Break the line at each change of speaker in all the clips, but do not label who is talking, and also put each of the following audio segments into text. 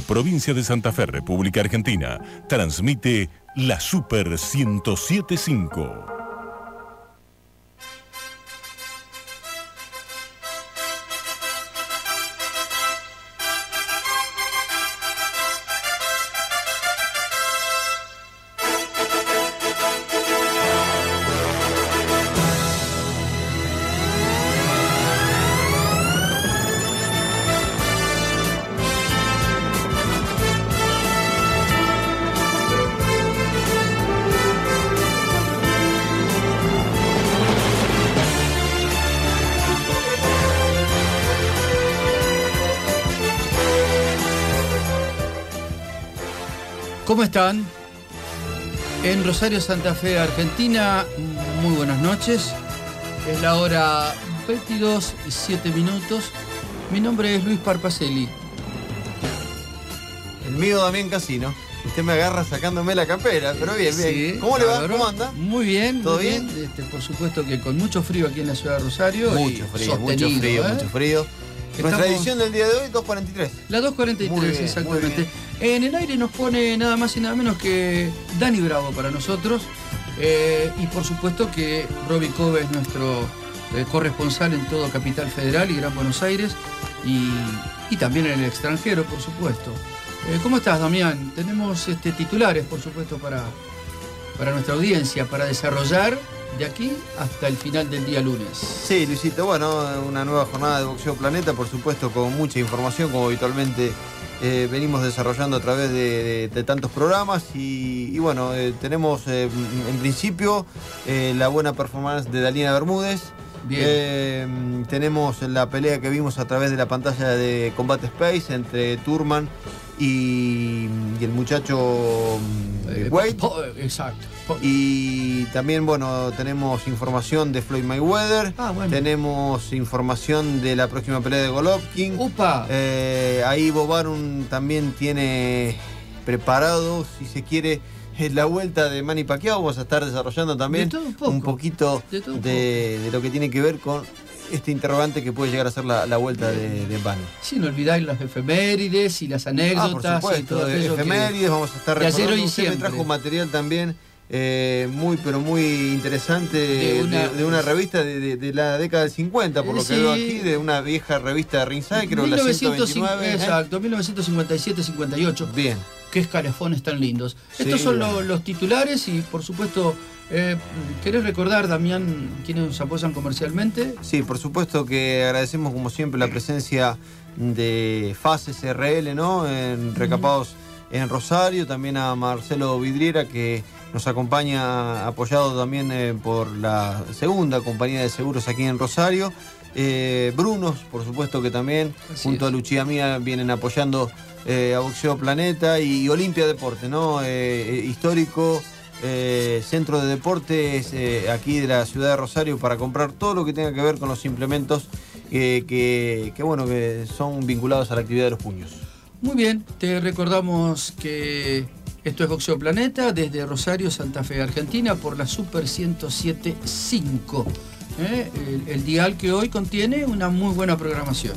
Provincia de Santa Fe, República Argentina, transmite la Super 1075.
Rosario, Santa Fe, Argentina, muy buenas noches. Es la hora 22 y 7 minutos. Mi nombre es Luis Parpacelli.
El mío Damián Casino. Usted me agarra sacándome la campera, pero bien, bien.
Sí,
¿Cómo le va? ¿Cómo anda?
Muy bien.
¿Todo
muy
bien?
Este, por supuesto que con mucho frío aquí en la ciudad de Rosario.
Mucho frío, mucho frío,
¿eh?
mucho frío. Nuestra
Estamos-
edición del día de hoy, 2.43.
La 2.43,
Muy bien,
exactamente. En el aire nos pone nada más y nada menos que Dani Bravo para nosotros. Eh, y por supuesto que Roby Cove es nuestro eh, corresponsal en todo Capital Federal y Gran Buenos Aires. Y, y también en el extranjero, por supuesto. Eh, ¿Cómo estás, Damián? Tenemos este, titulares, por supuesto, para, para nuestra audiencia, para desarrollar de aquí hasta el final del día lunes.
Sí, Luisito, bueno, una nueva jornada de Boxeo Planeta, por supuesto, con mucha información, como habitualmente eh, venimos desarrollando a través de, de- de tantos programas. Y, y bueno, eh, tenemos eh, en principio la buena performance de Dalina Bermúdez. Tenemos la pelea que vimos a través de la pantalla de Combate Space entre Turman y, y el muchacho mm,
Eh,
Wade.
po- exacto.
Y también, bueno, tenemos información de Floyd Mayweather.
Ah, bueno.
Tenemos información de la próxima pelea de Golovkin.
¡Upa!
Eh, ahí Bob Arum también tiene preparado, si se quiere, eh, la vuelta de Manny Pacquiao. Vamos a estar desarrollando también
De un poco.
poquito
De todo un
de, de lo que tiene que ver con este interrogante que puede llegar a ser la, la vuelta de, de Manny.
Sin olvidar las efemérides y las
Ah,
anécdotas
por
y todo
supuesto, de
que-
efemérides, vamos a estar
ayer,
recordando. Usted me trajo material también eh, muy, pero muy interesante
De una-
de una, revista de, la década del 50, por lo que veo aquí, de una vieja revista de Ringside, creo, la 129. ¿eh?
Exacto, 1957-58.
Bien.
Qué escalefones tan lindos.
Sí,
Estos son
bueno.
los titulares y, por supuesto, eh, ¿querés recordar, Damián, quiénes nos apoyan comercialmente?
Sí, por supuesto que agradecemos como siempre la presencia de FAS SRL, ¿no? En Recapados en Rosario, también a Marcelo Vidriera que nos acompaña apoyado también eh, por la segunda compañía de seguros aquí en Rosario. Eh, Brunos, por supuesto que también,
Así
junto
es.
a Lucía Mía, vienen apoyando eh, a Boxeo Planeta y, Olimpia Deporte, ¿no? Eh, eh, histórico eh, centro de deportes eh, aquí de la ciudad de Rosario para comprar todo lo que tenga que ver con los implementos que, que, bueno, que son vinculados a la actividad de los puños.
Muy bien, te recordamos que esto es Boxeo Planeta desde Rosario, Santa Fe, Argentina, por la Super 1075. ¿Eh? El, dial que hoy contiene una muy buena programación.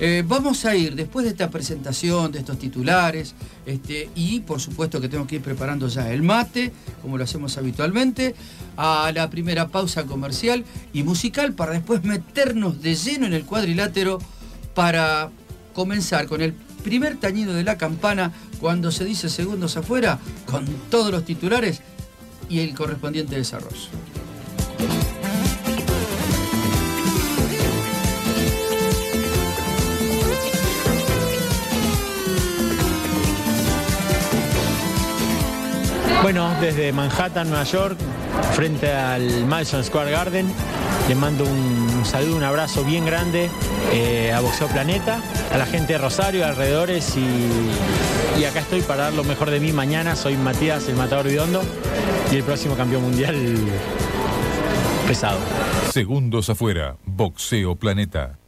Eh, vamos a ir, después de esta presentación, de estos titulares, este, y por supuesto que tengo que ir preparando ya el mate, como lo hacemos habitualmente, a la primera pausa comercial y musical para después meternos de lleno en el cuadrilátero para comenzar con el primer tañido de la campana cuando se dice segundos afuera, con todos los titulares y el correspondiente desarrollo.
Bueno, desde Manhattan, Nueva York, frente al Madison Square Garden, les mando un saludo, un abrazo bien grande eh, a Boxeo Planeta, a la gente de Rosario, alrededores y, y acá estoy para dar lo mejor de mí mañana. Soy Matías, el matador Bidondo y el próximo campeón mundial pesado.
Segundos afuera, Boxeo Planeta.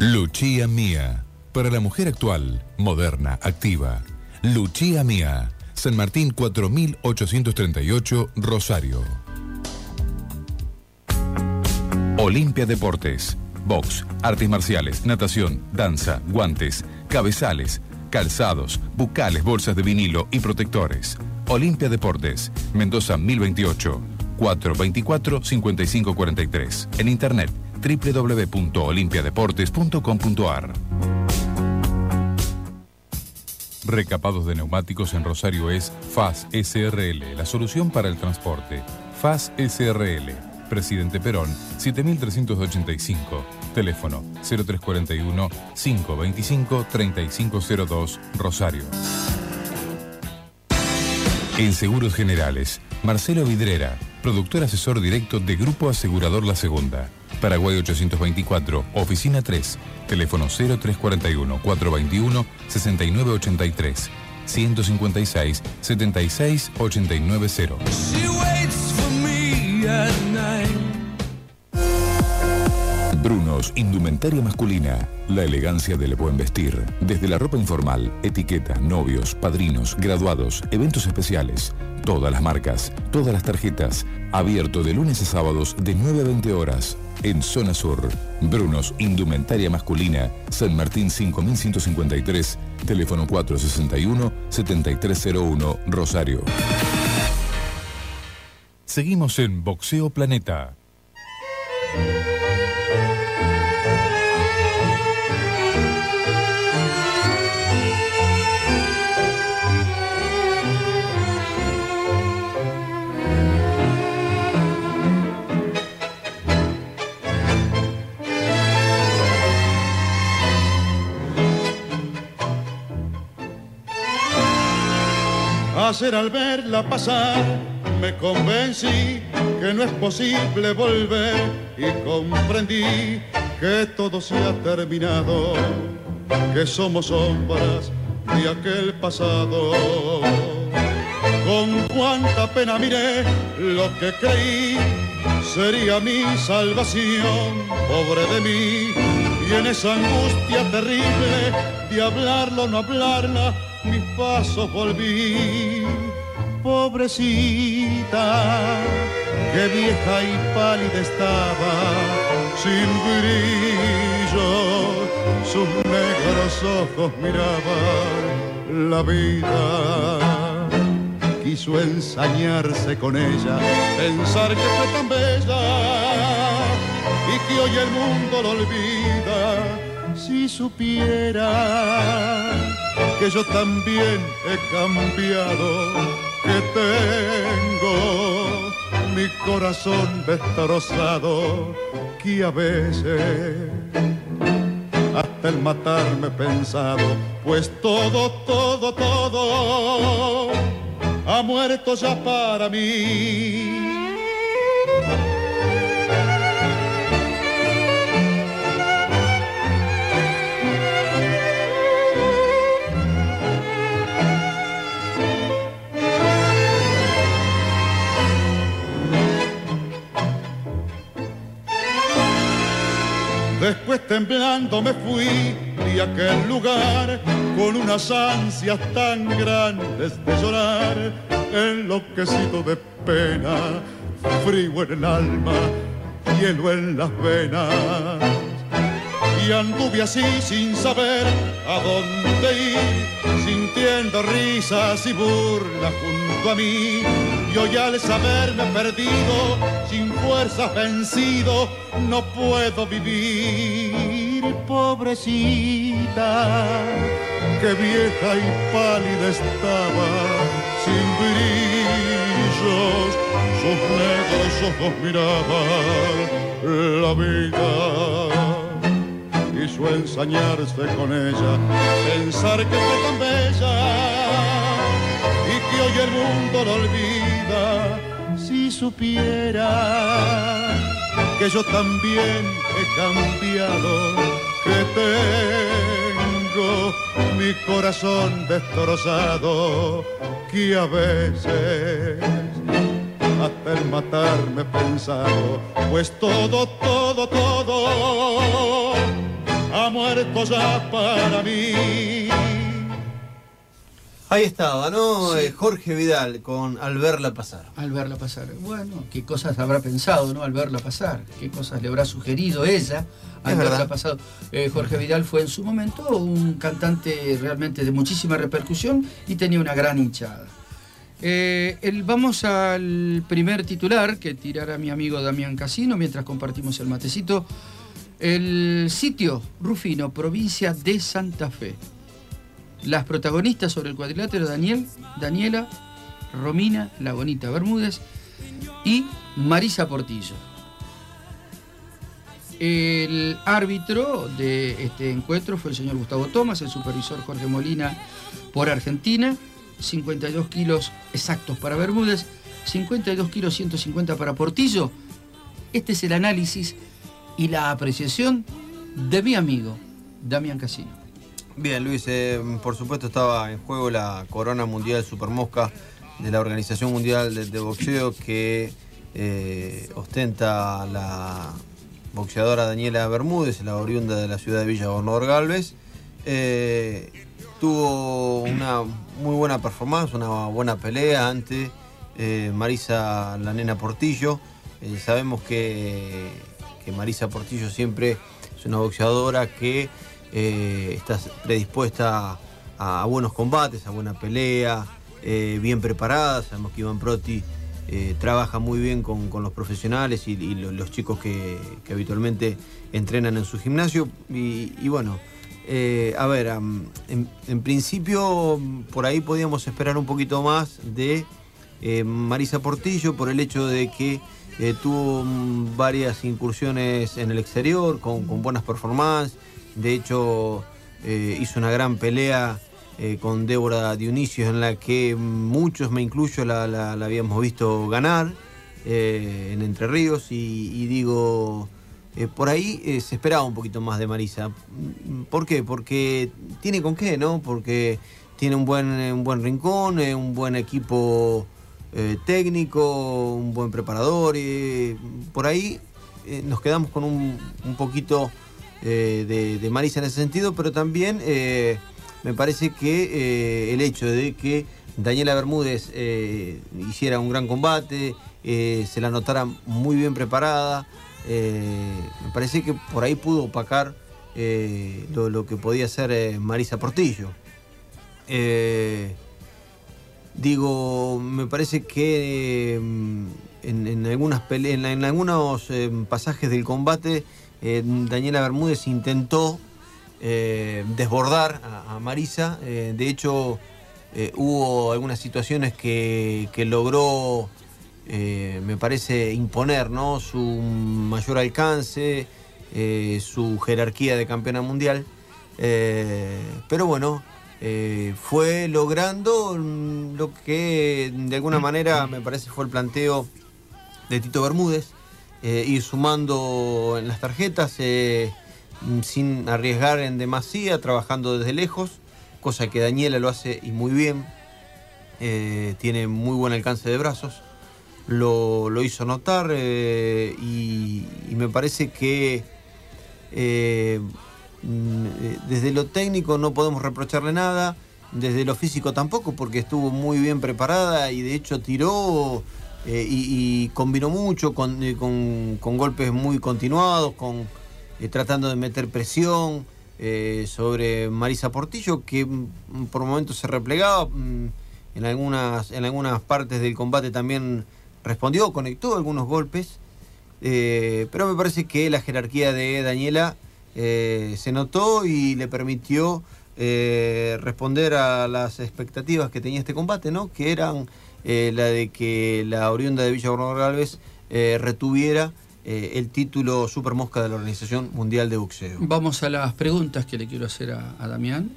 Luchía Mía. Para la mujer actual, moderna, activa. Luchía Mía. San Martín 4838, Rosario. Olimpia Deportes. Box, artes marciales, natación, danza, guantes, cabezales,
calzados, bucales, bolsas de vinilo y protectores. Olimpia Deportes, Mendoza 1028, 424 5543. En internet www.olimpiadeportes.com.ar. Recapados de neumáticos en Rosario es FAS SRL, la solución para el transporte. FAS SRL, Presidente Perón, 7385. Teléfono 0341 525 3502, Rosario. En Seguros Generales, Marcelo Vidrera, productor asesor directo de Grupo Asegurador La Segunda. Paraguay 824, Oficina 3, teléfono 0341 421 6983 156 76 Brunos, indumentaria masculina. La elegancia del buen vestir. Desde la ropa informal, etiqueta, novios, padrinos, graduados, eventos especiales. Todas las marcas, todas las tarjetas. Abierto de lunes a sábados de 9 a 20 horas. En Zona Sur. Brunos, indumentaria masculina. San Martín 5153. Teléfono 461-7301, Rosario. Seguimos en Boxeo Planeta.
Hacer al verla pasar, me convencí que no es posible volver y comprendí que todo se ha terminado, que somos sombras de aquel pasado. Con cuánta pena miré lo que creí sería mi salvación, pobre de mí, y en esa angustia terrible de hablarlo no hablarla, mis pasos volví. Pobrecita, que vieja y pálida estaba, sin brillo, sus negros ojos miraban la vida. Quiso ensañarse con ella, pensar que fue tan bella y que hoy el mundo lo olvida si supiera que yo también he cambiado, que tengo mi corazón destrozado, que a veces hasta el matarme he pensado, pues todo, todo, todo ha muerto ya para mí Después temblando me fui de aquel lugar con unas ansias tan grandes de llorar, enloquecido de pena, frío en el alma, hielo en las venas. Y anduve así sin saber a dónde ir, sintiendo risas y burlas junto a mí y hoy al saberme perdido, sin fuerzas vencido, no puedo vivir, pobrecita, que vieja y pálida estaba, sin brillos, sus negros ojos miraban la vida. Quiso ensañarse con ella, pensar que fue tan bella y que hoy el mundo lo olvida si supiera que yo también he cambiado, que tengo mi corazón destrozado, que a veces hasta el matarme he pensado, pues todo, todo, todo ha muerto ya para mí
Ahí estaba, ¿no? Eh, Jorge Vidal con Al verla pasar.
Al verla pasar. Bueno, qué cosas habrá pensado, ¿no? Al verla pasar. Qué cosas le habrá sugerido ella al verla pasar. Eh, Jorge Vidal fue en su momento un cantante realmente de muchísima repercusión y tenía una gran hinchada. Eh, vamos al primer titular que tirará mi amigo Damián Casino mientras compartimos el matecito. El sitio Rufino, provincia de Santa Fe. Las protagonistas sobre el cuadrilátero Daniel, Daniela, Romina, la bonita Bermúdez y Marisa Portillo. El árbitro de este encuentro fue el señor Gustavo Tomás, el supervisor Jorge Molina por Argentina, 52 kilos exactos para Bermúdez, 52 kilos 150 para Portillo. Este es el análisis y la apreciación de mi amigo Damián Casino.
Bien, Luis, eh, por supuesto estaba en juego la corona mundial supermosca de la Organización Mundial de, Boxeo que eh, ostenta la boxeadora Daniela Bermúdez, la oriunda de la ciudad de Villa Gobernador Galvez. Eh, tuvo una muy buena performance, una buena pelea ante Marisa la nena Portillo. sabemos que, que Marisa Portillo siempre es una boxeadora que eh, estás predispuesta a, buenos combates, a buena pelea, eh, bien preparada. Sabemos que Iván Proti eh, trabaja muy bien con, los profesionales y, los, chicos que, habitualmente entrenan en su gimnasio. Y, bueno, a ver, en, principio por ahí podíamos esperar un poquito más de Marisa Portillo por el hecho de que tuvo mm, varias incursiones en el exterior con, con buenas performances de hecho, eh, hizo una gran pelea eh, con Débora Dionisio en la que muchos, me incluyo, la, habíamos visto ganar eh, en Entre Ríos y, digo, por ahí se esperaba un poquito más de Marisa. ¿Por qué? Porque tiene con qué, ¿no? Porque tiene un buen, un buen rincón, un buen equipo técnico, un buen preparador. por ahí nos quedamos con un, un poquito eh, de, Marisa en ese sentido, pero también eh, me parece que eh, el hecho de que Daniela Bermúdez hiciera un gran combate, se la notara muy bien preparada, me parece que por ahí pudo opacar lo, que podía ser Marisa Portillo. digo, me parece que en, algunas en algunos pasajes del combate eh, Daniela Bermúdez intentó eh, desbordar a, Marisa. Eh, de hecho, hubo algunas situaciones que, logró, me parece, imponer ¿no? su mayor alcance, su jerarquía de campeona mundial. pero bueno, fue logrando lo que de alguna manera me parece fue el planteo de Tito Bermúdez, eh, ir sumando en las tarjetas eh, sin arriesgar en demasía, trabajando desde lejos, cosa que Daniela lo hace y muy bien. Eh, tiene muy buen alcance de brazos. Lo, hizo notar y, me parece que mm, desde lo técnico no podemos reprocharle nada, desde lo físico tampoco, porque estuvo muy bien preparada y de hecho tiró eh, y, combinó mucho eh, con, golpes muy continuados, con eh, tratando de meter presión sobre Marisa Portillo, que mm, por momentos se replegaba, mm, en, algunas, en algunas partes del combate también respondió, conectó algunos golpes, pero me parece que la jerarquía de Daniela se notó y le permitió responder a las expectativas que tenía este combate, ¿no? que eran eh, la de que la oriunda de Villa Gobernador Galvez eh, retuviera eh, el título Super Mosca de la Organización Mundial de Boxeo.
Vamos a las preguntas que le quiero hacer a, Damián,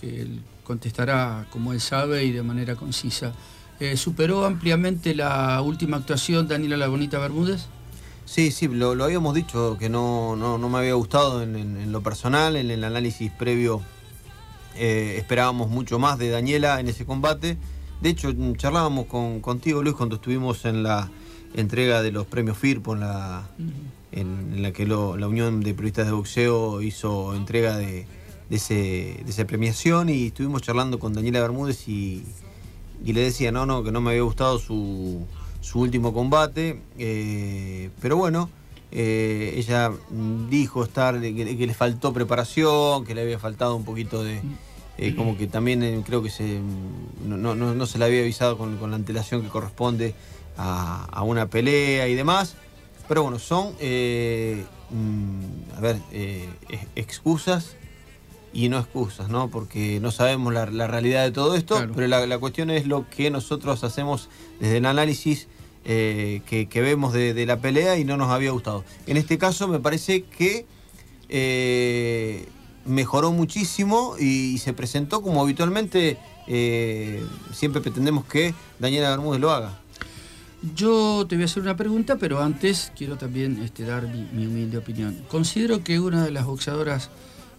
que él contestará como él sabe y de manera concisa. ¿Superó ampliamente la última actuación Daniela La Bonita Bermúdez?
Sí, sí, lo, habíamos dicho que no, no, me había gustado en, lo personal, en el análisis previo esperábamos mucho más de Daniela en ese combate. De hecho, charlábamos con, contigo, Luis, cuando estuvimos en la entrega de los premios FIRPO, en la, en, la que la Unión de Periodistas de Boxeo hizo entrega de, de, ese, de esa premiación y estuvimos charlando con Daniela Bermúdez y, y le decía, no, no, que no me había gustado su, su último combate, eh, pero bueno, eh, ella dijo estar que, que le faltó preparación, que le había faltado un poquito de... eh, como que también eh, creo que se, no, no- se le había avisado con, con la antelación que corresponde a, a una pelea y demás. Pero bueno, son, eh, mm, a ver, ex- excusas y no excusas, ¿no? Porque no sabemos la, la realidad de todo esto,
Claro.
pero la, la cuestión es lo que nosotros hacemos desde el análisis que, que vemos de, de la pelea y no nos había gustado. En este caso me parece que mejoró muchísimo y, se presentó como habitualmente eh, siempre pretendemos que Daniela Bermúdez lo haga.
Yo te voy a hacer una pregunta, pero antes quiero también este, dar mi, mi humilde opinión. Considero que una de las boxeadoras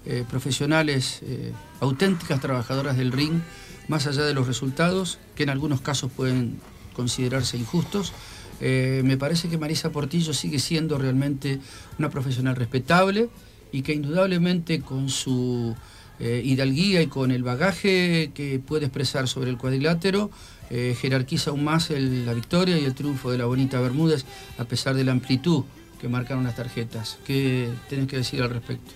eh, profesionales, eh, auténticas trabajadoras del ring, más allá de los resultados, que en algunos casos pueden considerarse injustos, me parece que Marisa Portillo sigue siendo realmente una profesional respetable y que indudablemente con su eh, hidalguía y con el bagaje que puede expresar sobre el cuadrilátero, eh, jerarquiza aún más el- la victoria y el triunfo de la bonita Bermúdez, a pesar de la amplitud que marcaron las tarjetas. ¿Qué tenés que decir al respecto?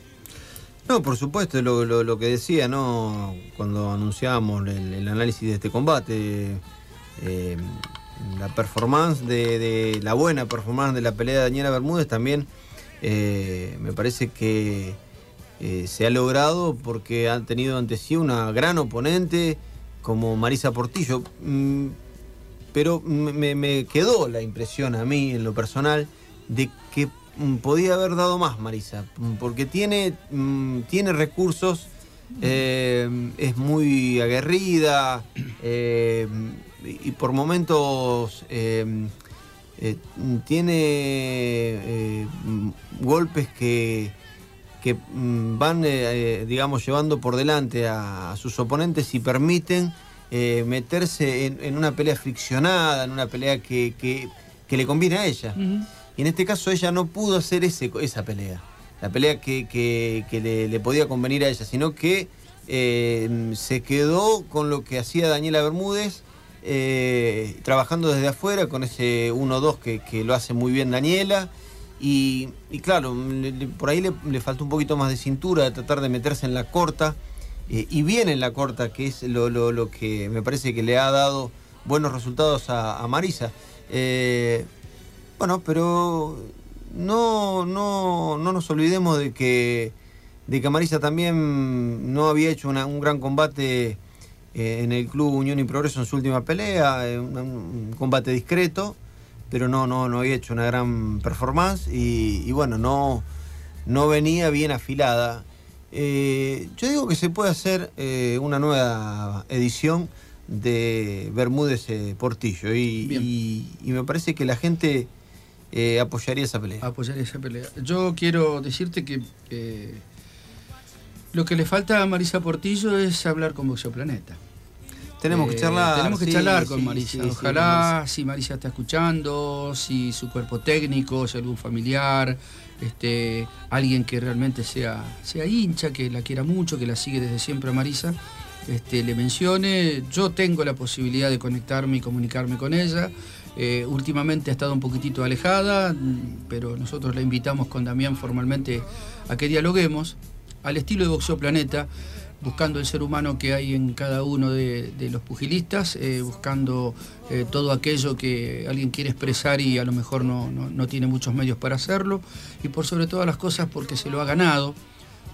No, por supuesto, lo, lo- que decía, ¿no? Cuando anunciábamos el, el análisis de este combate, eh, la performance de, de- la buena performance de la pelea de Daniela Bermúdez también eh, me parece que eh, se ha logrado porque han tenido ante sí una gran oponente como Marisa Portillo. Mm, pero me, quedó la impresión a mí, en lo personal, de que mm, podía haber dado más Marisa, mm, porque tiene, tiene recursos, eh, es muy aguerrida y por momentos eh, tiene eh, golpes que, que mm, van, eh, digamos, llevando por delante a, a sus oponentes y permiten meterse en, en una pelea friccionada, en una pelea que, que- que le conviene a ella. Y en este caso ella no pudo hacer ese, esa pelea, la pelea que, que- que le, le podía convenir a ella, sino que eh, se quedó con lo que hacía Daniela Bermúdez, eh, trabajando desde afuera con ese 1-2 que, que lo hace muy bien Daniela. Y, claro, por ahí le, faltó un poquito más de cintura, de tratar de meterse en la corta, eh, y bien en la corta, que es lo, que me parece que le ha dado buenos resultados a, Marisa. Eh, bueno, pero no, no, no nos olvidemos de que, de que Marisa también no había hecho un gran combate eh, en el Club Unión y Progreso en su última pelea, eh, un, un combate discreto, pero no, no, no había hecho una gran performance y, y bueno, no, no venía bien afilada. Eh, yo digo que se puede hacer una nueva edición de Bermúdez Portillo y,
Bien.
y- y me parece que la gente eh, apoyaría esa pelea.
apoyar esa pelea. Yo quiero decirte que eh, lo que le falta a Marisa Portillo es hablar con Boxeo Planeta.
tenemos que
Eh,
charlar.
Tenemos que
sí,
charlar
sí,
con Marisa.
sí,
Ojalá, si Marisa está escuchando, si su cuerpo técnico, si algún familiar, este, alguien que realmente sea, sea hincha, que la quiera mucho, que la sigue desde siempre a Marisa, este, le mencione. Yo tengo la posibilidad de conectarme y comunicarme con ella. Eh, últimamente ha estado un poquitito alejada, mm, pero nosotros la invitamos con Damián formalmente a que dialoguemos al estilo de Boxeo Planeta, buscando el ser humano que hay en cada uno de, los pugilistas, eh, buscando eh, todo aquello que alguien quiere expresar y a lo mejor no, no- no tiene muchos medios para hacerlo, y por sobre todas las cosas porque se lo ha ganado,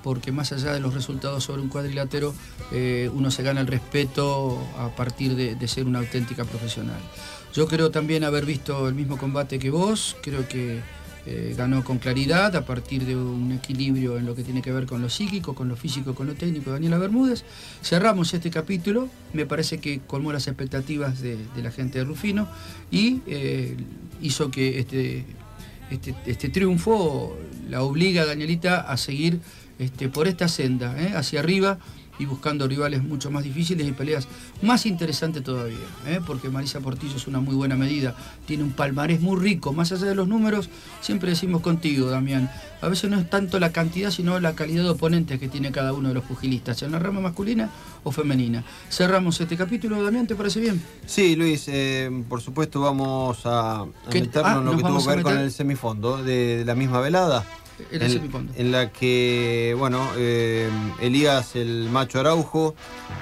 porque más allá de los resultados sobre un cuadrilátero, eh, uno se gana el respeto a partir de, de ser una auténtica profesional. Yo creo también haber visto el mismo combate que vos, creo que eh, ganó con claridad a partir de un equilibrio en lo que tiene que ver con lo psíquico, con lo físico, con lo técnico. Daniela Bermúdez, cerramos este capítulo, me parece que colmó las expectativas de, de la gente de Rufino y eh, hizo que este, este, este triunfo la obliga a Danielita a seguir este, por esta senda, ¿eh? hacia arriba, y buscando rivales mucho más difíciles y peleas más interesantes todavía, ¿eh? porque Marisa Portillo es una muy buena medida, tiene un palmarés muy rico, más allá de los números, siempre decimos contigo, Damián, a veces no es tanto la cantidad, sino la calidad de oponentes que tiene cada uno de los pugilistas, en la rama masculina o femenina. Cerramos este capítulo, Damián, ¿te parece bien?
Sí, Luis, eh, por supuesto vamos a, a meternos
ah,
en lo que tuvo que ver con el semifondo de la misma velada en, la que, bueno, eh, Elías, el macho Araujo,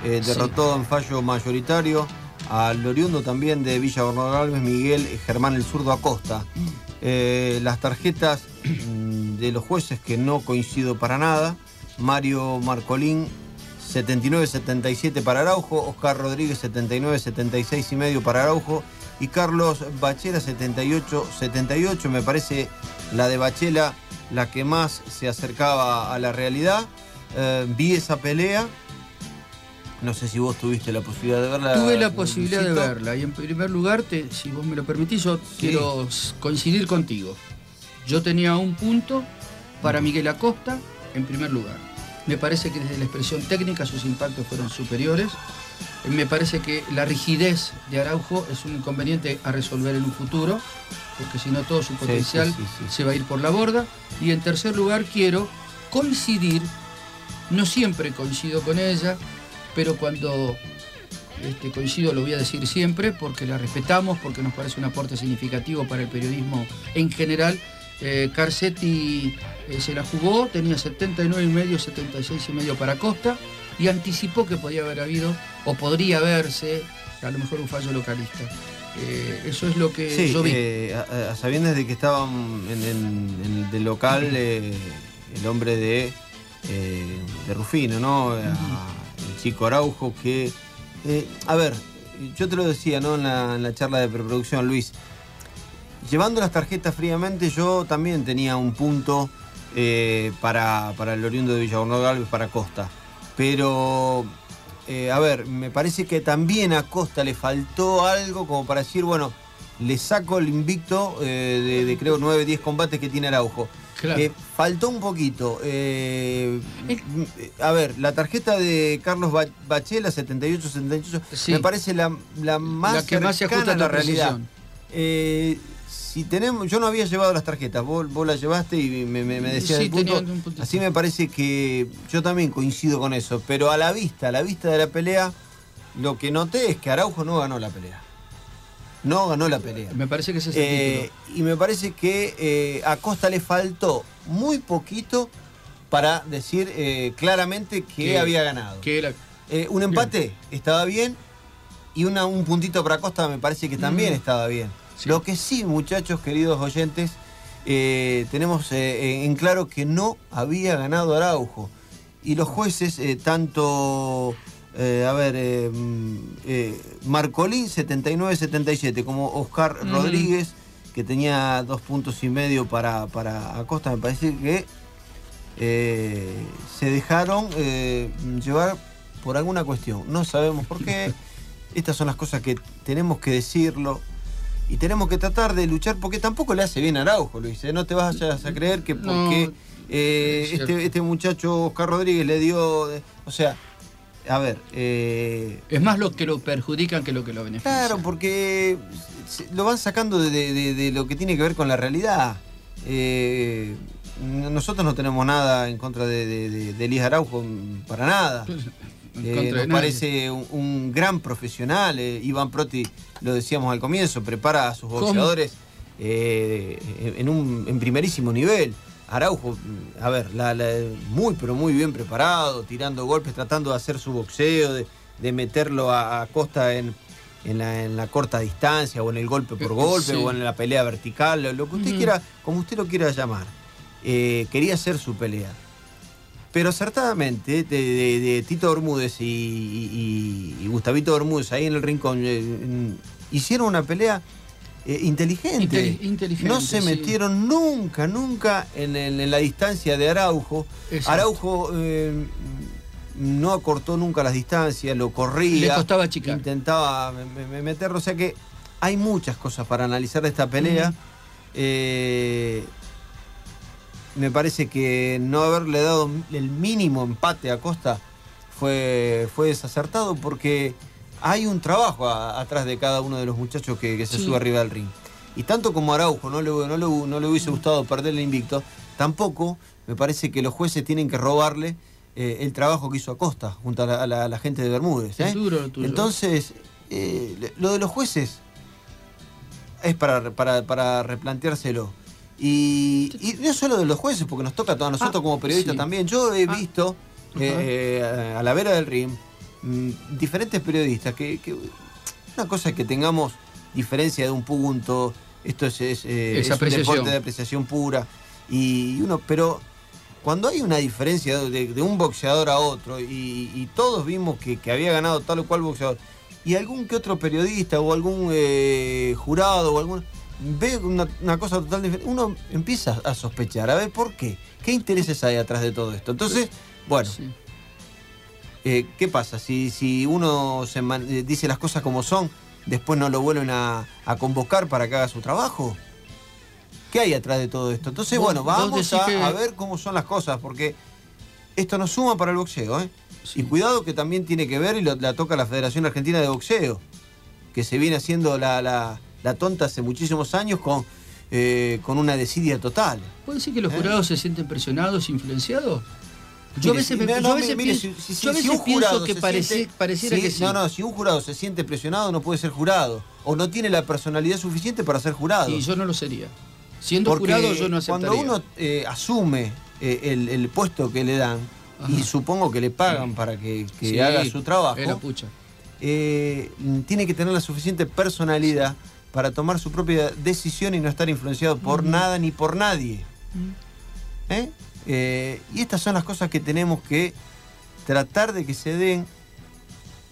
eh, derrotó en fallo mayoritario al oriundo también de Villa Galvez, Miguel Germán el Zurdo Acosta. Eh, las tarjetas mm, de los jueces que no coincido para nada, Mario Marcolín 79-77 para Araujo, Oscar Rodríguez 79-76 y medio para Araujo y Carlos Bachela 78-78, me parece la de Bachela la que más se acercaba a la realidad. Eh, vi esa pelea. No sé si vos tuviste la posibilidad de verla.
Tuve la posibilidad de verla. Y en primer lugar, si vos me lo permitís, yo quiero coincidir contigo. Yo tenía un punto para Miguel Acosta en primer lugar. Me parece que desde la expresión técnica sus impactos fueron superiores. Me parece que la rigidez de Araujo es un inconveniente a resolver en un futuro porque si no todo su potencial se va a ir por la borda. Y en tercer lugar quiero coincidir, no siempre coincido con ella, pero cuando este, coincido lo voy a decir siempre, porque la respetamos, porque nos parece un aporte significativo para el periodismo en general. Eh, Carcetti eh, se la jugó, tenía 79 y medio, 76 y medio para Costa y anticipó que podía haber habido o podría haberse a lo mejor un fallo localista. Eh, eso es lo que yo vi.
Eh, a, sabiendas de que estaban en, el local eh, el hombre de, de Rufino, ¿no? el chico Araujo, que. a ver, yo te lo decía, ¿no? En la, charla de preproducción, Luis. Llevando las tarjetas fríamente, yo también tenía un punto para, para el oriundo de Villagorno Galvez, para Costa. Pero eh, a ver, me parece que también a Costa le faltó algo como para decir, bueno, le saco el invicto eh, de, creo 9, 10 combates que tiene Araujo. Claro. faltó un poquito. Eh, a ver, la tarjeta de Carlos Bachela, 78-78, me parece la, más
la que más se ajusta a la realidad
tenemos, yo no había llevado las tarjetas, vos, vos las llevaste y me, me, decías el punto. Así me parece que yo también coincido con eso, pero a la vista, a la vista de la pelea, lo que noté es que Araujo no ganó la pelea. No ganó la pelea.
Me parece que ese es
eh, Y me parece que eh, a Costa le faltó muy poquito para decir eh, claramente que, había ganado.
Que
un empate estaba bien y una, un puntito para Costa me parece que también estaba bien. Lo que sí, muchachos, queridos oyentes, eh, tenemos eh, en claro que no había ganado Araujo. Y los jueces, eh, tanto, a ver, Marcolín 79-77, como Oscar Rodríguez, que tenía dos puntos y medio para, para Acosta, me parece que se dejaron llevar por alguna cuestión. No sabemos por qué. Estas son las cosas que tenemos que decirlo y tenemos que tratar de luchar porque tampoco le hace bien a Araujo, Luis. ¿eh? No te vayas a creer que porque eh, este, este, muchacho Oscar Rodríguez le dio. O sea, a ver. Eh,
es más lo que lo perjudican que lo que lo beneficia.
Claro, porque lo van sacando de, lo que tiene que ver con la realidad. nosotros no tenemos nada en contra de, Elías Araujo, para nada. Nos parece un, gran profesional. Iván Proti, lo decíamos al comienzo, prepara a sus boxeadores eh, en, un, en primerísimo nivel. Araujo, a ver, muy pero muy bien preparado, tirando golpes, tratando de hacer su boxeo, de, meterlo a, Costa en, la, corta distancia, o en el golpe por golpe, o en la pelea vertical, lo, que usted quiera, como usted lo quiera llamar. quería hacer su pelea pero acertadamente de, Tito Bermúdez y, Gustavito Bermúdez ahí en el rincón eh, hicieron una pelea eh, inteligente. No se metieron nunca, nunca en, la distancia de Araujo. Araujo eh, no acortó nunca las distancias, lo corría.
Le costaba chicar.
Intentaba meterlo. O sea que hay muchas cosas para analizar de esta pelea me parece que no haberle dado el mínimo empate a Costa fue, fue desacertado porque hay un trabajo a- atrás de cada uno de los muchachos que, que se
Sí.
sube arriba del ring. Y tanto como Araujo no le, no le- no le hubiese gustado perder el invicto, tampoco me parece que los jueces tienen que robarle eh, el trabajo que hizo Acosta junto a la, a la- a la gente de Bermúdez. ¿eh?
duro.
Entonces, eh, lo de los jueces es para, para, para replanteárselo. Y, y no solo de los jueces, porque nos toca a todos nosotros
Ah,
como periodistas
sí.
también. Yo he
Ah.
visto eh, eh, a la vera del ring mm, diferentes periodistas que, que- una cosa es que tengamos diferencia de un punto, esto es, es, eh,
Es
un deporte de apreciación pura, y uno, pero cuando hay una diferencia de, de un boxeador a otro y, y todos vimos que, que había ganado tal o cual boxeador, y algún que otro periodista o algún eh, jurado o algún ve una, una cosa totalmente diferente, uno empieza a sospechar, a ver por qué, qué intereses hay atrás de todo esto. Entonces, bueno,
Sí.
eh, ¿qué pasa? Si, si uno se man- eh, dice las cosas como son, después no lo vuelven a, a convocar para que haga su trabajo. ¿Qué hay atrás de todo esto? Entonces, bueno, vamos a,
que-
a ver cómo son las cosas, porque esto nos suma para el boxeo, ¿eh?
Sí.
Y cuidado que también tiene que ver, y lo- la toca la Federación Argentina de Boxeo, que se viene haciendo la, la- la tonta hace muchísimos años con, eh, con una desidia total.
¿Puede decir que los
¿Eh?
jurados se sienten presionados, influenciados? Yo a veces, pienso, que
se
parece-
siente-
pareciera
si-
que sí.
No, no, si un jurado se siente presionado no puede ser jurado. O no tiene la personalidad suficiente para ser jurado.
Y yo no lo sería. Siendo
Porque
jurado yo no aceptaría.
cuando uno eh, asume eh, el, el puesto que le dan, y supongo que le pagan para que, que
Sí,
haga su trabajo,
pucha.
eh, tiene que tener la suficiente personalidad para tomar su propia decisión y no estar influenciado por nada ni por nadie. ¿Eh? Eh, y estas son las cosas que tenemos que tratar de que se den,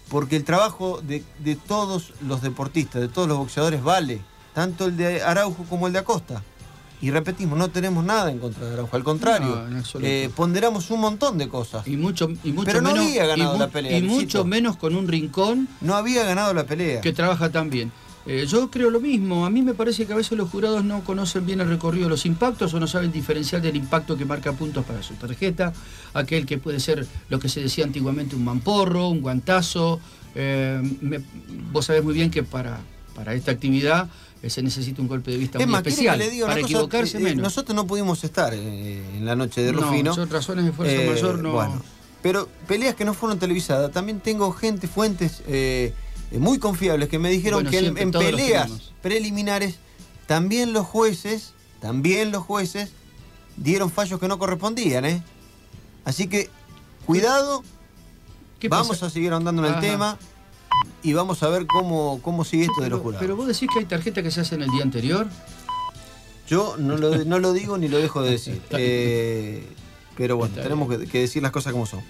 porque el trabajo de, de todos los deportistas, de todos los boxeadores vale, tanto el de Araujo como el de Acosta. Y repetimos, no tenemos nada en contra de Araujo, al contrario,
No,
eh, ponderamos un montón de cosas.
Y mucho, y mucho
Pero no
menos,
había ganado
y,
la pelea,
y mucho menos con un rincón
No había ganado la pelea.
que trabaja tan bien. Eh, yo creo lo mismo. A mí me parece que a veces los jurados no conocen bien el recorrido de los impactos o no saben diferenciar del impacto que marca puntos para su tarjeta, aquel que puede ser lo que se decía antiguamente un mamporro, un guantazo. Eh, me- vos sabés muy bien que para, para esta actividad eh, se necesita un golpe de vista
Es
muy
más, ¿quiere
especial.
le
para
cosa?
equivocarse menos.
Nosotros no pudimos estar en la noche de
no,
Rufino.
son razones de fuerza mayor no.
Bueno, pero peleas que no fueron televisadas, también tengo gente, fuentes muy confiables que me dijeron
Bueno,
que en, peleas preliminares también los jueces, también los jueces dieron fallos que no correspondían, ¿eh? Así que cuidado,
¿Qué
vamos a seguir ahondando en el tema y vamos a ver cómo, cómo sigue esto de los jurados.
pero vos decís que hay tarjetas que se hacen el día anterior.
Yo no lo, no lo digo ni lo dejo de decir. Eh, pero bueno, tenemos que, que decir las cosas como son.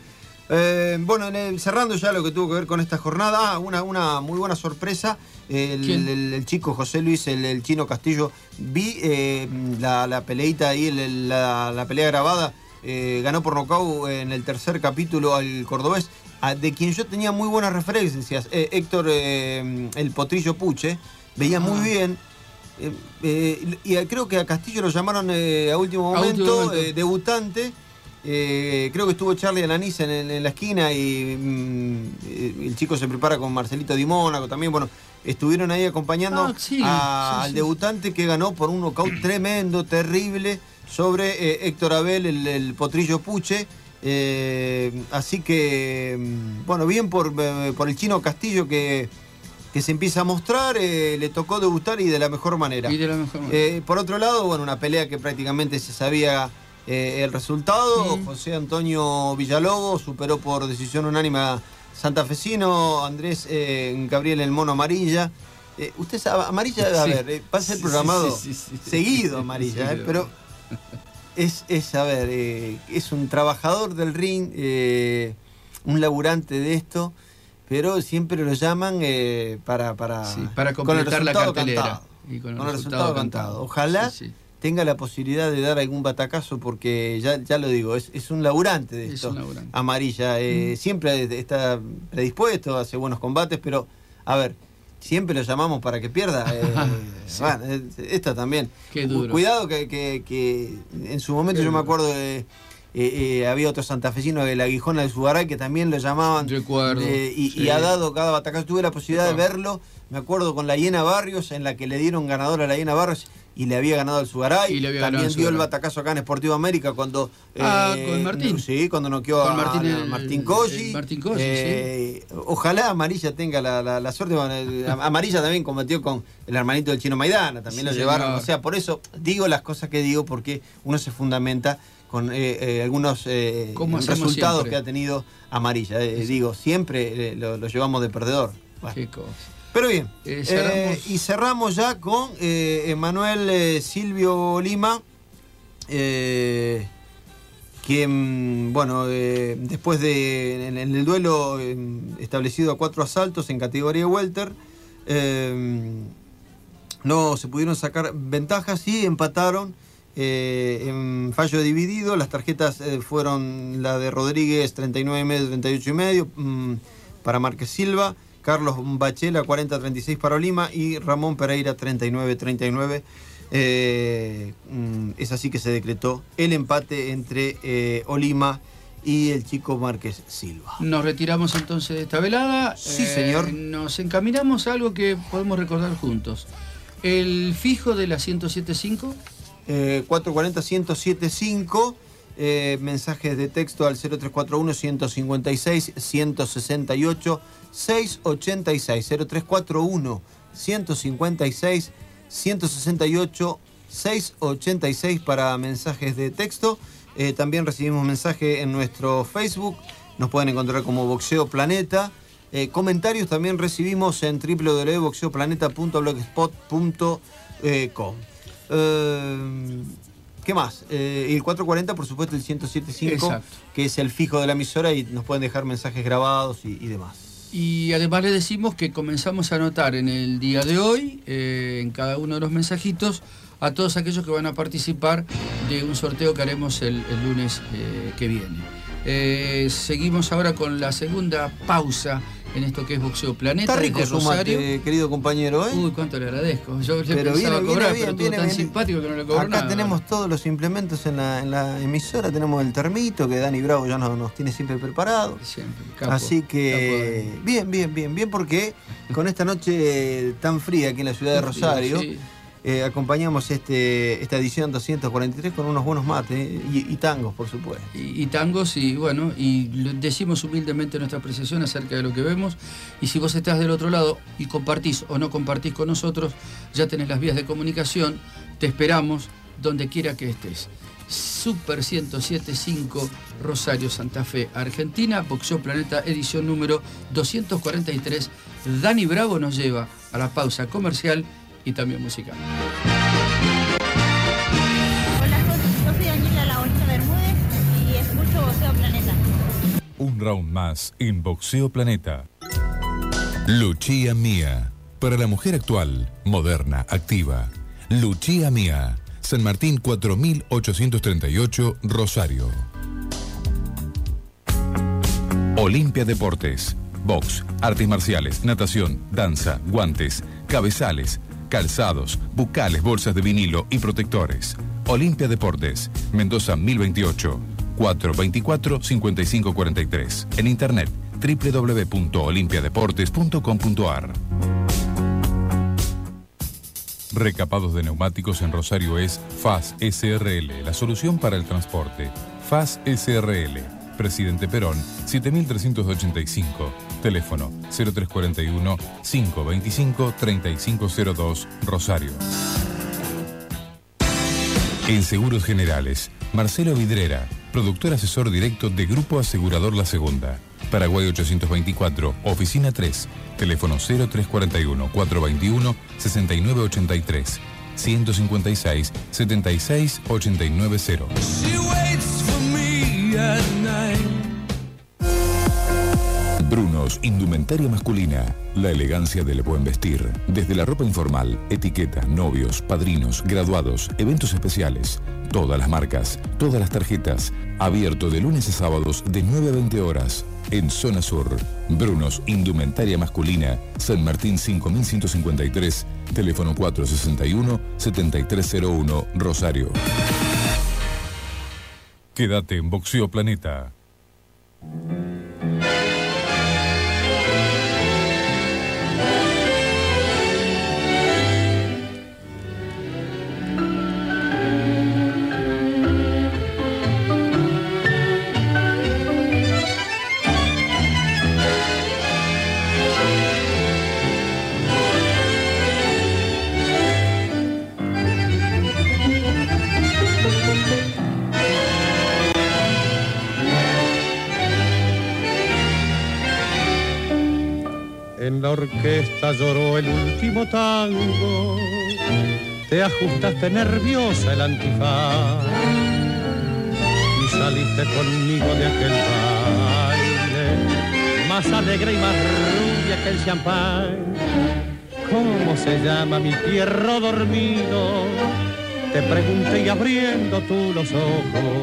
Eh, bueno, en el- cerrando ya lo que tuvo que ver con esta jornada, ah, una, una muy buena sorpresa. El,
¿Quién?
el- el chico José Luis, el, chino Castillo, vi eh, la, la peleita ahí, la, la pelea grabada, eh, ganó por nocaut en el tercer capítulo al cordobés, a- de quien yo tenía muy buenas referencias, Héctor el Potrillo Puche, veía muy
Ah.
bien. Y creo que a Castillo lo llamaron a último
A
momento,
último momento.
debutante. Eh, creo que estuvo Charlie Alaniz en, en- en la esquina y mm, el chico se prepara con Marcelito Di Mónaco también. Bueno, estuvieron ahí acompañando
Ah, sí,
a-
sí,
al debutante que ganó por un knockout tremendo, terrible, sobre eh, Héctor Abel, el, el potrillo Puche. Eh, así que, mm, bueno, bien por, por el chino Castillo que, que se empieza a mostrar, le tocó debutar y de la mejor manera.
Y de la mejor manera.
Por otro lado, bueno, una pelea que prácticamente se sabía eh, el resultado.
Mm.
José Antonio Villalobos superó por decisión unánime a santafesino, Andrés eh, Gabriel el Mono Amarilla. Eh, usted sabe, Amarilla, a
Sí.
ver, va a ser
Sí,
programado
sí, sí,
seguido Amarilla, pero es, es, a ver, es un trabajador del ring, un laburante de esto, pero siempre lo llaman para, para,
para
con el
completar la cartelera.
cantado.
Y con el
Con el
resultado
resultado
cantado.
Ojalá. Tenga la posibilidad de dar algún batacazo porque ya, ya lo digo, es, es un laburante de
Es
esto.
un laburante.
Amarilla. eh, Siempre está predispuesto, hace buenos combates, pero a ver, siempre lo llamamos para que pierda. eh,
Sí.
bueno, eh, esta también.
Qué duro.
Cuidado que, que- que en su momento
Qué
yo me acuerdo de eh, eh, había otro santafesino, el aguijón del Subaray, que también lo llamaban.
Recuerdo,
eh, y,
sí.
y ha dado cada batacazo. Tuve la posibilidad de verlo, me acuerdo con la Hiena Barrios, en la que le dieron ganador a la Hiena Barrios y le había ganado el Sugaray.
Y le había
También dio el batacazo acá en Sportivo América cuando.
Ah, con Martín.
Sí, cuando noqueó
Con
a,
Martín,
a Martín Colli.
Martín Colli,
Eh, Ojalá Amarilla tenga la, la- la suerte. Amarilla también combatió con el hermanito del chino Maidana, también
Sí,
lo llevaron.
señor.
O sea, por eso digo las cosas que digo, porque uno se fundamenta con eh, eh, algunos eh, resultados
siempre.
que ha tenido Amarilla. Eh, digo, siempre eh, lo, lo llevamos de perdedor. Bueno,
Qué cosa.
Pero bien,
Eh,
eh,
cerramos.
y cerramos ya con eh, Emanuel Silvio Lima, que, mm, bueno, después de en, en el duelo establecido a cuatro asaltos en categoría welter, no se pudieron sacar ventajas y empataron eh, en fallo dividido. Las tarjetas eh, fueron la de Rodríguez 39 y medio, 38 y medio mm, para Márquez Silva, Carlos Bachela 40-36 para Olima y Ramón Pereira 39-39. Eh, mm, es así que se decretó el empate entre eh, Olima y el chico Márquez Silva.
Nos retiramos entonces de esta velada. Eh,
Sí, señor.
Nos encaminamos a algo que podemos recordar juntos. El fijo de la 1075.
Eh, 440-1075, eh, mensajes de texto al 0341-156-168-686, 0341-156-168-686 para mensajes de texto. Eh, también recibimos mensaje en nuestro Facebook, nos pueden encontrar como Boxeo Planeta. Eh, comentarios también recibimos en www.boxeoplaneta.blogspot.com. Eh, ¿Qué más? Eh, y el 440, por supuesto, el 1075,
Exacto.
que es el fijo de la emisora y nos pueden dejar mensajes grabados y, y demás.
Y además le decimos que comenzamos a anotar en el día de hoy, eh, en cada uno de los mensajitos, a todos aquellos que van a participar de un sorteo que haremos el, el lunes eh, que viene. Eh, seguimos ahora con la segunda pausa en esto que es Boxeo Planeta
Está rico
Rosario.
mate, querido compañero, ¿eh?
Uy, cuánto le agradezco. Yo le
Pero
pensaba
viene,
cobrar,
viene
pero
viene
tan simpático que no le cobró
Acá
nada.
tenemos todos los implementos en la, en la emisora, tenemos el termito que Dani Bravo ya nos, nos tiene siempre preparado.
Siempre, capo,
Así que bien, bien, bien, bien porque con esta noche tan fría aquí en la ciudad de Rosario,
Sí.
Eh, acompañamos este, esta edición 243 con unos buenos mates eh, y, tangos, por supuesto.
y, tangos y bueno, y decimos humildemente nuestra apreciación acerca de lo que vemos y si vos estás del otro lado y compartís o no compartís con nosotros, ya tenés las vías de comunicación, te esperamos donde quiera que estés. Super 1075 Rosario Santa Fe, Argentina, Boxeo Planeta, edición número 243. Dani Bravo nos lleva a la pausa comercial y también musical.
Hola, soy- Daniela La Bonita Bermúdez y escucho Boxeo Planeta.
Un round más en Boxeo Planeta. Luchía Mía. Para la mujer actual, moderna, activa. Luchía Mía. San Martín 4838, Rosario. Olimpia Deportes. Box, artes marciales, natación, danza, guantes, cabezales, calzados, bucales, bolsas de vinilo y protectores. Olimpia Deportes, Mendoza 1028, 424-5543. En internet www.olimpiadeportes.com.ar. Recapados de neumáticos en Rosario es FAS SRL, la solución para el transporte. FAS SRL, Presidente Perón, 7385. Teléfono 0341 525 3502, Rosario. En Seguros Generales, Marcelo Vidrera, productor asesor directo de Grupo Asegurador La Segunda. Paraguay 824, Oficina 3, teléfono 0341 421 6983, 156 76 890. Brunos, indumentaria masculina. La elegancia del buen vestir. Desde la ropa informal, etiqueta, novios, padrinos, graduados, eventos especiales. Todas las marcas, todas las tarjetas. Abierto de lunes a sábados de 9 a 20 horas. En Zona Sur. Brunos, indumentaria masculina. San Martín 5153. Teléfono 461-7301, Rosario. Quédate en Boxeo Planeta.
En la orquesta lloró el último tango, te ajustaste nerviosa el antifaz y saliste conmigo de aquel baile, más alegre y más rubia que el champán. ¿Cómo se llama mi tierro dormido? Te pregunté y abriendo tú los ojos,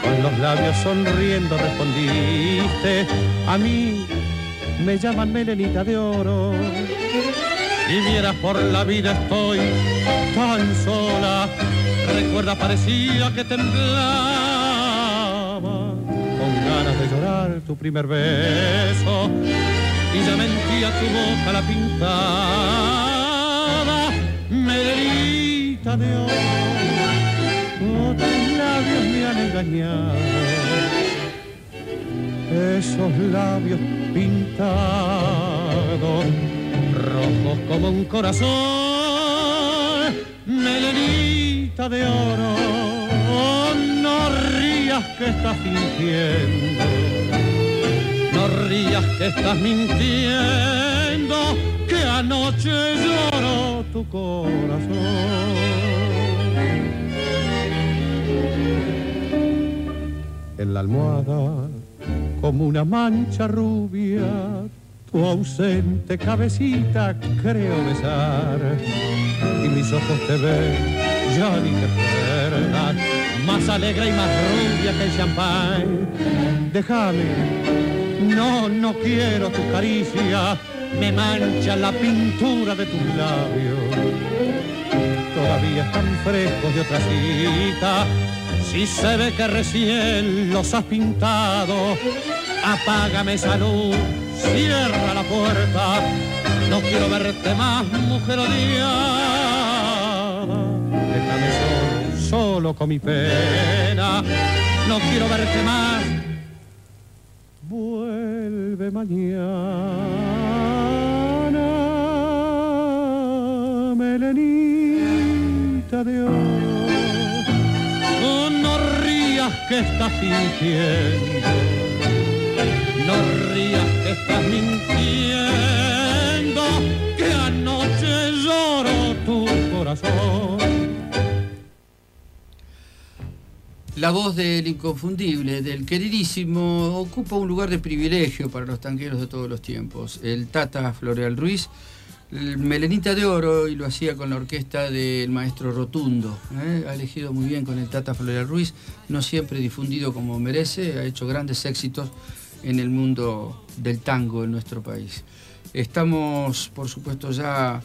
con los labios sonriendo respondiste a mí me llaman melenita de oro. Y vieras por la vida estoy tan sola, recuerda parecía que temblaba. Con ganas de llorar tu primer beso. Y ya mentía tu boca la pintada, melenita de oro. Otros labios me han engañado esos labios pintados, rojos como un corazón, melenita de oro, no rías que estás fingiendo, no rías que estás mintiendo, que anoche lloró tu corazón. En la almohada como una mancha rubia, tu ausente cabecita creo besar. Y mis ojos te ven, ya ni te pierdas, más alegre y más rubia que el champán. Déjame, no, no quiero tu caricia, me mancha la pintura de tus labios. Todavía están frescos de otra cita, si se ve que recién los has pintado, apágame esa luz, cierra la puerta, no quiero verte más, mujer odiada. Déjame solo, solo con mi pena, no quiero verte más. Vuelve mañana, melenita de oro que estás fingiendo, no rías que estás mintiendo, que anoche lloró tu corazón.
La voz del inconfundible, del queridísimo, ocupa un lugar de privilegio para los tanqueros de todos los tiempos. El Tata Floreal Ruiz Melenita de Oro y lo hacía con la orquesta del maestro Rotundo. ¿eh? Ha elegido muy bien con el Tata Floreal Ruiz, no siempre difundido como merece, ha hecho grandes éxitos en el mundo del tango en nuestro país. Estamos, por supuesto, ya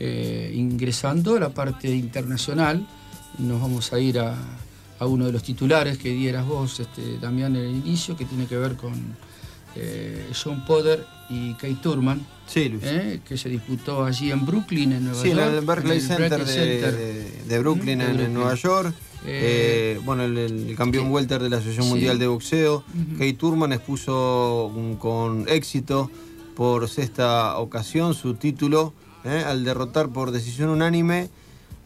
eh, ingresando a la parte internacional. Nos vamos a ir a, uno de los titulares que dieras vos, este, Damián, en el inicio, que tiene que ver con eh, John Potter y Kate Turman, eh, que se disputó allí en Brooklyn, en Nueva
York.
Sí,
en el Berkeley Center, de, Brooklyn, en, Nueva York. Eh, bueno, el, campeón welter de la Asociación Mundial de Boxeo, Kate Turman, expuso con éxito por sexta ocasión su título al derrotar por decisión unánime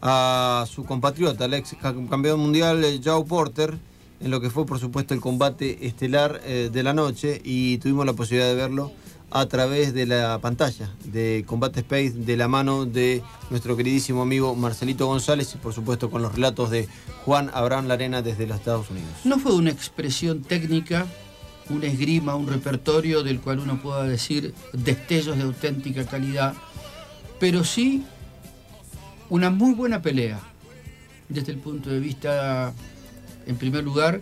a su compatriota, el ex campeón mundial Joe Porter en lo que fue por supuesto el combate estelar eh, de la noche y tuvimos la posibilidad de verlo a través de la pantalla de Combate Space de la mano de nuestro queridísimo amigo Marcelito González y por supuesto con los relatos de Juan Abraham Larena desde los Estados Unidos.
No fue una expresión técnica, un esgrima, un repertorio del cual uno pueda decir destellos de auténtica calidad, pero sí una muy buena pelea desde el punto de vista en primer lugar,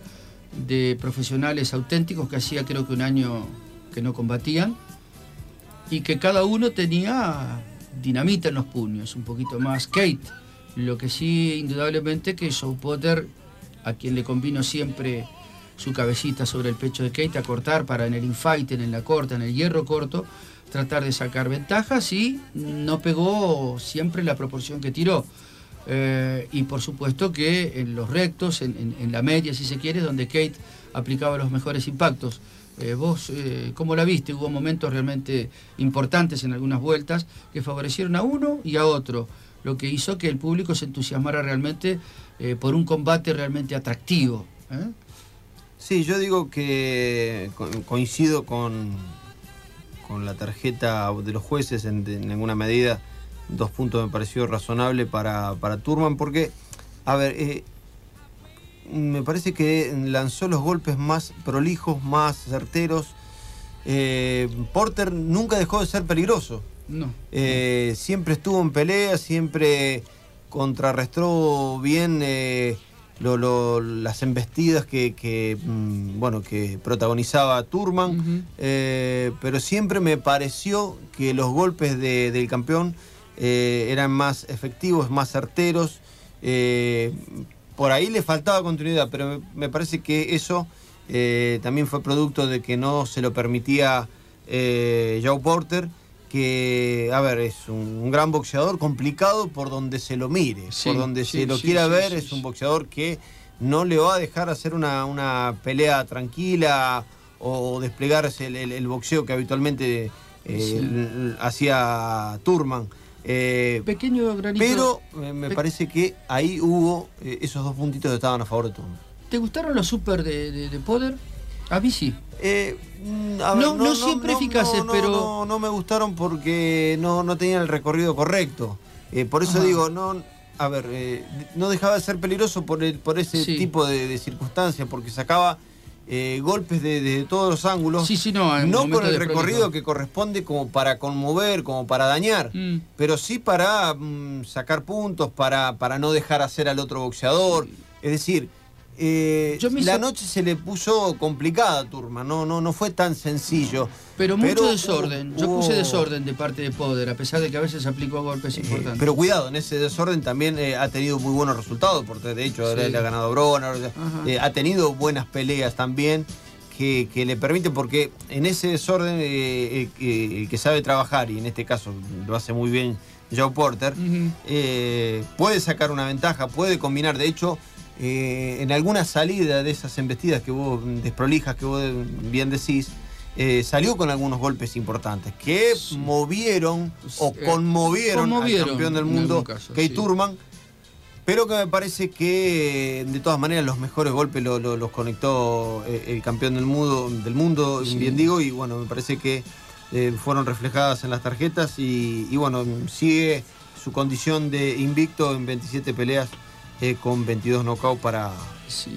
de profesionales auténticos que hacía creo que un año que no combatían y que cada uno tenía dinamita en los puños, un poquito más Kate. Lo que sí, indudablemente, que Joe Potter a quien le convino siempre su cabecita sobre el pecho de Kate a cortar para en el infight, en la corta, en el hierro corto, tratar de sacar ventajas y no pegó siempre la proporción que tiró. Eh, y por supuesto que en los rectos, en, la media si se quiere, donde Kate aplicaba los mejores impactos. Eh, vos, eh, ¿cómo la viste? Hubo momentos realmente importantes en algunas vueltas que favorecieron a uno y a otro, lo que hizo que el público se entusiasmara realmente por un combate realmente atractivo.
Sí, yo digo que coincido con, con la tarjeta de los jueces en, en alguna medida. Dos puntos me pareció razonable para, para Turman porque, a ver, eh, me parece que lanzó los golpes más prolijos, más certeros. Eh, Porter nunca dejó de ser peligroso.
No.
Eh, siempre estuvo en pelea, siempre contrarrestó bien las embestidas que, mm, bueno, que protagonizaba Turman, eh, pero siempre me pareció que los golpes del campeón eh, eran más efectivos, más certeros. Eh, por ahí le faltaba continuidad, pero me, parece que eso también fue producto de que no se lo permitía Joe Porter que, a ver, es un, gran boxeador, complicado por donde se lo mire, por donde se lo quiera ver, es un boxeador que no le va a dejar hacer una, pelea tranquila o desplegarse el, boxeo que habitualmente eh, hacía Turman.
Eh, Pequeño granito.
Pero eh, me parece que ahí hubo esos dos puntitos que estaban a favor de Turman.
¿Te gustaron los super de, de Poder? A mí sí.
Eh,
mm, no, siempre eficaces, pero.
No, me gustaron porque no, no tenían el recorrido correcto. Eh, por eso digo, no. A ver, eh, no dejaba de ser peligroso por, el, por ese tipo de, circunstancias, porque sacaba golpes de, todos los ángulos.
Sí, sí, no.
No con el recorrido que corresponde como para conmover, como para dañar, mm. pero sí para mm, sacar puntos, para, para no dejar hacer al otro boxeador. Es decir, eh, la noche se le puso complicada Turma, no, no, no fue tan sencillo.
Pero mucho desorden. Yo puse desorden de parte de Poder, a pesar de que a veces aplicó golpes eh, importantes.
Pero cuidado, en ese desorden también eh, ha tenido muy buenos resultados, porque de hecho le ha ganado Brona, ha tenido buenas peleas también. Que, le permiten, porque en ese desorden el que sabe trabajar, y en este caso lo hace muy bien Joe Porter, puede sacar una ventaja, puede combinar. De hecho, eh, en alguna salida de esas embestidas que vos, desprolijas que vos bien decís, eh, salió con algunos golpes importantes que movieron o eh, conmovieron, al campeón del mundo, Kate Turman, pero que me parece que de todas maneras los mejores golpes los conectó el campeón del mundo, del mundo bien digo, y bueno, me parece que fueron reflejadas en las tarjetas y, y bueno, sigue su condición de invicto en 27 peleas eh, con 22 knockouts para,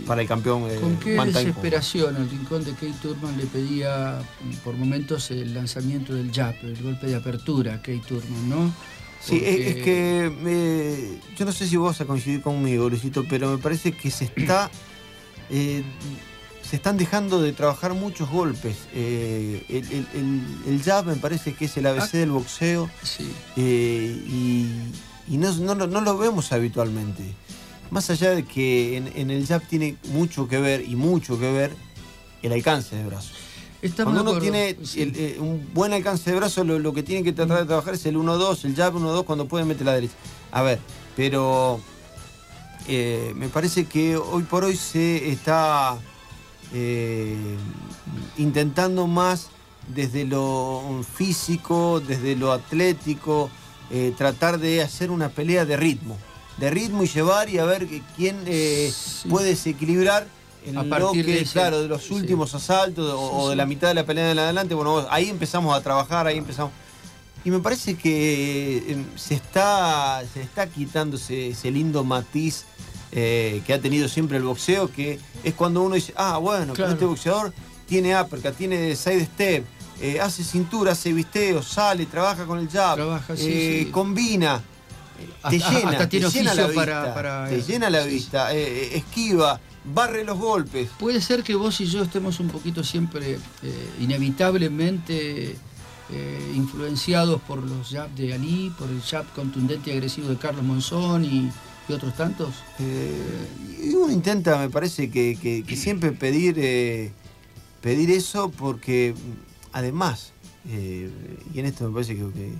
para el campeón.
Eh, ¿Con qué desesperación el rincón de Kate Turman le pedía por momentos el lanzamiento del jab, el golpe de apertura a Kate Turman, ¿no?
Sí, es, que eh, yo no sé si vos vas a coincidir conmigo, Luisito, pero me parece que se está. se están dejando de trabajar muchos golpes. el, jab me parece que es el ABC ah, del boxeo.
Sí.
y, no, no, lo vemos habitualmente. Más allá de que en, el jab tiene mucho que ver y mucho que ver el alcance de brazo. Cuando uno tiene eh, un buen alcance de brazo, lo, que tiene que tratar de trabajar es el 1-2, el jab 1-2 cuando puede meter la derecha. A ver, pero eh, me parece que hoy por hoy se está eh, intentando más desde lo físico, desde lo atlético, tratar de hacer una pelea de ritmo de ritmo y llevar y a ver quién eh, puede desequilibrar en a lo que, de claro, de los últimos asaltos o, de la mitad de la pelea de adelante. Bueno, ahí empezamos a trabajar, ahí empezamos. Y me parece que eh, se está, se está quitando ese, lindo matiz eh, que ha tenido siempre el boxeo, que es cuando uno dice, ah, bueno, este boxeador tiene uppercut, tiene side step, hace cintura, hace visteo, sale, trabaja con el jab,
trabaja,
combina te llena, te llena la vista, te llena la vista, eh, esquiva, barre los golpes.
Puede ser que vos y yo estemos un poquito siempre eh, inevitablemente eh, influenciados por los jabs de Ali, por el jab contundente y agresivo de Carlos Monzón y, y otros tantos.
Eh, y uno intenta, me parece, que, que- que siempre pedir, eh, pedir eso porque además, eh, y en esto me parece que, que-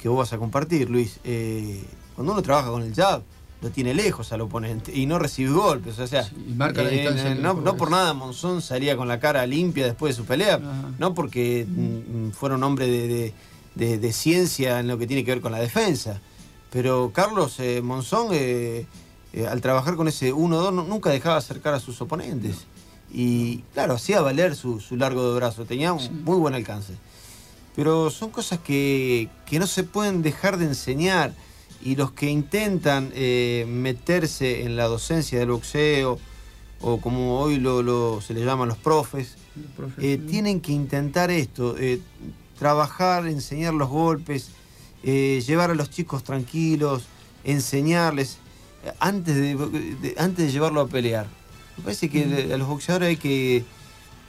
que vos vas a compartir, Luis, eh, cuando uno trabaja con el jab, lo tiene lejos al oponente y no recibe golpes. O sea,
Sí, y marca la
eh,
distancia que
no, por nada Monzón salía con la cara limpia después de su pelea,
Ajá.
no porque mm, fuera un hombre de, de- de- de ciencia en lo que tiene que ver con la defensa. Pero Carlos eh, Monzón, eh, eh, al trabajar con ese 1-2, no- nunca dejaba acercar a sus oponentes. Y claro, hacía valer su, su largo de brazo, tenía un muy buen alcance. Pero son cosas que, que no se pueden dejar de enseñar. Y los que intentan eh, meterse en la docencia del boxeo, o como hoy lo, lo- se le llaman los profes, eh, tienen que intentar esto, eh, trabajar, enseñar los golpes, llevar a los chicos tranquilos, enseñarles, antes de, de- antes de llevarlo a pelear. Me parece que a los boxeadores hay que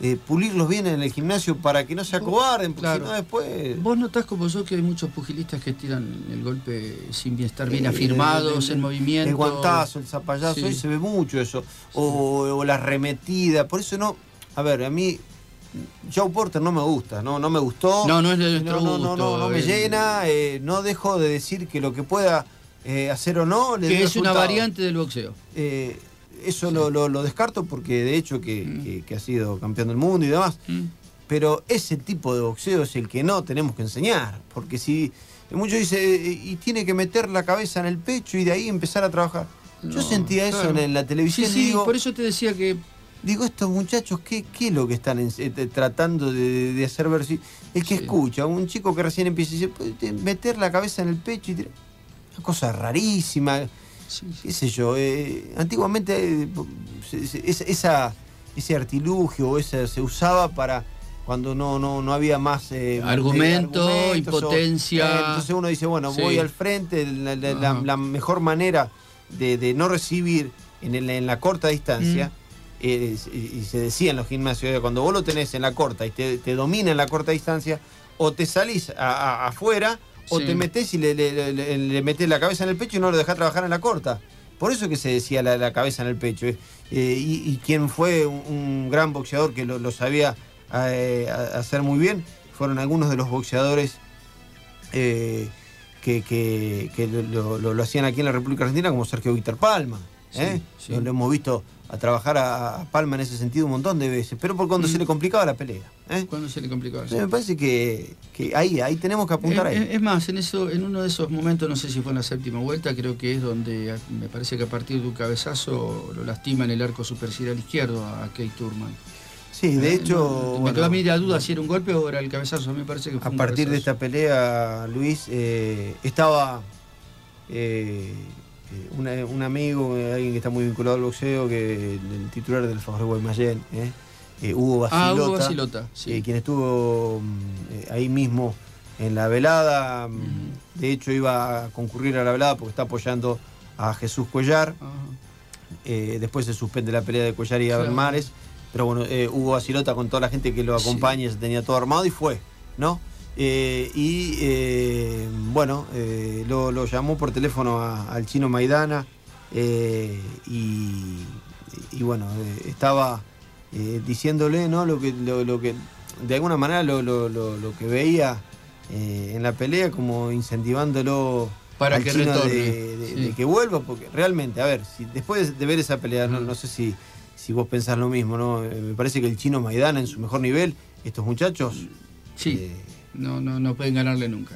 eh, pulirlos bien en el gimnasio para que no se acobarden, porque
Claro.
si no después...
Vos notás como yo que hay muchos pugilistas que tiran el golpe sin estar bien
Eh,
afirmados,
el-
en movimiento.
El guantazo, el zapallazo,
Sí.
hoy se ve mucho eso. O, o la arremetida. Por eso no. A ver, a mí. Joe Porter no me gusta, no, no me gustó.
No, no es de nuestro
no, no, no,
gusto,
no me llena. eh, no dejo de decir que lo que pueda eh, hacer o no le
Que es una variante del boxeo.
Eh, eso lo, lo- lo descarto porque de hecho que,
Mm.
que- que ha sido campeón del mundo y demás. Pero ese tipo de boxeo es el que no tenemos que enseñar. Porque si muchos dicen, eh, y tiene que meter la cabeza en el pecho y de ahí empezar a trabajar. Yo sentía eso en la televisión
Sí,
digo,
por eso te decía que
digo, estos muchachos, ¿qué, qué es lo que están en- eh, tratando de, de hacer ver si... El que
Sí.
escucha, un chico que recién empieza y dice, "Puede te- meter la cabeza en el pecho y tirar-". Una cosa rarísima
sí,
qué sé yo, eh, antiguamente eh, esa- ese artilugio ese se usaba para cuando no, no, no había más eh,
Argumento,
argumentos o-
impotencia.
eh, entonces uno dice, bueno,
Sí.
voy al frente, la, la- la-
Ajá.
la mejor manera de, de no recibir en, el- en la corta distancia.
Mm.
y, se decía en los gimnasios, cuando vos lo tenés en la corta y te, te domina en la corta distancia, o te salís a- a- afuera o
Sí.
te metés y le, le- le- le metés la cabeza en el pecho y no lo dejás trabajar en la corta. Por eso que se decía la, la cabeza en el pecho. eh. Eh, y, y quien fue un, un gran boxeador que lo, lo sabía eh, hacer muy bien, fueron algunos de los boxeadores eh, que, que- que lo, lo- lo- lo hacían aquí en la República Argentina, como Sergio Víctor Palma. ¿Eh?
Sí, sí.
Lo, hemos visto a trabajar a, Palma en ese sentido un montón de veces, pero por cuando
Mm.
se le complicaba la pelea. ¿eh?
cuando se le complicó.
Me parece que, que ahí, ahí tenemos que apuntar
Es,
ahí.
es- es más, en eso, en uno de esos momentos, no sé si fue en la séptima vuelta, creo que es donde a- me parece que a partir de un cabezazo lo lastima en el arco superciliar izquierdo a Kate Turman.
Sí, de
Eh,
hecho,
no, me
bueno,
quedó a mí la duda si era un golpe o era el cabezazo. A mí me parece que fue
a
un
partir de esta pelea, Luis, eh, estaba eh, eh, una- un amigo, eh, alguien que está muy vinculado al boxeo, que el titular del Fabre Guaymallén, eh, eh, Hugo Basilota,
Ah, Hugo Basilota, sí.
eh, quien estuvo mm, eh, ahí mismo en la velada, mm, de hecho iba a concurrir a la velada porque está apoyando a Jesús Cuellar, eh, después se suspende la pelea de Cuellar y
Claro.
Pero bueno, eh, Hugo Basilota con toda la gente que lo
Sí.
acompaña, se tenía todo armado y fue, ¿no? Eh, y eh, bueno, eh, lo, lo llamó por teléfono a- al chino Maidana y, y bueno, estaba diciéndole, ¿no? Lo que, lo, lo que de alguna manera lo, lo- que veía en la pelea, como incentivándolo
Para
al
que
chino
retorne,
de, de-
sí.
de que vuelva, porque realmente, a ver, si después de ver esa pelea, no, no sé si, si vos pensás lo mismo, ¿no? Me parece que el chino Maidana en su mejor nivel, estos muchachos.
Sí, no, no, no pueden ganarle nunca.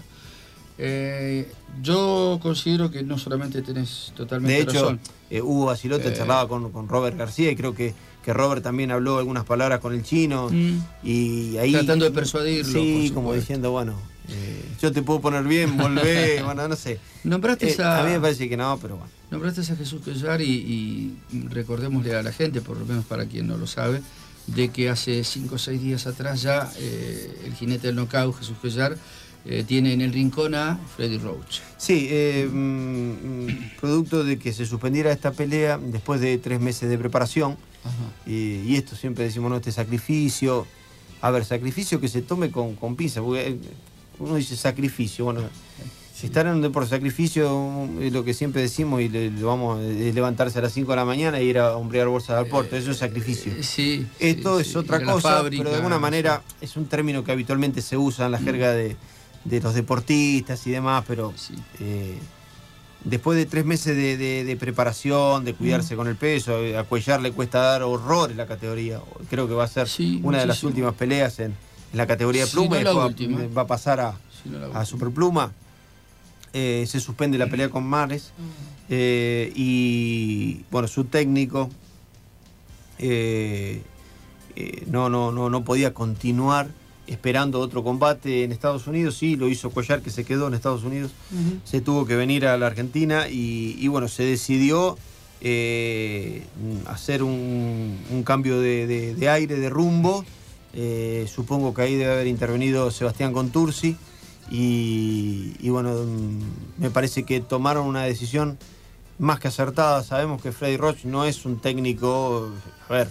Eh, yo considero que no solamente tenés totalmente
de hecho,
razón.
eh, Hugo Basilota
Eh.
charlaba con, con Robert García y creo que, que Robert también habló algunas palabras con el chino.
Mm.
Y ahí.
Tratando de persuadirlo,
Sí, como diciendo, bueno, eh, yo te puedo poner bien, volvé, bueno, no sé.
Nombraste
Eh,
a,
a mí me parece que no, pero bueno.
nombraste a Jesús Quellar y, y recordémosle a la gente, por lo menos para quien no lo sabe, de que hace 5 o 6 días atrás ya eh, el jinete del knockout, Jesús Quellar, eh, tiene en el rincón a Freddy Roach.
Sí, eh, mm, producto de que se suspendiera esta pelea después de tres meses de preparación. Y, y esto siempre decimos, ¿no? Este sacrificio. A ver, sacrificio que se tome con, con pinza, porque uno dice sacrificio, bueno, Estar en un deporte de sacrificio es lo que siempre decimos y le- lo vamos es levantarse a las 5 de la mañana e ir a hombrear bolsa de aporte, eso es sacrificio.
Eh, sí.
Esto
sí,
es
sí,
otra cosa,
fábrica,
pero de alguna manera es un término que habitualmente se usa en la jerga de, de los deportistas y demás, pero eh, después de tres meses de, de- de preparación, de cuidarse con el peso, eh, a Cuellar le cuesta dar horror en la categoría. Creo que va a ser una de las últimas peleas en, en la categoría de pluma
no
y después va- a pasar a,
no
a. Superpluma. Eh, se suspende la pelea con Mares. eh, y bueno, su técnico eh, no, no, no, no podía continuar esperando otro combate en Estados Unidos. Sí, lo hizo Collar, que se quedó en Estados Unidos. Se tuvo que venir a la Argentina y, y, bueno, se decidió hacer un, un cambio de, de- de aire, de rumbo. Supongo que ahí debe haber intervenido Sebastián Contursi. Y, y bueno, me parece que tomaron una decisión más que acertada. Sabemos que Freddy Roach no es un técnico, a ver,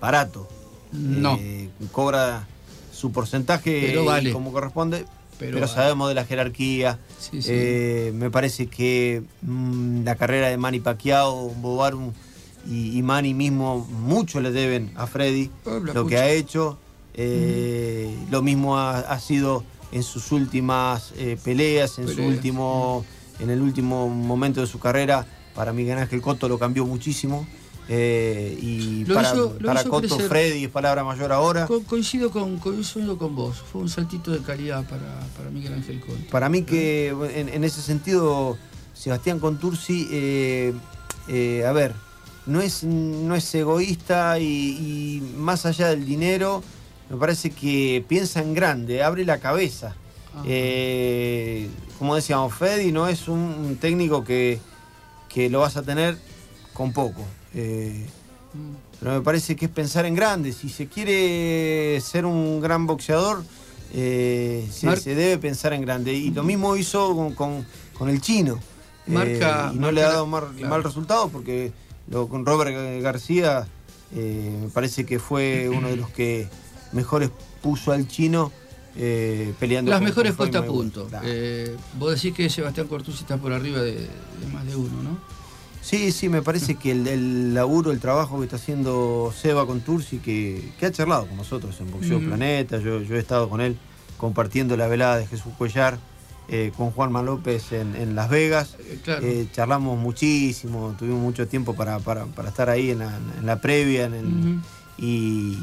barato.
No.
Eh, cobra su porcentaje
Pero vale.
como corresponde,
Pero
pero,
vale.
sabemos de la jerarquía.
Sí, sí.
Eh, me parece que mm, la carrera de Manny Pacquiao, Bobarum y, y Manny mismo mucho le deben a Freddy
Habla
lo que ha hecho. Eh, Lo mismo ha, ha sido en sus últimas eh, peleas, en su último, en el último momento de su carrera. Para Miguel Ángel Cotto lo cambió muchísimo. Eh, y
Lo
para,
hizo-
Cotto,
crecer.
Freddy es palabra mayor ahora.
Co- coincido, con, coincido con vos. Fue un saltito de calidad para, para Miguel Ángel Conte.
Para mí que en, en ese sentido, Sebastián Contursi, eh, eh, a ver, no es, no es egoísta y, y más allá del dinero, me parece que piensa en grande, abre la cabeza. Eh, como decíamos, Freddy no es un, un técnico que, que lo vas a tener con poco. Eh, pero me parece que es pensar en grande. Si se quiere ser un gran boxeador, eh, se, debe pensar en grande. Y lo mismo hizo con, con- con el chino.
Marca-
y no
marca
le ha dado mal,
claro.
mal resultado porque lo, con Robert García me parece que fue uno de los que mejores puso al chino eh, peleando
Las
con-
mejores puestas a punto.
Claro.
Eh, vos decís que Sebastián Cortucci está por arriba de, de más de uno, ¿no?
Sí, sí, me parece que el, el laburo, el trabajo que está haciendo Seba con Tursi, que, que ha charlado con nosotros en Boxeo. Planeta, yo, yo he estado con él compartiendo la velada de Jesús Cuellar eh, con Juanma López en, en Las Vegas.
Eh, claro.
Charlamos muchísimo, tuvimos mucho tiempo para, para- para estar ahí en la, en la previa. en el-
Ujú.
y, y-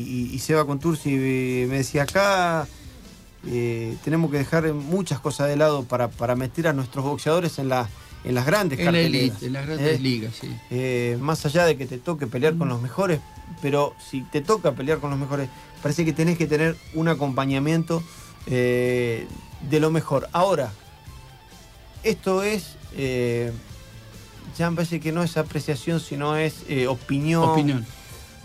y Seba Contursi eh, me decía, acá eh, tenemos que dejar muchas cosas de lado para, para meter a nuestros boxeadores en, la, en las grandes
En la
carteleras.
elite, en las grandes
Eh,
ligas, sí.
eh, más allá de que te toque pelear
Mm.
con los mejores, pero si te toca pelear con los mejores, parece que tenés que tener un acompañamiento de lo mejor. Ahora, esto es, ya me parece que no es apreciación, sino es eh, opinión.
Opinión.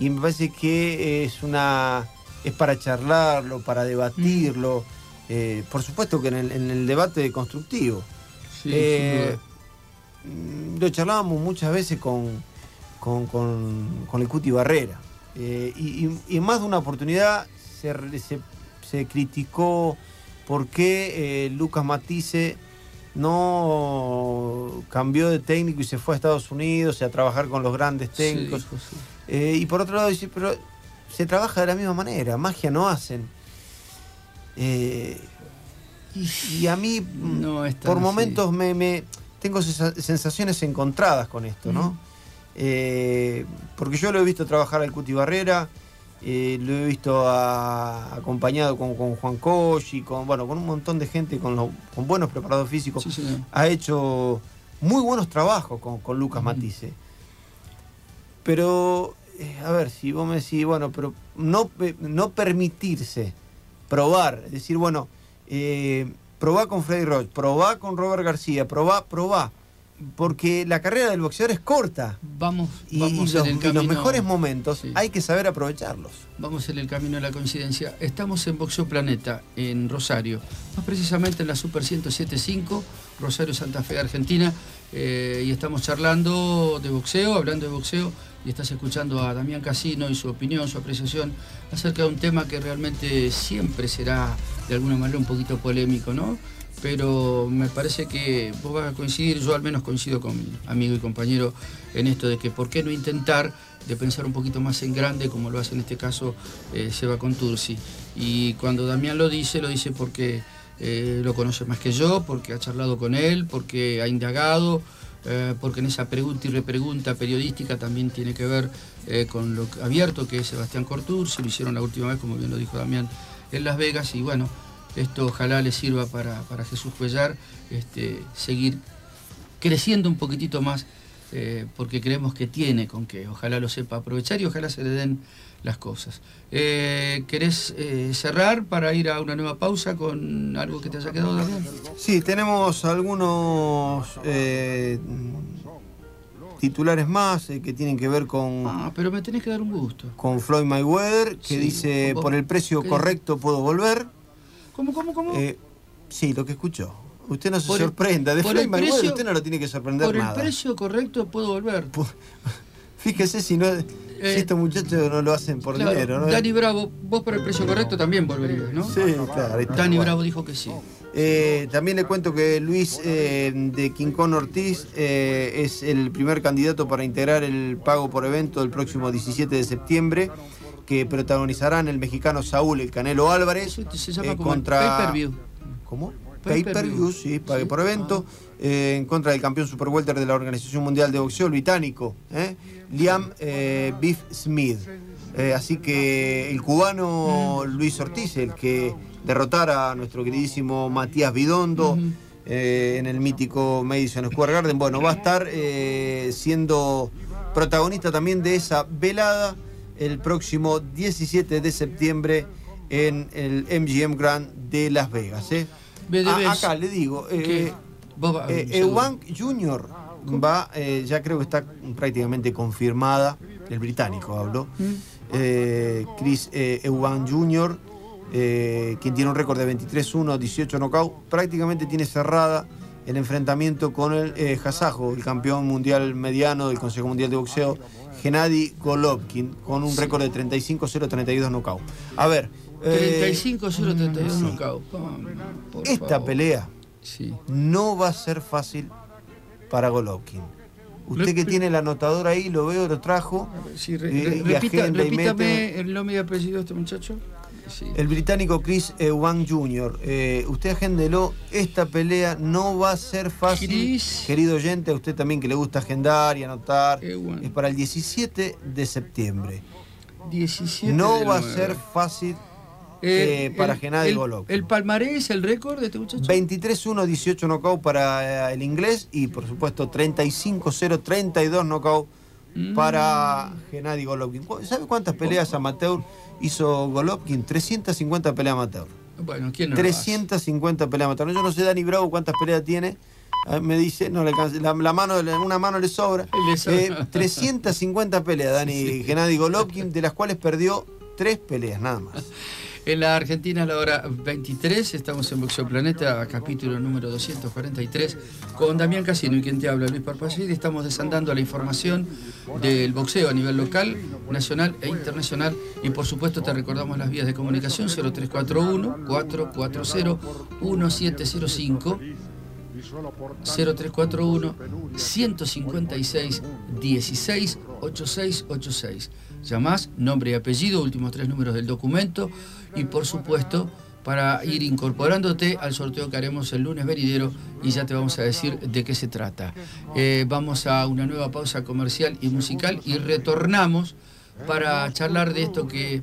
Y me parece que es una es para charlarlo, para debatirlo. eh, por supuesto que en el, en el debate constructivo.
Sí,
Eh, mm, lo charlábamos muchas veces con, con, con- con el Cuti Barrera. Eh, y, y- en más de una oportunidad se, se- se criticó por qué Lucas Matisse no cambió de técnico y se fue a Estados Unidos y a trabajar con los grandes técnicos.
Sí, dijo, sí.
Eh, y por otro lado, dice, pero se trabaja de la misma manera, magia no hacen. Eh, y, y a mí,
No
por momentos, me, me- tengo sensa- sensaciones encontradas con esto, ¿no? Eh, porque yo lo he visto trabajar al Cuti Barrera, eh, lo he visto a- acompañado con, con Juan Cosci, con, bueno, con un montón de gente, con, los- con buenos preparados físicos
Sí,
ha hecho muy buenos trabajos con, con Lucas
Ujú.
Matisse. Pero, eh, a ver, si vos me decís, bueno, pero no, no permitirse probar, es decir, bueno, eh, probá con Freddy Roach, probá con Robert García, probá, probá, porque la carrera del boxeador es corta
Vamos,
y,
vamos
y los,
en el
y
camino.
los mejores momentos
Sí.
hay que saber aprovecharlos.
Vamos en el camino de la coincidencia. Estamos en Boxeo Planeta, en Rosario. Más precisamente en la Super 1075, Rosario Santa Fe, Argentina. eh, y estamos charlando de boxeo, hablando de boxeo y estás escuchando a Damián Casino y su opinión, su apreciación acerca de un tema que realmente siempre será de alguna manera un poquito polémico, ¿no? Pero me parece que vos vas a coincidir, yo al menos coincido con mi amigo y compañero en esto de que por qué no intentar de pensar un poquito más en grande, como lo hace en este caso eh, Seba Contursi. Y cuando Damián lo dice, lo dice porque eh, lo conoce más que yo, porque ha charlado con él, porque ha indagado, eh, porque en esa pregunta y repregunta periodística también tiene que ver eh, con lo abierto que es Sebastián Contursi, lo hicieron la última vez, como bien lo dijo Damián, en Las Vegas, y bueno, esto ojalá le sirva para, para Jesús Cuellar este, seguir creciendo un poquitito más, eh, porque creemos que tiene con que, ojalá lo sepa aprovechar y ojalá se le den las cosas. Eh, ¿Querés eh, cerrar para ir a una nueva pausa con algo que te haya quedado también?
Sí, tenemos algunos eh, titulares más que tienen que ver con,
Ah, pero me tenés que dar un gusto.
con Floyd Mayweather, que
Sí,
dice, por el precio
¿qué
correcto puedo volver.
¿Cómo, cómo, cómo?
Eh, sí, lo que escuchó. Usted no se
Por el-
sorprenda. De
por
Floyd
el
Mayweather usted no lo tiene que sorprender
Por el
nada.
precio correcto puedo volver.
Fíjese si no si estos muchachos no lo hacen por
Eh, Claro,
dinero, ¿no?
Dani Bravo, vos por el precio correcto también volverías, ¿no?
Sí, claro.
Dani
Bueno.
Bravo dijo que sí.
Eh, también le cuento que Luis eh, de Quincón Ortiz eh, es el primer candidato para integrar el pago por evento del próximo 17 de septiembre, que protagonizarán el mexicano Saúl El Canelo Álvarez
Eso se llama
eh,
como
contra
pay-per-view.
¿Cómo?
Pay-per-view.
Sí, pague por evento, eh, en contra del campeón super welter de la Organización Mundial de Boxeo, el británico, eh, Liam Beef Smith. Así que el cubano Luis Ortiz, el que derrotara a nuestro queridísimo Matías Bidondo eh, en el mítico Madison Square Garden, bueno, va a estar eh, siendo protagonista también de esa velada el próximo 17 de septiembre en el MGM Grand de Las Vegas. ¿eh?
Ve,
A-
debes-
acá le digo, eh,
¿Qué? Vos va-
eh, Jr. va, eh, ya creo que está prácticamente confirmada, el británico hablo,
Mm.
Chris Eubank Jr., quien tiene un récord de 23-1, 18 knockout, prácticamente tiene cerrada el enfrentamiento con el Hasajo, el campeón mundial mediano del Consejo Mundial de Boxeo, Gennady Golovkin, con un récord de 35-0-32 knockout. A ver, eh,
35-0-32
sí.
knockout. Vamos, por
esta
favor.
pelea
Sí.
no va a ser fácil para Golovkin. Usted que tiene el anotador ahí, lo veo, lo trajo.
Sí, re- re-
y
repita-
y
repítame el nombre y apellido de este muchacho. Sí.
El británico Chris Eubank Jr. Eh, usted agéndelo, esta pelea no va a ser fácil.
Chris
Querido oyente, a usted también que le gusta agendar y anotar. Es para el 17 de septiembre.
17
No va a ser fácil
Eh,
eh, para
el-
Gennady
el-
Golovkin.
¿El palmarés, el récord de este muchacho?
23-1, 18 knockout para eh, el inglés y por supuesto 35-0, 32 knockout
Mm.
para Gennady Golovkin. ¿Cu- ¿Sabe cuántas peleas amateur hizo Golovkin? 350 peleas amateur.
Bueno, ¿quién no lo hace?
350 peleas amateur. Yo no sé Dani Bravo cuántas peleas tiene. A ver, Me dice, no le alcanza, la, la mano, una mano le sobra.
Le sobra.
Eh, 350 peleas, Dani Gennady Golovkin, de las cuales perdió tres peleas, nada más.
En la Argentina a la hora 23, estamos en Boxeo Planeta, capítulo número 243, con Damián Casino y quien te habla, Luis Parpallid. Estamos desandando la información del boxeo a nivel local, nacional e internacional. Y por supuesto te recordamos las vías de comunicación 0341-440-1705. 0341 156 16 8686. Llamás, nombre y apellido, últimos tres números del documento y por supuesto para ir incorporándote al sorteo que haremos el lunes venidero y ya te vamos a decir de qué se trata. Eh, vamos a una nueva pausa comercial y musical y retornamos para charlar de esto que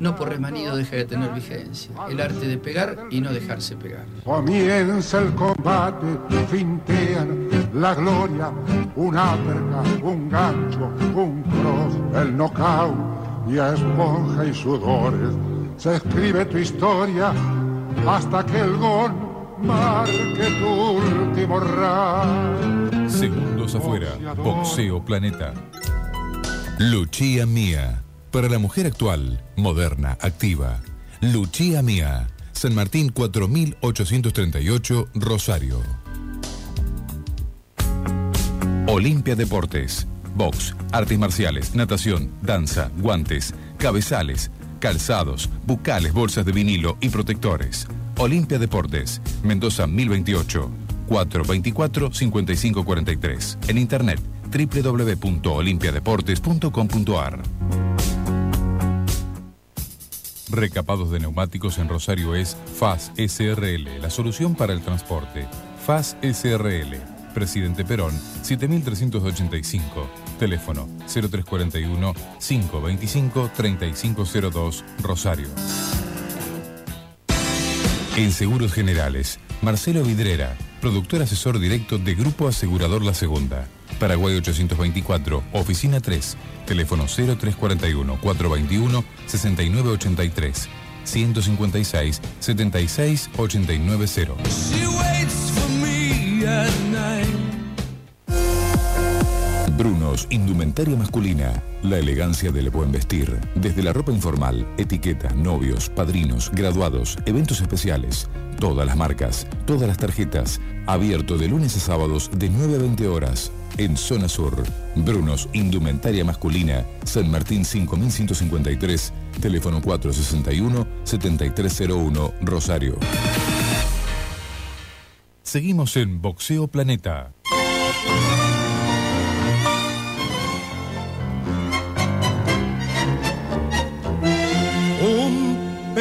no por remanido deja de tener vigencia, el arte de pegar y no dejarse pegar.
Comienza el combate, fintean la gloria, un uppercut, un gancho, un cross, el knockout y a esponja y sudores se escribe tu historia hasta que el gol marque tu último round.
Segundos afuera, Boxeo Planeta. Luchía Mía. Para la mujer actual, moderna, activa. Luchía Mía. San Martín 4838, Rosario. Olimpia Deportes. box, artes marciales, natación, danza, guantes, cabezales, calzados, bucales, bolsas de vinilo y protectores. Olimpia Deportes, Mendoza 1028, 424-5543. En internet www.olimpiadeportes.com.ar. Recapados de neumáticos en Rosario es FAS SRL, la solución para el transporte. FAS SRL, Presidente Perón, 7385. Teléfono 0341 525 3502, Rosario. En Seguros Generales, Marcelo Vidrera, productor asesor directo de Grupo Asegurador La Segunda. Paraguay 824, Oficina 3, teléfono 0341 421 Brunos, indumentaria masculina. La elegancia del buen vestir. Desde la ropa informal, etiqueta, novios, padrinos, graduados, eventos especiales. Todas las marcas, todas las tarjetas. Abierto de lunes a sábados de 9 a 20 horas. En Zona Sur. Brunos, indumentaria masculina. San Martín 5153. Teléfono 461-7301, Rosario. Seguimos en Boxeo Planeta.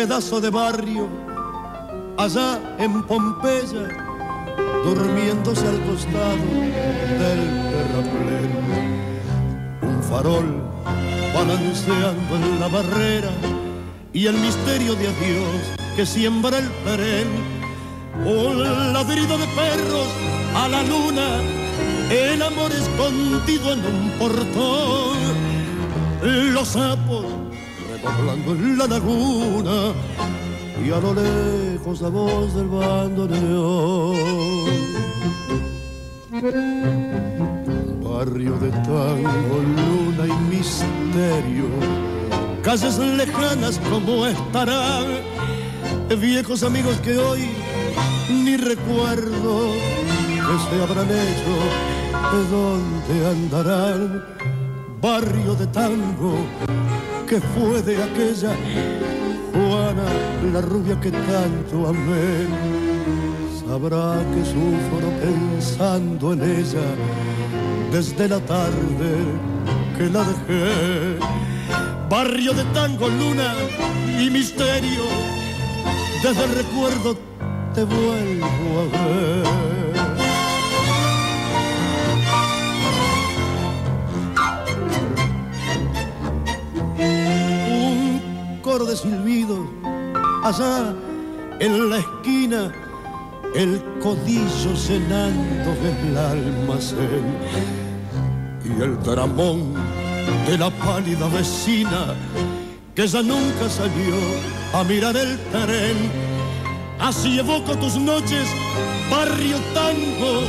Pedazo de barrio allá en Pompeya, durmiéndose al costado del terraplén. Un farol balanceando en la barrera y el misterio de adiós que siembra el perén. Un ladrido de perros a la luna, el amor escondido en un portón. Los sapos redoblando en la laguna y a lo lejos la voz del bandoneón. Barrio de tango, luna y misterio, calles lejanas como estarán, viejos amigos que hoy ni recuerdo que se habrán hecho, de dónde andarán. Barrio de tango, que fue de aquella Juana, la rubia que tanto amé. Sabrá que sufro pensando en ella desde la tarde que la dejé. Barrio de tango, luna y misterio, desde el recuerdo te vuelvo a ver. De silbido, allá en la esquina, el codillo cenando el almacén y el dramón de la pálida vecina que ya nunca salió a mirar el tren. Así evoco tus noches, barrio tango,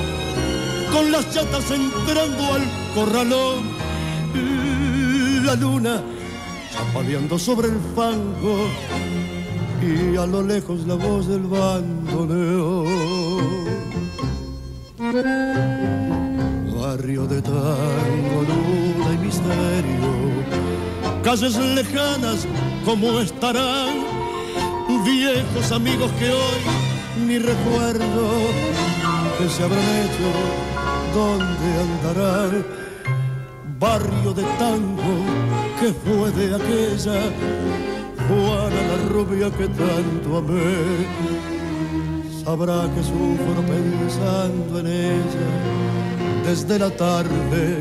con las chatas entrando al corralón. La luna chapaleando sobre el fango y a lo lejos la voz del bandoneón. Barrio de tango, luna y misterio, calles lejanas como estarán, viejos amigos que hoy ni recuerdo que se habrán hecho, dónde andarán. Barrio de tango que fue de aquella Juana la rubia que tanto amé. Sabrá que sufro pensando en ella desde la tarde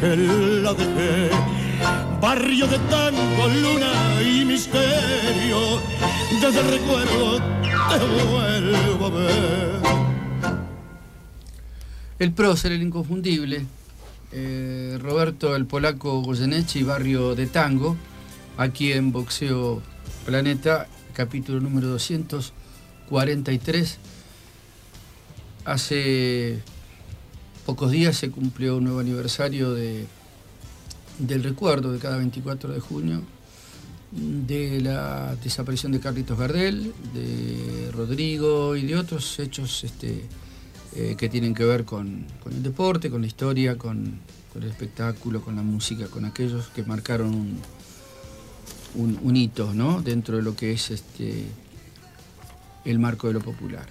que la dejé. Barrio de tango, luna y misterio, desde el recuerdo te vuelvo a ver.
El prócer, el inconfundible, eh, Roberto el Polaco Goyeneche Barrio de Tango, aquí en Boxeo Planeta, capítulo número 243. Hace pocos días se cumplió un nuevo aniversario de, del recuerdo de cada 24 de junio de la desaparición de Carlitos Gardel, de Rodrigo y de otros hechos este, eh, que tienen que ver con, con el deporte, con la historia, con, con el espectáculo, con la música, con aquellos que marcaron un, un- hito ¿no? dentro de lo que es este, el marco de lo popular.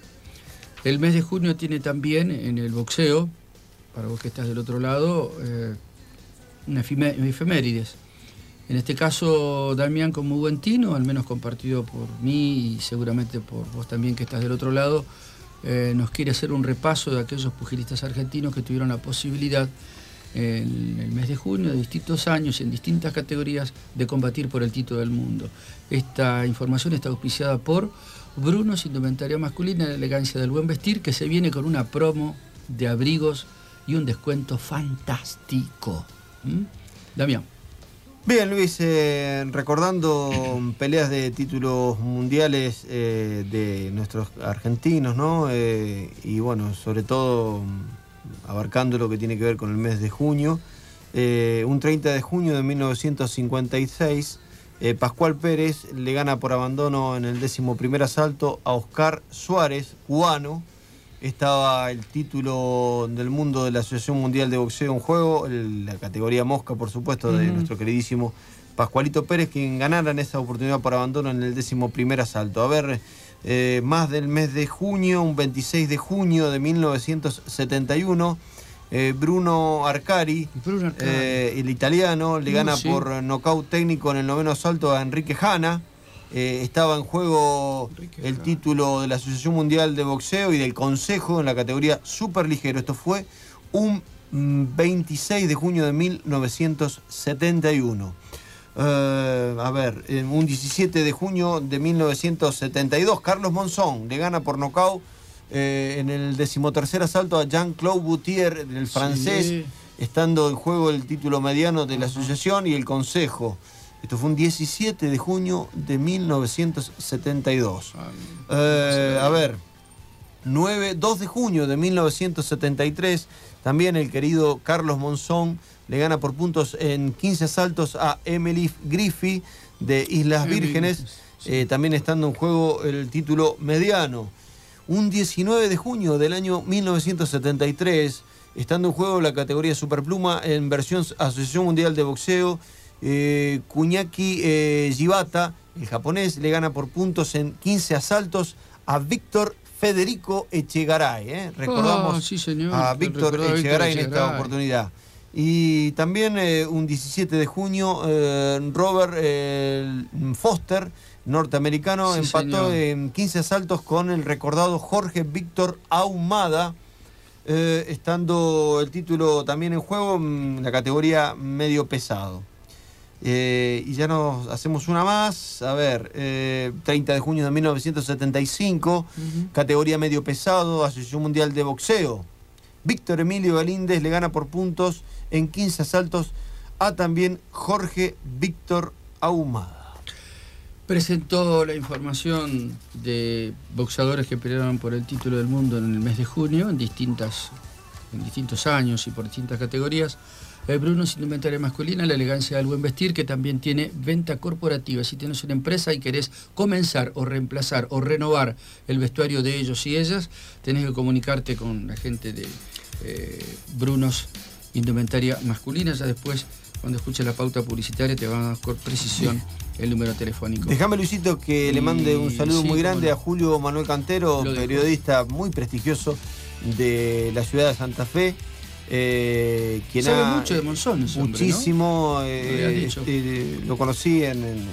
El mes de junio tiene también en el boxeo, para vos que estás del otro lado, eh, una efemérides. En este caso, Damián como Bugentino, al menos compartido por mí y seguramente por vos también que estás del otro lado, eh, nos quiere hacer un repaso de aquellos pugilistas argentinos que tuvieron la posibilidad en el mes de junio, de distintos años en distintas categorías, de combatir por el título del mundo. Esta información está auspiciada por Brunos Indumentaria Masculina, la elegancia del buen vestir, que se viene con una promo de abrigos y un descuento fantástico. ¿Mm? Damián.
Bien, Luis, eh, recordando peleas de títulos mundiales eh, de nuestros argentinos, ¿no? Eh, y bueno, sobre todo mm, abarcando lo que tiene que ver con el mes de junio. Un 30 de junio de 1956, eh, Pascual Pérez le gana por abandono en el décimo primer asalto a Oscar Suárez, cubano. Estaba el título del mundo de la Asociación Mundial de Boxeo en juego, el- la categoría mosca, por supuesto, de nuestro queridísimo Pascualito Pérez, quien ganara en esa oportunidad por abandono en el décimo primer asalto. A ver, eh, más del mes de junio, un 26 de junio de 1971, eh, Bruno Arcari,
Bruno Arcari.
eh, el italiano, le
Uh,
gana
sí.
por nocaut técnico en el noveno asalto a Enrique Hanna. Eh, estaba en juego el título de la Asociación Mundial de Boxeo y del Consejo en la categoría super ligero. Esto fue un mm, 26 de junio de 1971. Eh, a ver, un 17 de junio de 1972, Carlos Monzón le gana por nocaut eh, en el decimotercer asalto a Jean-Claude Boutier, el francés,
Sí.
estando en juego el título mediano de la asociación y el consejo. Esto fue un 17 de junio de 1972. Eh, a ver, 9, 2 de junio de 1973, también el querido Carlos Monzón le gana por puntos en 15 asaltos a Emily Griffey de Islas Vírgenes, eh, también estando en juego el título mediano. Un 19 de junio del año 1973, estando en juego la categoría Superpluma en versión Asociación Mundial de Boxeo, eh, Kuñaki eh, Shibata, el japonés, le gana por puntos en 15 asaltos a Víctor Federico Echegaray. ¿eh? Recordamos
Ah, sí, señor.
a Víctor Echegaray en esta oportunidad. Y también eh, un 17 de junio, Robert Foster, norteamericano,
Sí,
empató
señor.
en 15 asaltos con el recordado Jorge Víctor Ahumada, eh, estando el título también en juego en la categoría medio pesado. Eh, y ya nos hacemos una más, a ver, eh, 30 de junio de 1975, categoría medio pesado, Asociación Mundial de Boxeo. Víctor Emilio Galíndez le gana por puntos en 15 asaltos a también Jorge Víctor Ahumada.
Presentó la información de boxeadores que pelearon por el título del mundo en el mes de junio, en, distintas, en distintos años y por distintas categorías. El Bruno es indumentaria masculina, la elegancia del buen vestir, que también tiene venta corporativa. Si tienes una empresa y querés comenzar o reemplazar o renovar el vestuario de ellos y ellas, tenés que comunicarte con la gente de eh, Brunos Indumentaria Masculina. Ya después, cuando escuches la pauta publicitaria, te van a dar con precisión el número telefónico.
Déjame, Luisito, que
Y-
le mande un saludo
sí,
muy grande a Julio Manuel Cantero, periodista muy prestigioso de la ciudad de Santa Fe. Eh, quien
Sabe
ha-
mucho de Monzón, ese hombre,
Muchísimo.
¿no?
eh,
Lo
este, lo conocí en, en-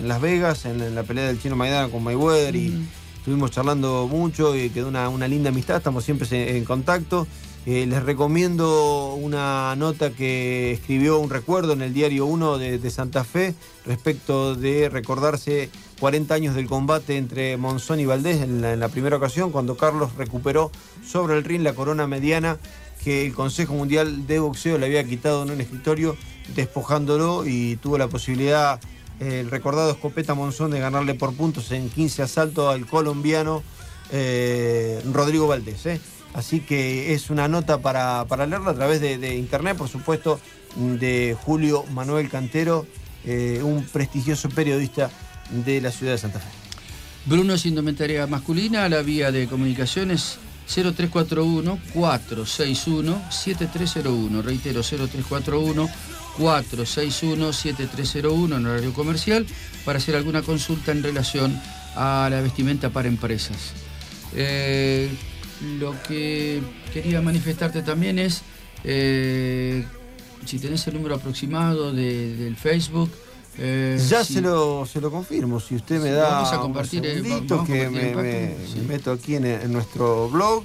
en Las Vegas, en, en la pelea del Chino Maidana con Mayweather y
Mm.
estuvimos charlando mucho y quedó una, una linda amistad, estamos siempre en, contacto. Eh, les recomiendo una nota que escribió un recuerdo en el diario 1 de, de Santa Fe respecto de recordarse 40 años del combate entre Monzón y Valdés en la, en la primera ocasión, cuando Carlos recuperó sobre el ring la corona mediana que el Consejo Mundial de Boxeo le había quitado en un escritorio, despojándolo y tuvo la posibilidad eh, el recordado Escopeta Monzón de ganarle por puntos en 15 asaltos al colombiano eh, Rodrigo Valdés. ¿eh? Así que es una nota para, para leerla a través de, internet, por supuesto, de Julio Manuel Cantero, un prestigioso periodista de la ciudad de Santa Fe.
Bruno es indumentaria masculina, la vía de comunicaciones 0341-461-7301. Reitero, 0341-461-7301 en horario comercial para hacer alguna consulta en relación a la vestimenta para empresas. Lo que quería manifestarte también es si tenés el número aproximado de- del Facebook. Eh,
Ya se, lo, se lo confirmo, si usted me
Sí,
da
vamos a
un
compartir, eh,
segundito
vamos a
que
compartir
me,
el
me-
impacto, sí.
me meto aquí en, en nuestro blog,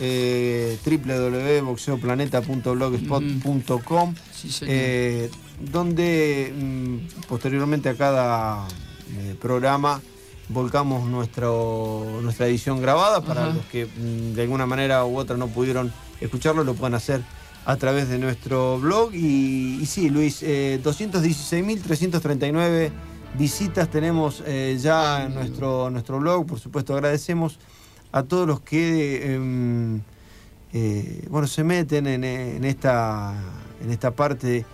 eh, www.boxeoplaneta.blogspot.com, eh, donde mm, posteriormente a cada programa volcamos nuestro, nuestra edición grabada para
Ajá.
los que mm, de alguna manera u otra no pudieron escucharlo, lo pueden hacer a través de nuestro blog. Y, y sí, Luis, eh, 216.339 visitas tenemos eh, ya en nuestro, nuestro blog. Por supuesto, agradecemos a todos los que em, eh, bueno, se meten en, en esta, en esta parte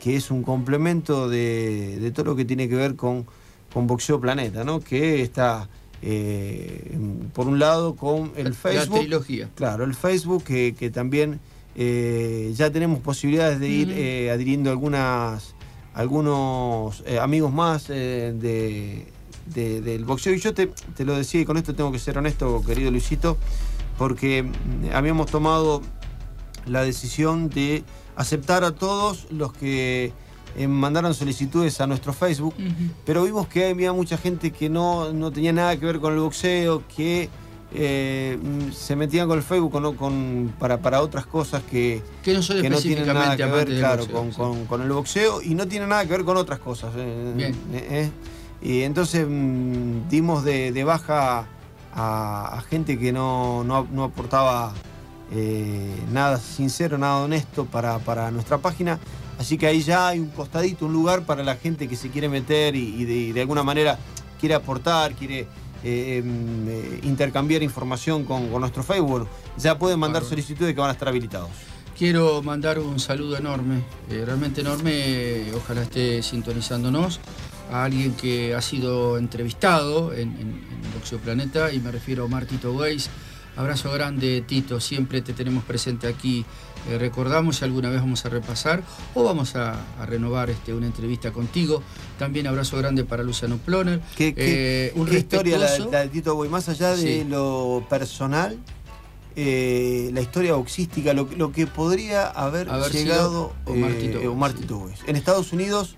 que es un complemento de, de todo lo que tiene que ver con, con Boxeo Planeta, ¿no? que está, eh, por un lado, con el
La- la
Facebook.
trilogía.
Claro, el Facebook, que, que también eh, ya tenemos posibilidades de ir eh, adhiriendo algunas, algunos eh, amigos más eh, de, de- del boxeo. Y yo te, te lo decía, y con esto tengo que ser honesto, querido Luisito, porque mm, habíamos tomado la decisión de aceptar a todos los que mandaron solicitudes a nuestro Facebook, pero vimos que había mucha gente que no, no tenía nada que ver con el boxeo, que eh, se metían con el Facebook con, con- para, para otras cosas que,
Que no son
tienen nada que ver claro,
boxeo,
con,
sí.
con- con el boxeo y no tienen nada que ver con otras cosas. eh,
Bien.
eh. Y entonces mm, dimos de, de baja a, a gente que no, no- no aportaba eh, nada sincero, nada honesto para, para nuestra página. Así que ahí ya hay un costadito, un lugar para la gente que se quiere meter y, y de, y de alguna manera quiere aportar, quiere eh, em, eh, intercambiar información con, con nuestro Facebook. Ya pueden mandar solicitudes que van a estar habilitados.
Quiero mandar un saludo enorme, eh, realmente enorme, ojalá esté sintonizándonos, a alguien que ha sido entrevistado en, en- en Planeta y me refiero a Omar Tito Weiss. Abrazo grande Tito, siempre te tenemos presente aquí. Eh, recordamos si alguna vez vamos a repasar o vamos a, a renovar este, una entrevista contigo. También abrazo grande para Luciano Ploner.
¿Qué, qué-
Eh, un
qué historia la, de Tito Boy? Más allá de
Sí.
lo personal, eh, la historia boxística, lo, lo que podría haber,
Haber
llegado
Omar Tito Boy,
Omar. Tito Boy. En Estados Unidos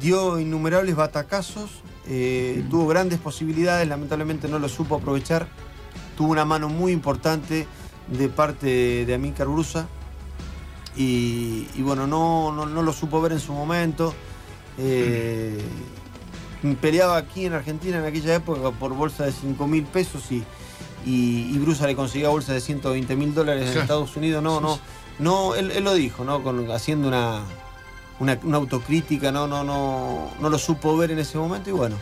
dio innumerables batacazos, tuvo grandes posibilidades, lamentablemente no lo supo aprovechar. Tuvo una mano muy importante de parte de, Amílcar Brusa y, y bueno, no, no, no lo supo ver en su momento. Eh, peleaba aquí en Argentina en aquella época por bolsa de 5 mil pesos y, y, y Brusa le conseguía bolsa de 120 mil dólares en. Estados Unidos. No, no, no, él, él lo dijo, ¿no? Con- haciendo una, una, una autocrítica, no, no, no, no lo supo ver en ese momento y bueno.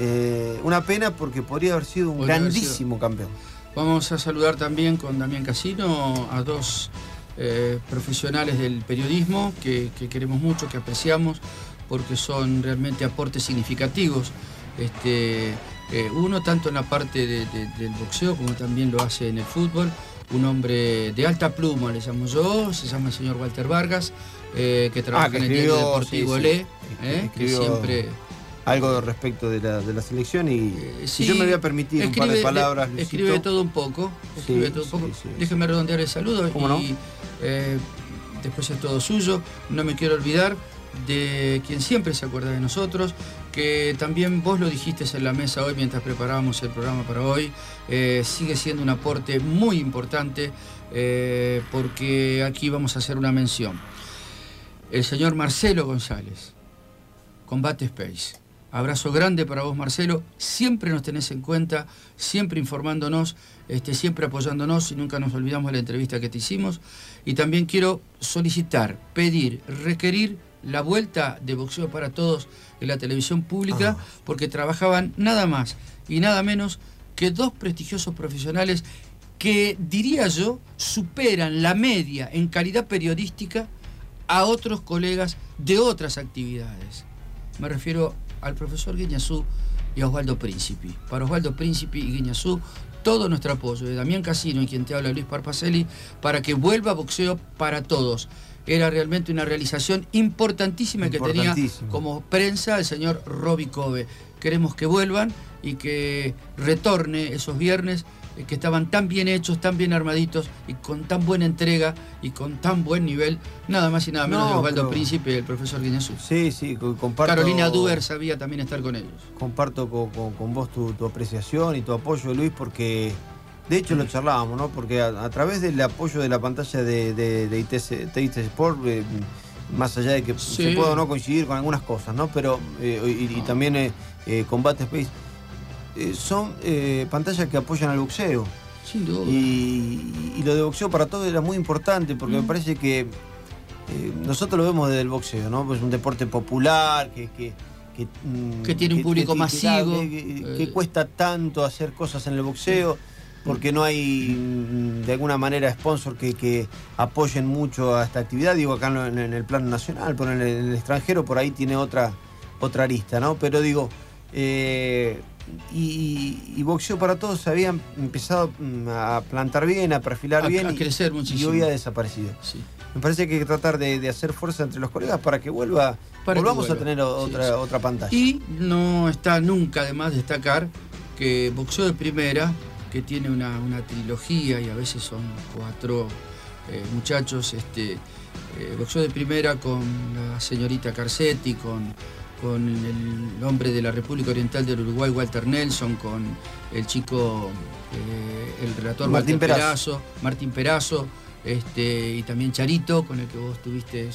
eh, una pena porque podría haber sido un
Podría
grandísimo campeón.
Vamos a saludar también con Damián Casino a dos eh, profesionales del periodismo que, que queremos mucho, que apreciamos, porque son realmente aportes significativos. Este, eh, uno tanto en la parte de- de- del boxeo como también lo hace en el fútbol. Un hombre de alta pluma, le llamo yo, se llama el señor Walter Vargas, eh, que trabaja
Ah, que
en el diario Deportivo
sí, sí.
Le, que siempre...
Algo respecto de la, de la selección y,
Eh, Sí,
yo me voy a permitir un par de palabras.
le-. Escribe todo un poco. Escribe
Sí,
todo un poco.
sí.
Déjeme redondear el saludo
¿Cómo
y
no?
eh, después es todo suyo. No me quiero olvidar de quien siempre se acuerda de nosotros, que también vos lo dijiste en la mesa hoy mientras preparábamos el programa para hoy, eh, sigue siendo un aporte muy importante eh, porque aquí vamos a hacer una mención. El señor Marcelo González, Combate Space. Abrazo grande para vos, Marcelo. Siempre nos tenés en cuenta, siempre informándonos, este, siempre apoyándonos y nunca nos olvidamos de la entrevista que te hicimos. Y también quiero solicitar, pedir, requerir la vuelta de Boxeo para Todos en la televisión pública,
Ah.
porque trabajaban nada más y nada menos que dos prestigiosos profesionales que, diría yo, superan la media en calidad periodística a otros colegas de otras actividades. Me refiero al profesor Guiñazú y a Osvaldo Príncipe. Para Osvaldo Príncipe y Guiñazú, todo nuestro apoyo de Damián Casino y quien te habla Luis Parpacelli para que vuelva boxeo para todos. Era realmente una realización importantísima que tenía como prensa el señor Roby Cove. Queremos que vuelvan y que retorne esos viernes que estaban tan bien hechos, tan bien armaditos y con tan buena entrega y con tan buen nivel, nada más y nada menos
No,
de Osvaldo
pero-
Príncipe y el profesor Guinesú.
Sí, sí, co- comparto.
Carolina Duer sabía también estar con ellos.
Comparto co- co- con, vos tu, tu apreciación y tu apoyo, Luis, porque de hecho lo charlábamos, ¿no? Porque a, a través del apoyo de la pantalla de, de, de ITC, Sport, eh, más allá de que
Sí.
se pueda o no coincidir con algunas cosas, ¿no? Pero, eh, y, y también eh, eh, Combate Space, eh, son eh, pantallas que apoyan al boxeo.
Sin duda.
Y, y lo de boxeo para todos era muy importante porque
Mm.
me parece que eh, nosotros lo vemos desde el boxeo, ¿no? Pues un deporte popular que. que que, mm,
Que tiene un público masivo,
que- cuesta tanto hacer cosas en el boxeo, porque no hay mm, de alguna manera sponsor que, que apoyen mucho a esta actividad. Digo acá en, en el plano nacional, pero en el, en el extranjero por ahí tiene otra, otra arista, ¿no? Pero digo, eh, y, y boxeo para todos se había empezado mm, a plantar bien, a perfilar
A-
bien.
a
y-
crecer
y
muchísimo.
hoy ha desaparecido.
Sí.
Me parece que hay que tratar de, de hacer fuerza entre los colegas para que vuelva,
Para que
volvamos a tener
Sí,
otra,
sí.
otra pantalla.
Y no está nunca de más destacar que Boxeo de Primera, que tiene una, una trilogía y a veces son cuatro eh, muchachos, este, eh, Boxeo de Primera con la señorita Carcetti, con, con el hombre de la República Oriental del Uruguay, Walter Nelson, con el chico, eh, el relator
Martín
Walter
Perazo.
Perazo, Martín Perazo, este, y también Charito, con el que vos tuviste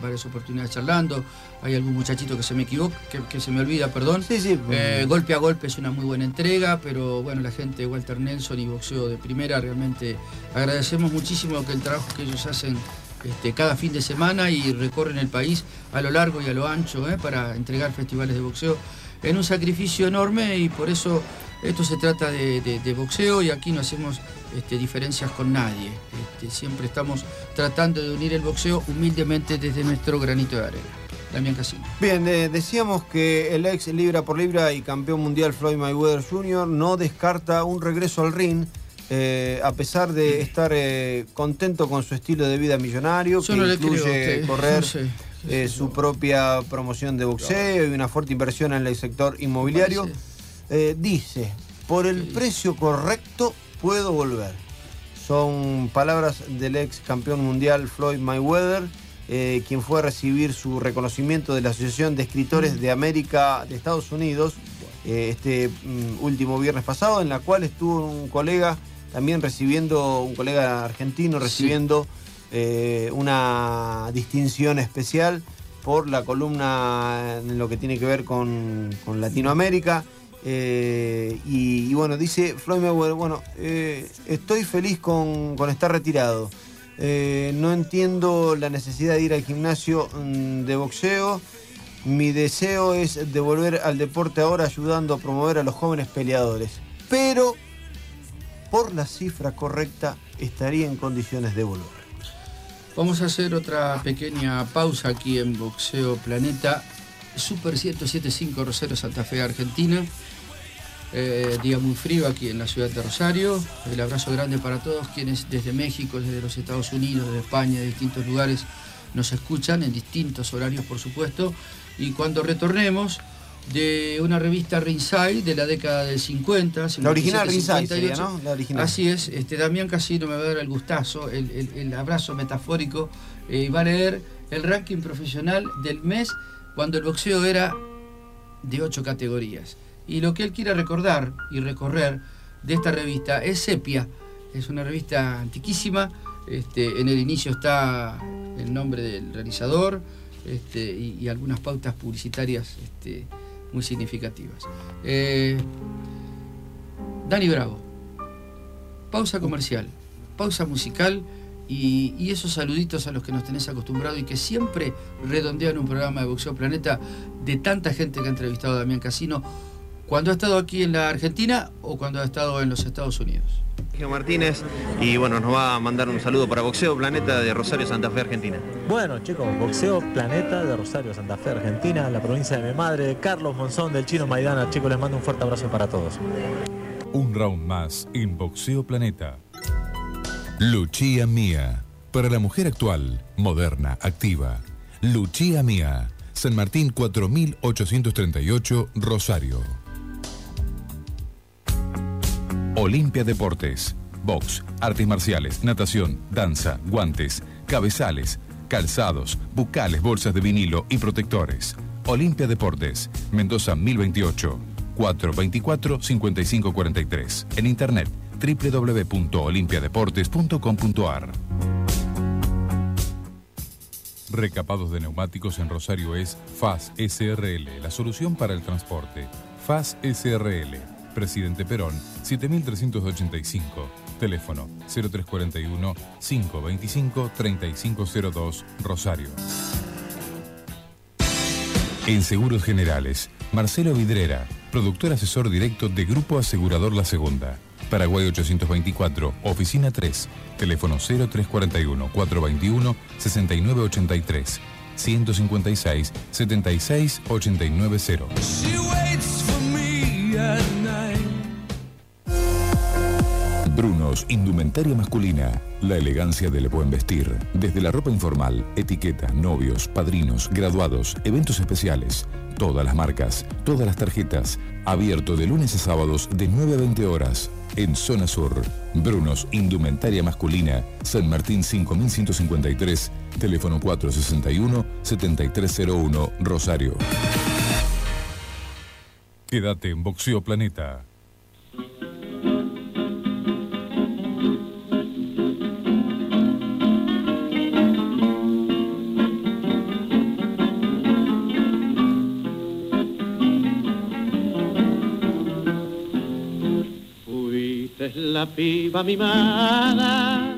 varias oportunidades charlando. Hay algún muchachito que se me equivoca, que, que se me olvida, perdón.
Sí, sí.
Eh, golpe a golpe es una muy buena entrega, pero bueno, la gente de Walter Nelson y Boxeo de Primera, realmente agradecemos muchísimo que el trabajo que ellos hacen este, cada fin de semana y recorren el país a lo largo y a lo ancho eh, para entregar festivales de boxeo en un sacrificio enorme y por eso esto se trata de, boxeo y aquí no hacemos este, diferencias con nadie. Este, siempre estamos tratando de unir el boxeo humildemente desde nuestro granito de arena. Damián Casino.
Bien, eh, decíamos que el ex libra por libra y campeón mundial Floyd Mayweather Jr. no descarta un regreso al ring. Eh, a pesar de estar eh, contento con su estilo de vida millonario,
Yo
que
no
incluye correr
no sé,
eh, su propia promoción de boxeo y una fuerte inversión en el sector inmobiliario, dice, por el precio correcto puedo volver. Son palabras del ex campeón mundial Floyd Mayweather, quien fue a recibir su reconocimiento de la Asociación de Escritores de América de Estados Unidos este mm, último viernes pasado, en la cual estuvo un colega también recibiendo, un colega argentino recibiendo eh, una distinción especial por la columna en lo que tiene que ver con, con Latinoamérica. Eh, y, y bueno, dice Floyd Mayweather, bueno, eh, estoy feliz con, con estar retirado. Eh, no entiendo la necesidad de ir al gimnasio mm, de boxeo. Mi deseo es de volver al deporte ahora ayudando a promover a los jóvenes peleadores. Pero por la cifra correcta estaría en condiciones de volver.
Vamos a hacer otra pequeña pausa aquí en Boxeo Planeta. Super 1075 Rosario Santa Fe, Argentina. Eh, día muy frío aquí en la ciudad de Rosario. El abrazo grande para todos quienes desde México, desde los Estados Unidos, desde España, de distintos lugares nos escuchan en distintos horarios, por supuesto. Y cuando retornemos de una revista Ringside de la década del 50,
La original
57,
Ringside sería,
58.
¿no? La original.
Así es, este, Damián Casino me va a dar el gustazo, el, el- el abrazo metafórico, eh, y va a leer el ranking profesional del mes cuando el boxeo era de ocho categorías. Y lo que él quiera recordar y recorrer de esta revista es Sepia, es una revista antiquísima, este, en el inicio está el nombre del realizador este, y, y algunas pautas publicitarias este, muy significativas. Eh, Dani Bravo, pausa comercial, pausa musical y, y esos saluditos a los que nos tenés acostumbrado y que siempre redondean un programa de Boxeo Planeta de tanta gente que ha entrevistado a Damián Casino cuando ha estado aquí en la Argentina o cuando ha estado en los Estados Unidos.
Sergio Martínez y bueno, nos va a mandar un saludo para Boxeo Planeta de Rosario Santa Fe, Argentina.
Bueno, chicos, Boxeo Planeta de Rosario, Santa Fe, Argentina, la provincia de mi madre, Carlos Monzón del Chino Maidana. Chicos, les mando un fuerte abrazo para todos.
Un round más en Boxeo Planeta. Luchía Mía. Para la mujer actual, moderna, activa. Luchía Mía. San Martín 4838, Rosario. Olimpia Deportes. Box, artes marciales, natación, danza, guantes, cabezales, calzados, bucales, bolsas de vinilo y protectores. Olimpia Deportes, Mendoza 1028, 424-5543. En internet www.olimpiadeportes.com.ar. Recapados de neumáticos en Rosario es FAS SRL, la solución para el transporte. FAS SRL, Presidente Perón, 7385. Teléfono 0341 525 3502 Rosario. En Seguros Generales, Marcelo Vidrera, productor asesor directo de Grupo Asegurador La Segunda. Paraguay 824, Oficina 3, teléfono 0341 421 6983 156 76 890. Brunos, indumentaria masculina. La elegancia del buen vestir. Desde la ropa informal, etiqueta, novios, padrinos, graduados, eventos especiales. Todas las marcas, todas las tarjetas. Abierto de lunes a sábados de 9 a 20 horas. En Zona Sur. Brunos, indumentaria masculina. San Martín 5153. Teléfono 461-7301. Rosario. Quédate en Boxeo Planeta.
La piba mimada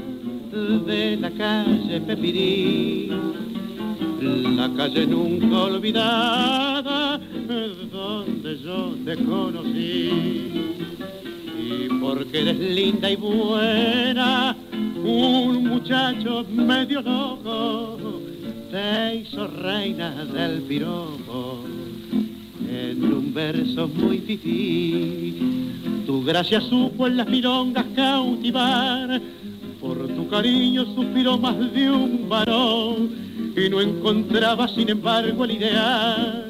de la calle Pepirí, la calle nunca olvidada donde yo te conocí. Y porque eres linda y buena, un muchacho medio loco te hizo reina del piropo en un verso muy fifí. Tu gracia supo en las milongas cautivar, por tu cariño suspiró más de un varón y no encontraba sin embargo el ideal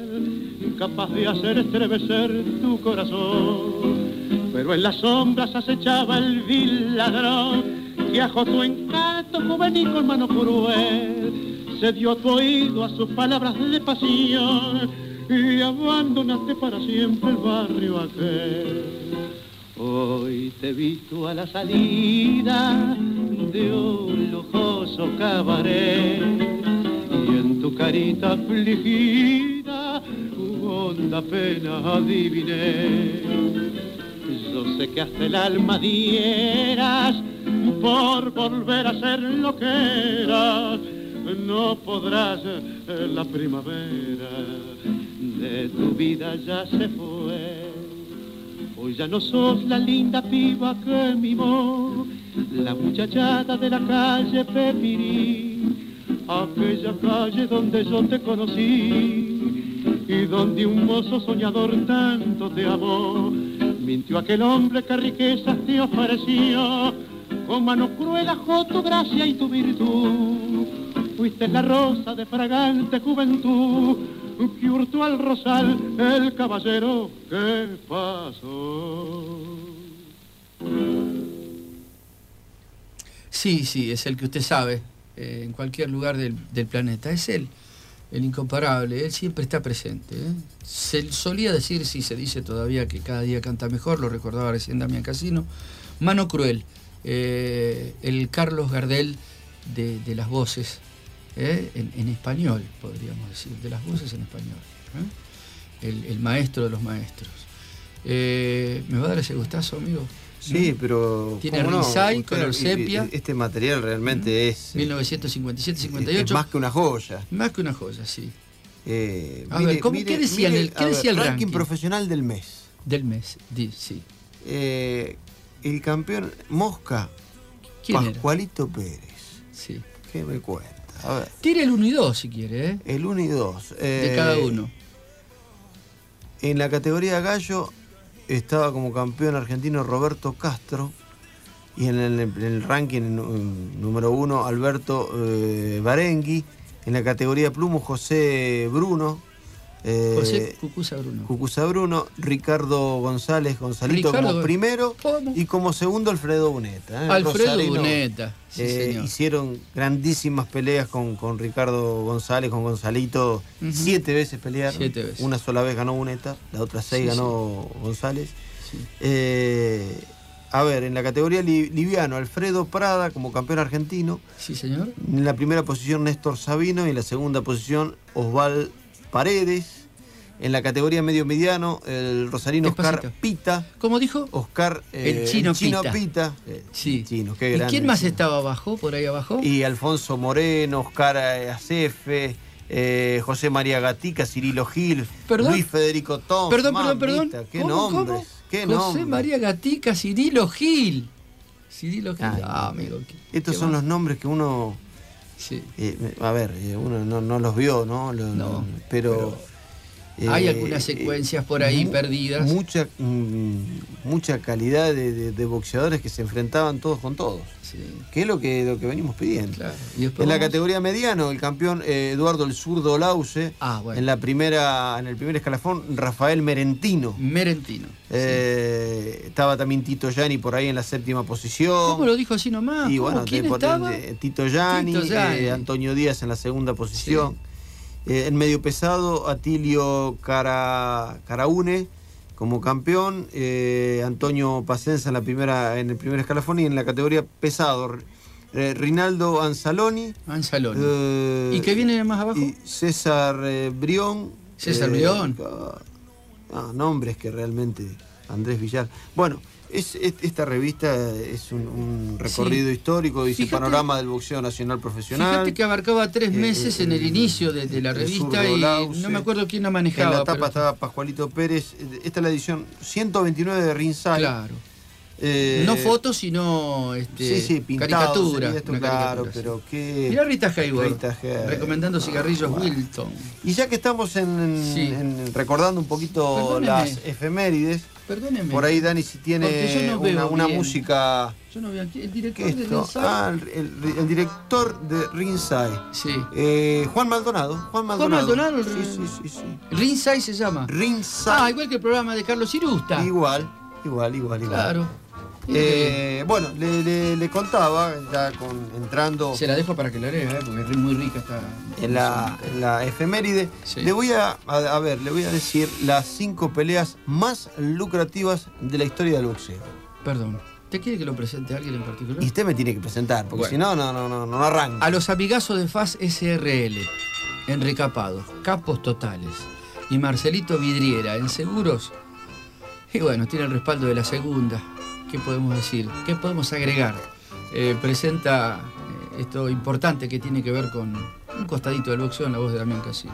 capaz de hacer estremecer tu corazón. Pero en las sombras acechaba el vil ladrón que ajo tu encanto juvenil con mano cruel. Se dio tu oído a sus palabras de pasión y abandonaste para siempre el barrio aquel. Hoy te he visto a la salida de un lujoso cabaret y en tu carita afligida honda pena adiviné. Yo sé que hasta el alma dieras por volver a ser lo que eras. No podrás eh, la primavera de tu vida ya se fue. Hoy ya no sos la linda piba que mimó, la muchachada de la calle Pepirí, aquella calle donde yo te conocí y donde un mozo soñador tanto te amó. Mintió aquel hombre que riquezas te ofreció, con mano cruel ajó tu gracia y tu virtud. Fuiste la rosa de fragante juventud que hurtó al rosal el caballero que pasó.
Sí, sí, es el que usted sabe, eh, en cualquier lugar del, del planeta. Es él, el incomparable, él siempre está presente. ¿eh? Se solía decir, sí, se dice todavía que cada día canta mejor, lo recordaba recién Damián Casino. Mano Cruel, eh, el Carlos Gardel de, las voces, ¿eh? en, español, podríamos decir, de las voces en español. El, el maestro de los maestros. ¿Me va a dar ese gustazo, amigo?
Sí, pero.
Tiene. Rizai, color sepia.
Este material realmente es. eh,
1957-58.
es más que una joya.
Más que una joya, sí.
Eh,
A ver, ¿cómo- qué decía el- qué
ver,
decía el
ranking,
ranking?
profesional del mes.
Del mes, di- sí.
Eh, el campeón Mosca,
¿Quién era?
Pascualito Pérez.
Sí.
¿Qué me cuenta? A ver.
Tire el 1 y 2 si quiere, ¿eh?
El 1 y 2.
De cada uno.
En la categoría gallo, estaba como campeón argentino Roberto Castro. Y en el, ranking número uno, Alberto eh. En la categoría plumo, José Bruno.
Eh, José Cucusa Bruno.
Cucusa Bruno, Ricardo González, Gonzalito como primero y como segundo Alfredo Buneta.
¿eh? Alfredo Buneta.
Eh, hicieron grandísimas peleas con, con, Ricardo González, con Gonzalito. Siete veces pelearon. Siete veces. Una sola vez ganó Buneta, la otra seis ganó González. a ver, en la categoría liviano, Alfredo Prada como campeón argentino.
Sí, señor.
En la primera posición, Néstor Sabino. Y en la segunda posición, Osval Paredes. En la categoría medio mediano, el rosarino Oscar Pita.
¿Cómo dijo?
Oscar
el eh, chino, Pita.
Eh, sí. Chino,
qué ¿Y quién más estaba abajo, por ahí abajo?
Y Alfonso Moreno, Oscar Acefe, eh, José María Gatica, Cirilo Gil, Luis Federico Tom.
Perdón, perdón, perdón.
Qué nombres. Qué
José María Gatica, Cirilo Gil. Cirilo Gil. ah, amigo.
estos son los nombres que uno Sí. Eh, a ver, uno no, los vio, ¿no? no pero,
hay eh, algunas secuencias por ahí perdidas.
Mucha, mm, mucha calidad de, boxeadores que se enfrentaban todos con todos. Que es lo que, lo que venimos pidiendo. en la categoría mediano, el campeón Eduardo el Zurdo Lause.
Ah,
en la primera, en el primer escalafón, Rafael Merentino.
Merentino.
Estaba también Tito Yani por ahí en la séptima posición.
¿Cómo lo dijo así nomás?
Y bueno, Tito Yani, Antonio Díaz en la segunda posición. Eh, en medio pesado, Atilio Cara, Caraune como campeón, eh, Antonio Pacenza en, la primera, en el primer escalafón y en la categoría pesado, eh, Rinaldo Anzaloni.
Anzaloni. ¿Y qué viene más abajo?
César Brión.
César Brión.
Ah, nombres que realmente. Andrés Villar. Bueno, es, esta revista es un, recorrido histórico, dice panorama del boxeo nacional profesional.
Fíjate que abarcaba tres eh, meses en el inicio de, la revista y no me acuerdo quién la manejaba.
En la tapa estaba Pascualito Pérez. Esta es la edición 129 de Rinsay.
Claro. Eh, no fotos, sino este,
sí, sí,
caricatura.
claro, pero qué.
Mirá Rita Hayworth, recomendando cigarrillos Wilton.
Y ya que estamos en, recordando un poquito las efemérides,
Perdóneme.
Por ahí Dani si tiene una, música.
Yo no veo aquí. El director de Rinsay.
Ah, el, director de Rinsay.
Sí.
Eh, Juan Maldonado. Juan Maldonado.
Juan Maldonado.
Sí, sí, sí, sí.
Rinsay se llama.
Rinsay.
Ah, igual que el programa de Carlos Irusta.
Igual, igual, igual, igual.
Claro.
Eh, bueno, le, contaba, ya con, entrando.
Se la dejo para que la lea, ¿eh? porque es muy rica esta.
En la, la efeméride. Le voy a, a, ver, le voy a decir las cinco peleas más lucrativas de la historia del boxeo.
Perdón. ¿Te quiere que lo presente alguien en particular?
Y usted me tiene que presentar, porque si no, no, no, no, no arranca.
A los amigazos de FAS SRL, en recapados, capos totales, y Marcelito Vidriera, en seguros. Y bueno, tiene el respaldo de la segunda, ¿qué podemos decir? ¿Qué podemos agregar? Eh, presenta eh, esto importante que tiene que ver con un costadito del boxeo en la voz de Damián Casino.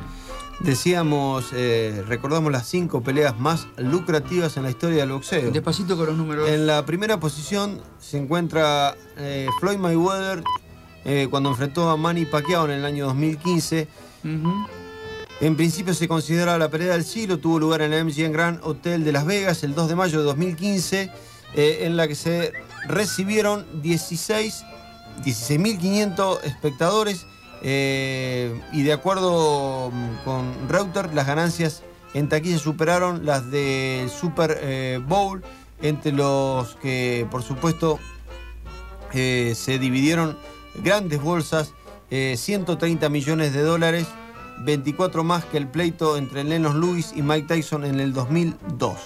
Decíamos, eh, recordamos las cinco peleas más lucrativas en la historia del boxeo.
Despacito con los números.
En la primera posición se encuentra Floyd Mayweather cuando enfrentó a Manny Pacquiao en el año 2015. En principio se considera la pelea del siglo, tuvo lugar en el MGM Grand Hotel de Las Vegas el 2 de mayo de 2015 eh, en la que se recibieron 16 16.500 espectadores eh, y de acuerdo mm, con Reuters las ganancias en taquilla superaron las del Super eh, Bowl entre los que por supuesto se dividieron grandes bolsas 130 millones de dólares 24 más que el pleito entre Lennox Lewis y Mike Tyson en el 2002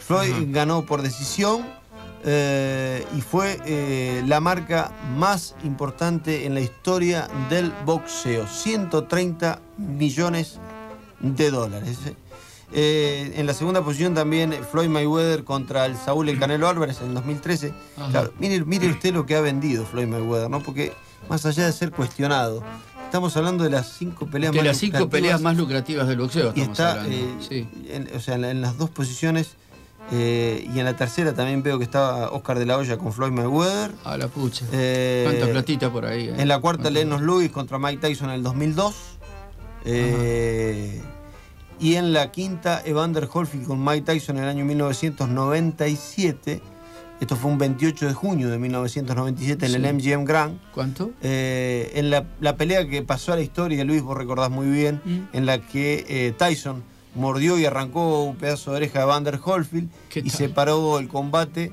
Floyd ganó por decisión eh, y fue eh, la marca más importante en la historia del boxeo, 130 millones de dólares. Eh, en la segunda posición también Floyd Mayweather contra el Saúl El Canelo Álvarez en 2013. mire, mire, usted lo que ha vendido Floyd Mayweather, ¿no? Porque más allá de ser cuestionado, estamos hablando de las cinco peleas
de las cinco peleas más lucrativas del boxeo.
Y está, o sea, en las dos posiciones eh, y en la tercera también veo que estaba Oscar de la Hoya con Floyd Mayweather.
A la pucha. Eh, Cuánta platita por ahí.
Eh. En la cuarta, Lennox Lewis contra Mike Tyson en el 2002. y en la quinta Evander Holyfield con Mike Tyson en el año 1997. Esto fue un 28 de junio de 1997 en el MGM Grand.
¿Cuánto?
Eh, en la, pelea que pasó a la historia, Luis, vos recordás muy bien, mm. en la que eh, Tyson mordió y arrancó un pedazo de oreja de Evander Holyfield y separó el combate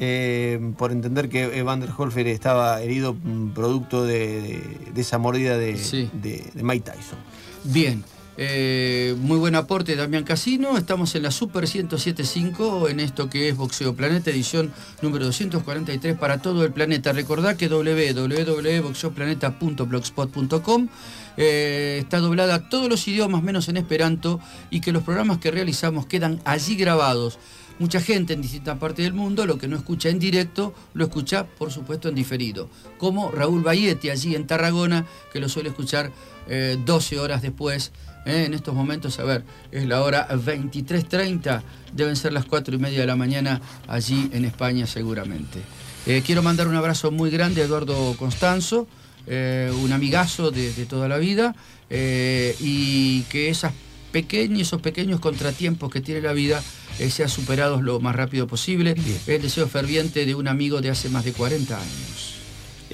eh, por entender que Evander Holyfield estaba herido mm, producto de, esa mordida de, de Mike Tyson.
Bien. Eh, muy buen aporte Damián Casino. Estamos en la Super 1075 en esto que es Boxeo Planeta, edición número 243 para todo el planeta. Recordad que www.boxeoplaneta.blogspot.com eh, está doblada a todos los idiomas menos en esperanto y que los programas que realizamos quedan allí grabados. Mucha gente en distintas partes del mundo lo que no escucha en directo lo escucha por supuesto en diferido, como Raúl Bayetti allí en Tarragona que lo suele escuchar 12 eh, horas después ¿eh? en estos momentos, a ver, es la hora 23.30, deben ser las 4 y media de la mañana allí en España seguramente. Eh, quiero mandar un abrazo muy grande a Eduardo Constanzo, eh, un amigazo de, toda la vida, y que esas pequeños, esos pequeños contratiempos que tiene la vida sean superados lo más rápido posible. El deseo ferviente de un amigo de hace más de 40 años.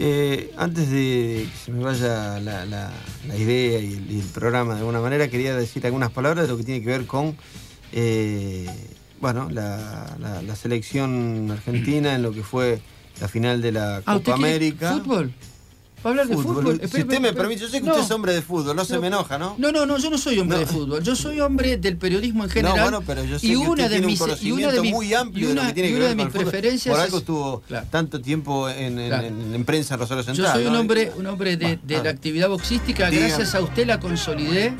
Eh, antes de que se me vaya la, idea y el, programa de alguna manera, quería decir algunas palabras de lo que tiene que ver con eh, bueno, la, selección argentina en lo que fue la final de la ah, Copa América.
¿Fútbol? ¿Va hablar de fútbol?
Si usted me permite, yo sé que usted es hombre de fútbol, no, se me enoja, ¿no?
No, no, no, yo no soy hombre de fútbol, yo soy hombre del periodismo en general.
No, bueno, pero yo sé y que una de mis, y una de mis, muy amplio una, de lo que tiene que ver con preferencias Por algo estuvo tanto tiempo en, en, en, prensa Rosario Central.
Yo soy un hombre, un hombre de, de la actividad boxística, gracias a usted la consolidé.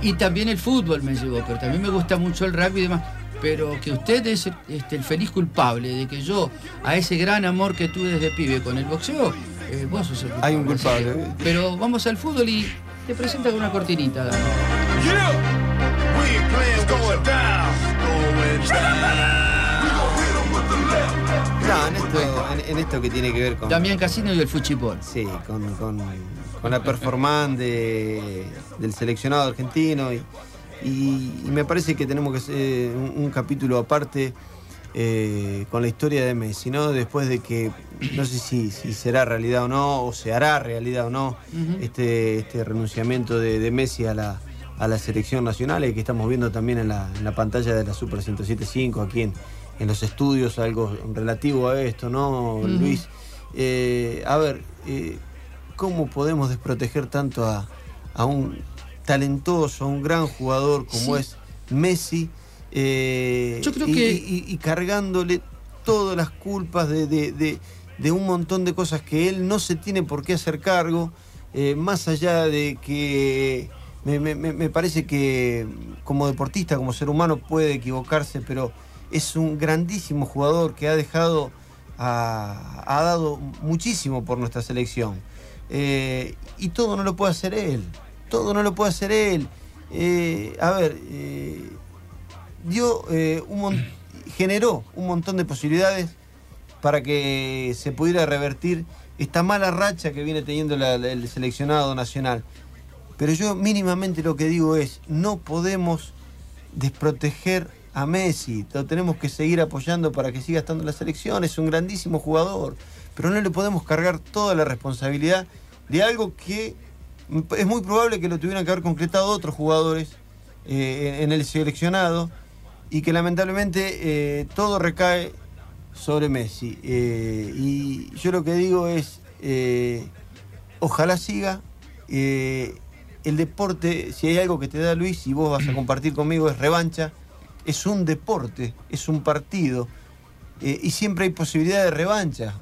Y también el fútbol me llevó, pero también me gusta mucho el rugby y demás. Pero que usted es este, el feliz culpable de que yo, a ese gran amor que tuve desde pibe con el boxeo, eh, vos sos el
Hay un culpable.
Pero vamos al fútbol y te presenta con una cortinita.
No, en esto, en, esto que tiene que ver con.
Damián Casino y el fuchipol.
Sí, con, con, con la performance del seleccionado argentino. Y, y, me parece que tenemos que hacer un, capítulo aparte eh, con la historia de Messi, ¿no? Después de que, no sé si, será realidad o no, o se hará realidad o no, este, este renunciamiento de, Messi a la, a la selección nacional, y que estamos viendo también en la, pantalla de la Super 107.5 aquí en, en, los estudios, algo relativo a esto, ¿no, Luis? Eh, a ver, eh, ¿cómo podemos desproteger tanto a, a un talentoso, un gran jugador como es Messi, eh, y, cargándole todas las culpas de, un montón de cosas que él no se tiene por qué hacer cargo, eh, más allá de que me, parece que como deportista, como ser humano puede equivocarse, pero es un grandísimo jugador que ha dejado, ha, dado muchísimo por nuestra selección. Eh, y todo no lo puede hacer él todo no lo puede hacer él. A ver, dio, eh, un generó un montón de posibilidades para que se pudiera revertir esta mala racha que viene teniendo el seleccionado nacional. Pero yo mínimamente lo que digo es, no podemos desproteger a Messi, lo tenemos que seguir apoyando para que siga estando en la selección, es un grandísimo jugador, pero no le podemos cargar toda la responsabilidad de algo que es muy probable que lo tuvieran que haber concretado otros jugadores eh, en el seleccionado y que lamentablemente eh, todo recae sobre Messi. Eh, y yo lo que digo es, ojalá siga. el deporte, si hay algo que te da Luis y vos vas a compartir conmigo, es revancha. Es un deporte, es un partido. y siempre hay posibilidad de revancha,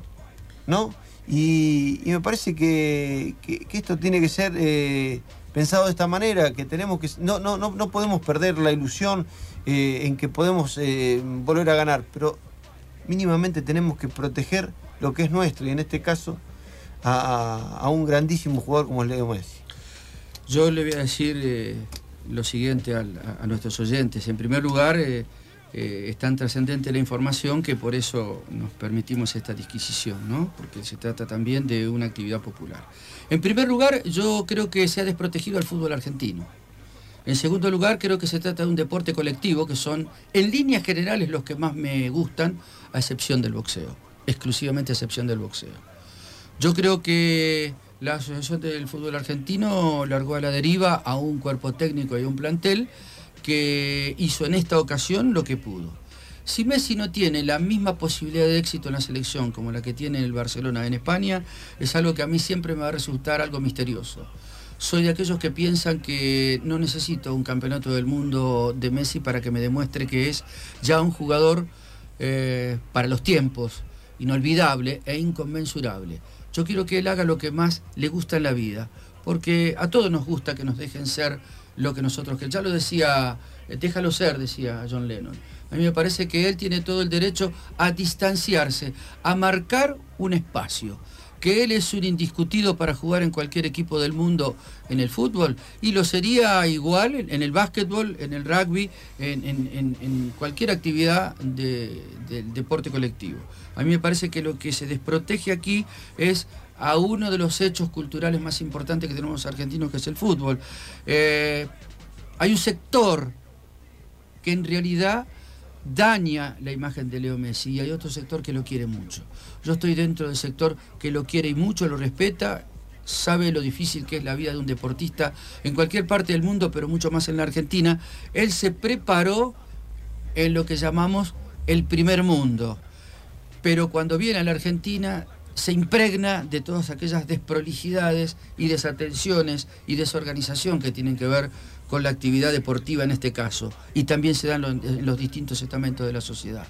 ¿no? Y, me parece que, esto tiene que ser eh, pensado de esta manera, que tenemos que. No, no, no, no podemos perder la ilusión eh, en que podemos eh, volver a ganar, pero mínimamente tenemos que proteger lo que es nuestro, y en este caso a, un grandísimo jugador como Leo Messi.
Yo le voy a decir lo siguiente a, a, nuestros oyentes. En primer lugar, eh, es tan trascendente la información que por eso nos permitimos esta disquisición, ¿no? porque se trata también de una actividad popular. En primer lugar, yo creo que se ha desprotegido al fútbol argentino. En segundo lugar, creo que se trata de un deporte colectivo, que son en líneas generales los que más me gustan, a excepción del boxeo, exclusivamente a excepción del boxeo. Yo creo que la Asociación del Fútbol Argentino largó a la deriva a un cuerpo técnico y a un plantel que hizo en esta ocasión lo que pudo. Si Messi no tiene la misma posibilidad de éxito en la selección como la que tiene el Barcelona en España, es algo que a mí siempre me va a resultar algo misterioso soy de aquellos que piensan que no necesito un campeonato del mundo de Messi para que me demuestre que es ya un jugador eh, para los tiempos, inolvidable e inconmensurable. Yo quiero que él haga lo que más le gusta en la vida, porque a todos nos gusta que nos dejen ser lo que nosotros, que ya lo decía, eh, déjalo ser, decía John Lennon. A mí me parece que él tiene todo el derecho a distanciarse, a marcar un espacio que él es un indiscutido para jugar en cualquier equipo del mundo en el fútbol y lo sería igual en el básquetbol, en el rugby, en, cualquier actividad del deporte colectivo. A mí me parece que lo que se desprotege aquí es a uno de los hechos culturales más importantes que tenemos argentinos, que es el fútbol. Eh, hay un sector que en realidad daña la imagen de Leo Messi y hay otro sector que lo quiere mucho. Yo estoy dentro del sector que lo quiere y mucho, lo respeta, sabe lo difícil que es la vida de un deportista en cualquier parte del mundo, pero mucho más en la Argentina. Él se preparó en lo que llamamos el primer mundo, pero cuando viene a la Argentina se impregna de todas aquellas desprolijidades y desatenciones y desorganización que tienen que ver con la actividad deportiva en este caso, y también se dan en los distintos estamentos de la sociedad.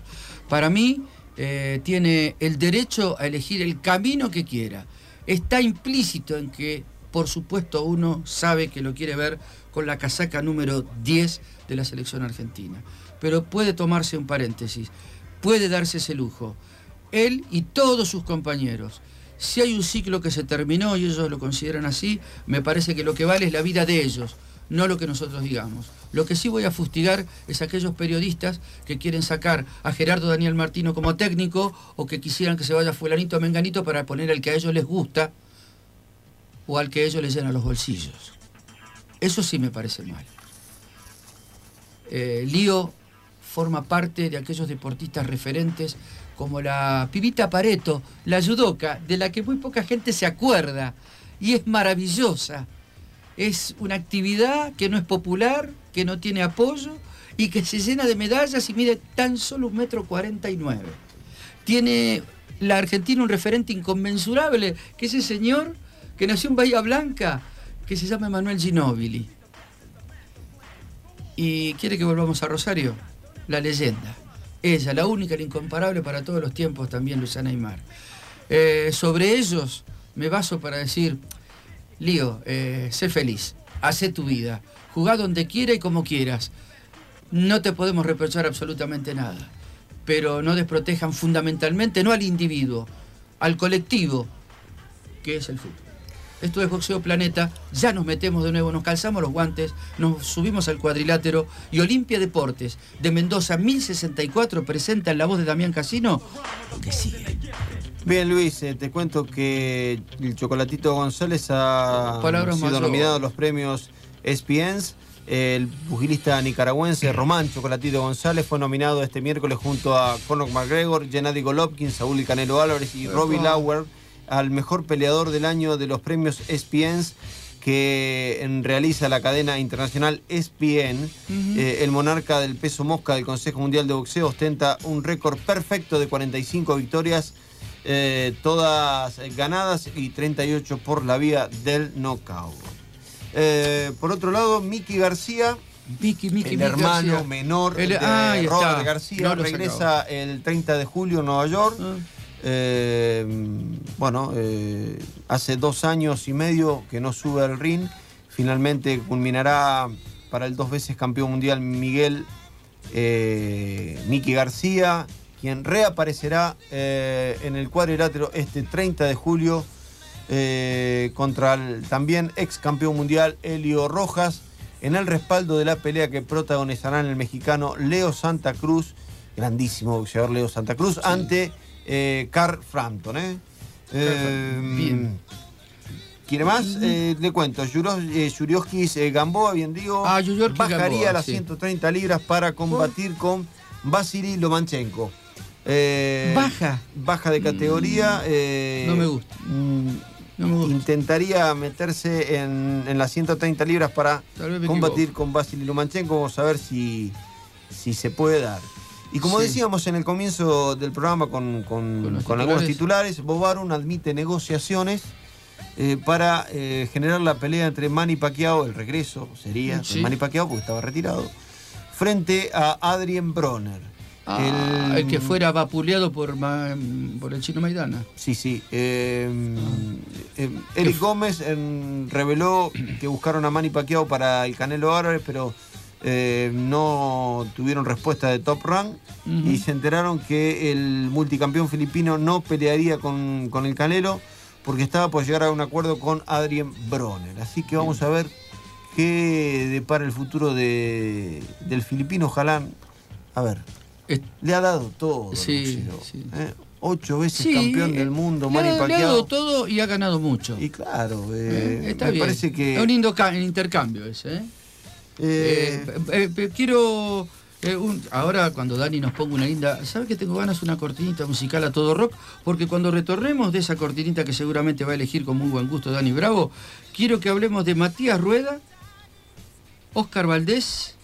Para mí, eh, tiene el derecho a elegir el camino que quiera. Está implícito en que, por supuesto, uno sabe que lo quiere ver con la casaca número 10 de la selección argentina. Pero puede tomarse un paréntesis, puede darse ese lujo. Él y todos sus compañeros. Si hay un ciclo que se terminó y ellos lo consideran así, me parece que lo que vale es la vida de ellos, no lo que nosotros digamos. Lo que sí voy a fustigar es aquellos periodistas que quieren sacar a Gerardo Daniel Martino como técnico o que quisieran que se vaya fulanito a menganito para poner al que a ellos les gusta o al que a ellos les llena los bolsillos. Eso sí me parece mal. Eh, Lío forma parte de aquellos deportistas referentes como la pibita Pareto, la judoka, de la que muy poca gente se acuerda y es maravillosa es una actividad que no es popular, que no tiene apoyo y que se llena de medallas y mide tan solo un metro cuarenta y nueve. Tiene la Argentina un referente inconmensurable, que es ese señor que nació en Bahía Blanca, que se llama Manuel Ginóbili. ¿Y quiere que volvamos a Rosario? La leyenda. Ella, la única, la incomparable para todos los tiempos, también Luciana Aymar. Eh, sobre ellos me baso para decir, Lío, eh, sé feliz, hace tu vida, jugá donde quiera y como quieras. No te podemos reprochar absolutamente nada, pero no desprotejan fundamentalmente no al individuo, al colectivo, que es el fútbol. Esto es Boxeo Planeta, ya nos metemos de nuevo, nos calzamos los guantes, nos subimos al cuadrilátero y Olimpia Deportes de Mendoza 1064 presenta en la voz de Damián Casino lo que sigue.
Bien, Luis, eh, te cuento que el Chocolatito González ha sido nominado a los premios ESPNs. El pugilista nicaragüense Román Chocolatito González fue nominado este miércoles junto a Conor McGregor, Gennady Golovkin, Saúl Canelo Álvarez y Robbie Lauer al mejor peleador del año de los premios ESPNs que realiza la cadena internacional ESPN. Eh, el monarca del peso mosca del Consejo Mundial de Boxeo ostenta un récord perfecto de 45 victorias eh, todas ganadas y 38 por la vía del knockout. Eh, por otro lado, Miki García, el hermano menor de Robert García, regresa el 30 de julio en Nueva York. Ah. Eh, bueno, hace dos años y medio que no sube al ring. Finalmente culminará para el dos veces campeón mundial Miguel Miki García quien reaparecerá eh, en el cuadrilátero este 30 de julio eh, contra el también ex campeón mundial Helio Rojas en el respaldo de la pelea que protagonizarán el mexicano Leo Santa Cruz, grandísimo boxeador Leo Santa Cruz, ante eh, Carl Frampton.
Bien.
¿Quiere más? Eh, le cuento, Yurioskis eh, Gamboa, bien digo,
ah,
bajaría las 130 libras para combatir con Vasily Lomachenko.
baja.
Baja de categoría.
no me gusta. Mm,
intentaría meterse en, las 130 libras para combatir con Vasily Lomachenko. Vamos a ver si, si se puede dar. Y como decíamos en el comienzo del programa con, algunos titulares, Bob admite negociaciones eh, para eh, generar la pelea entre Manny Pacquiao, el regreso sería de Manny Pacquiao porque estaba retirado, frente a Adrien Bronner.
Ah, el, que fuera vapuleado por, por el chino Maidana.
Sí, sí. Eh, eh, Eric Gómez reveló que buscaron a Manny Pacquiao para el Canelo Álvarez, pero eh, no tuvieron respuesta de Top Rank y se enteraron que el multicampeón filipino no pelearía con, el Canelo porque estaba por llegar a un acuerdo con Adrien Bronner. Así que vamos a ver qué depara el futuro de, del filipino. Ojalá, a ver, le ha dado todo.
Sí,
¿eh? Ocho veces campeón del mundo, Manny Pacquiao.
Le ha dado todo y ha ganado mucho.
Y claro, eh, está bien. parece que...
Es un intercambio ese. ¿eh? quiero... ahora cuando Dani nos ponga una linda, ¿sabe que tengo ganas de una cortinita musical a todo rock? Porque cuando retornemos de esa cortinita que seguramente va a elegir con muy buen gusto Dani Bravo, quiero que hablemos de Matías Rueda, Oscar Valdés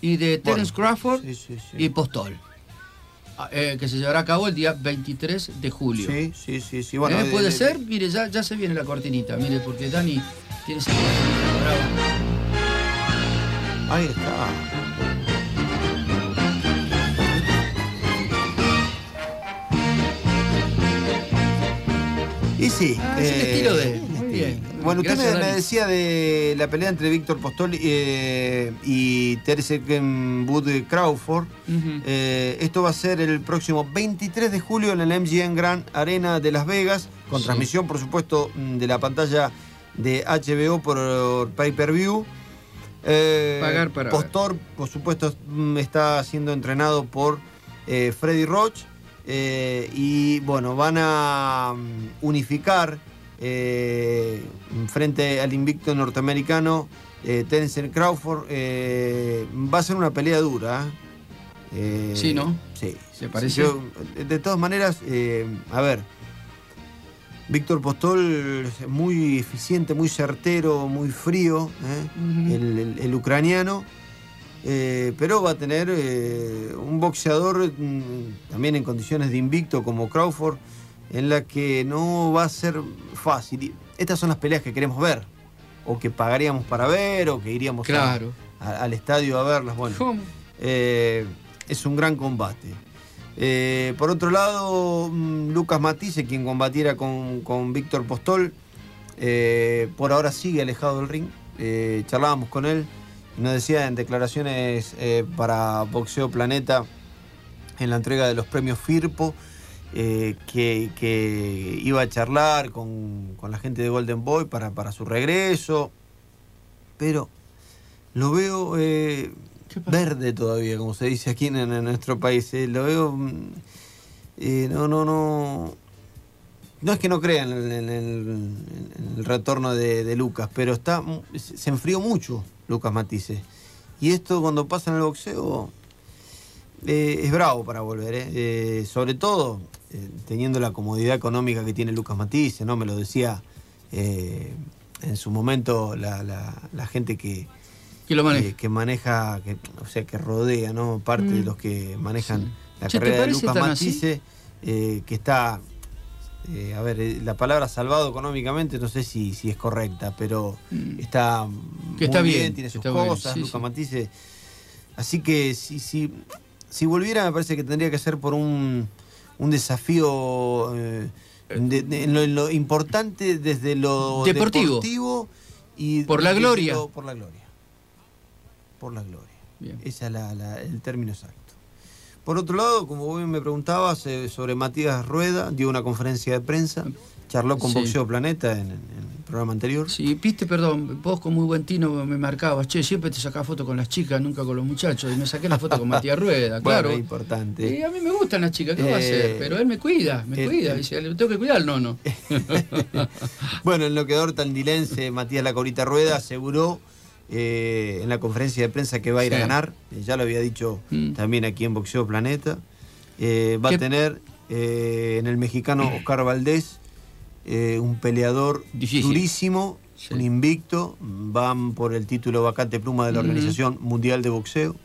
y de Terence Crawford y Postol. Ah, eh, que se llevará a cabo el día 23 de julio.
Sí, sí, sí. sí.
Bueno, eh, ¿Puede ser? Mire, ya, ya se viene la cortinita, mire, porque Dani tiene esa
Ahí está. Y sí.
Ah, es el estilo de. Bien.
Bueno, usted me, decía de la pelea entre Víctor Postol eh, y Terence Wood Crawford. Eh, esto va a ser el próximo 23 de julio en el MGM Grand Arena de Las Vegas, con transmisión, por supuesto, de la pantalla de HBO por pay-per-view.
Eh, Pagar para
Postor, por supuesto, mm, está siendo entrenado por Freddy Roach. y bueno, van a mm, unificar eh, frente al invicto norteamericano eh, Crawford. Eh, va a ser una pelea dura.
Eh, sí, ¿no?
Sí.
¿Se parece?
de todas maneras, a ver, Víctor Postol es muy eficiente, muy certero, muy frío, el, ucraniano. pero va a tener un boxeador mm, también en condiciones de invicto como Crawford, en la que no va a ser fácil. Estas son las peleas que queremos ver, o que pagaríamos para ver, o que iríamos al estadio a verlas. Bueno, eh, es un gran combate. Eh, por otro lado, mm, Lucas Matisse, quien combatiera con, Víctor Postol, eh, por ahora sigue alejado del ring. charlábamos con él y nos decía en declaraciones para Boxeo Planeta en la entrega de los premios FIRPO eh, que, iba a charlar con, la gente de Golden Boy para, para su regreso, pero lo veo eh, verde todavía, como se dice aquí en, nuestro país. Eh, lo veo. Mm, no, no, no. No es que no crean en, el retorno de, Lucas, pero está se enfrió mucho Lucas Matisse. Y esto cuando pasa en el boxeo es bravo para volver. sobre todo eh, teniendo la comodidad económica que tiene Lucas Matisse, ¿no? Me lo decía eh, en su momento la, gente que,
lo maneja?
Eh, que maneja, que, o sea, que rodea, ¿no? Parte de mm. los que manejan la carrera de Lucas Matisse, que está, a ver, la palabra salvado económicamente no sé si, si es correcta, pero mm. está,
que está bien,
tiene sus cosas, Lucas Matisse. Así que si, si, si volviera me parece que tendría que ser por un un desafío eh, en, lo, importante desde lo
deportivo,
y
por la gloria.
por la gloria. Por la gloria. Ese es el término exacto. Por otro lado, como vos me preguntabas eh, sobre Matías Rueda, dio una conferencia de prensa, charló con Boxeo Planeta en, programa anterior.
Sí, viste, perdón, vos con muy buen tino me marcabas, che, siempre te sacás fotos con las chicas, nunca con los muchachos. Y me saqué la foto con Matías Rueda, claro.
Bueno, importante.
Y a mí me gustan las chicas, ¿qué va a hacer?
Eh,
Pero él me cuida, me
eh,
cuida.
eh.
Dice, le tengo que cuidar al nono.
Bueno, el noqueador tandilense Matías La Corita Rueda aseguró eh, en la conferencia de prensa que va a ir a ganar. Ya lo había dicho
Mm.
también aquí en Boxeo Planeta. Va
¿Qué-
a tener en el mexicano Oscar Valdés eh, un peleador
Difícil.
durísimo,
Sí.
un invicto. Van por el título vacante pluma de la. Organización Mundial de Boxeo.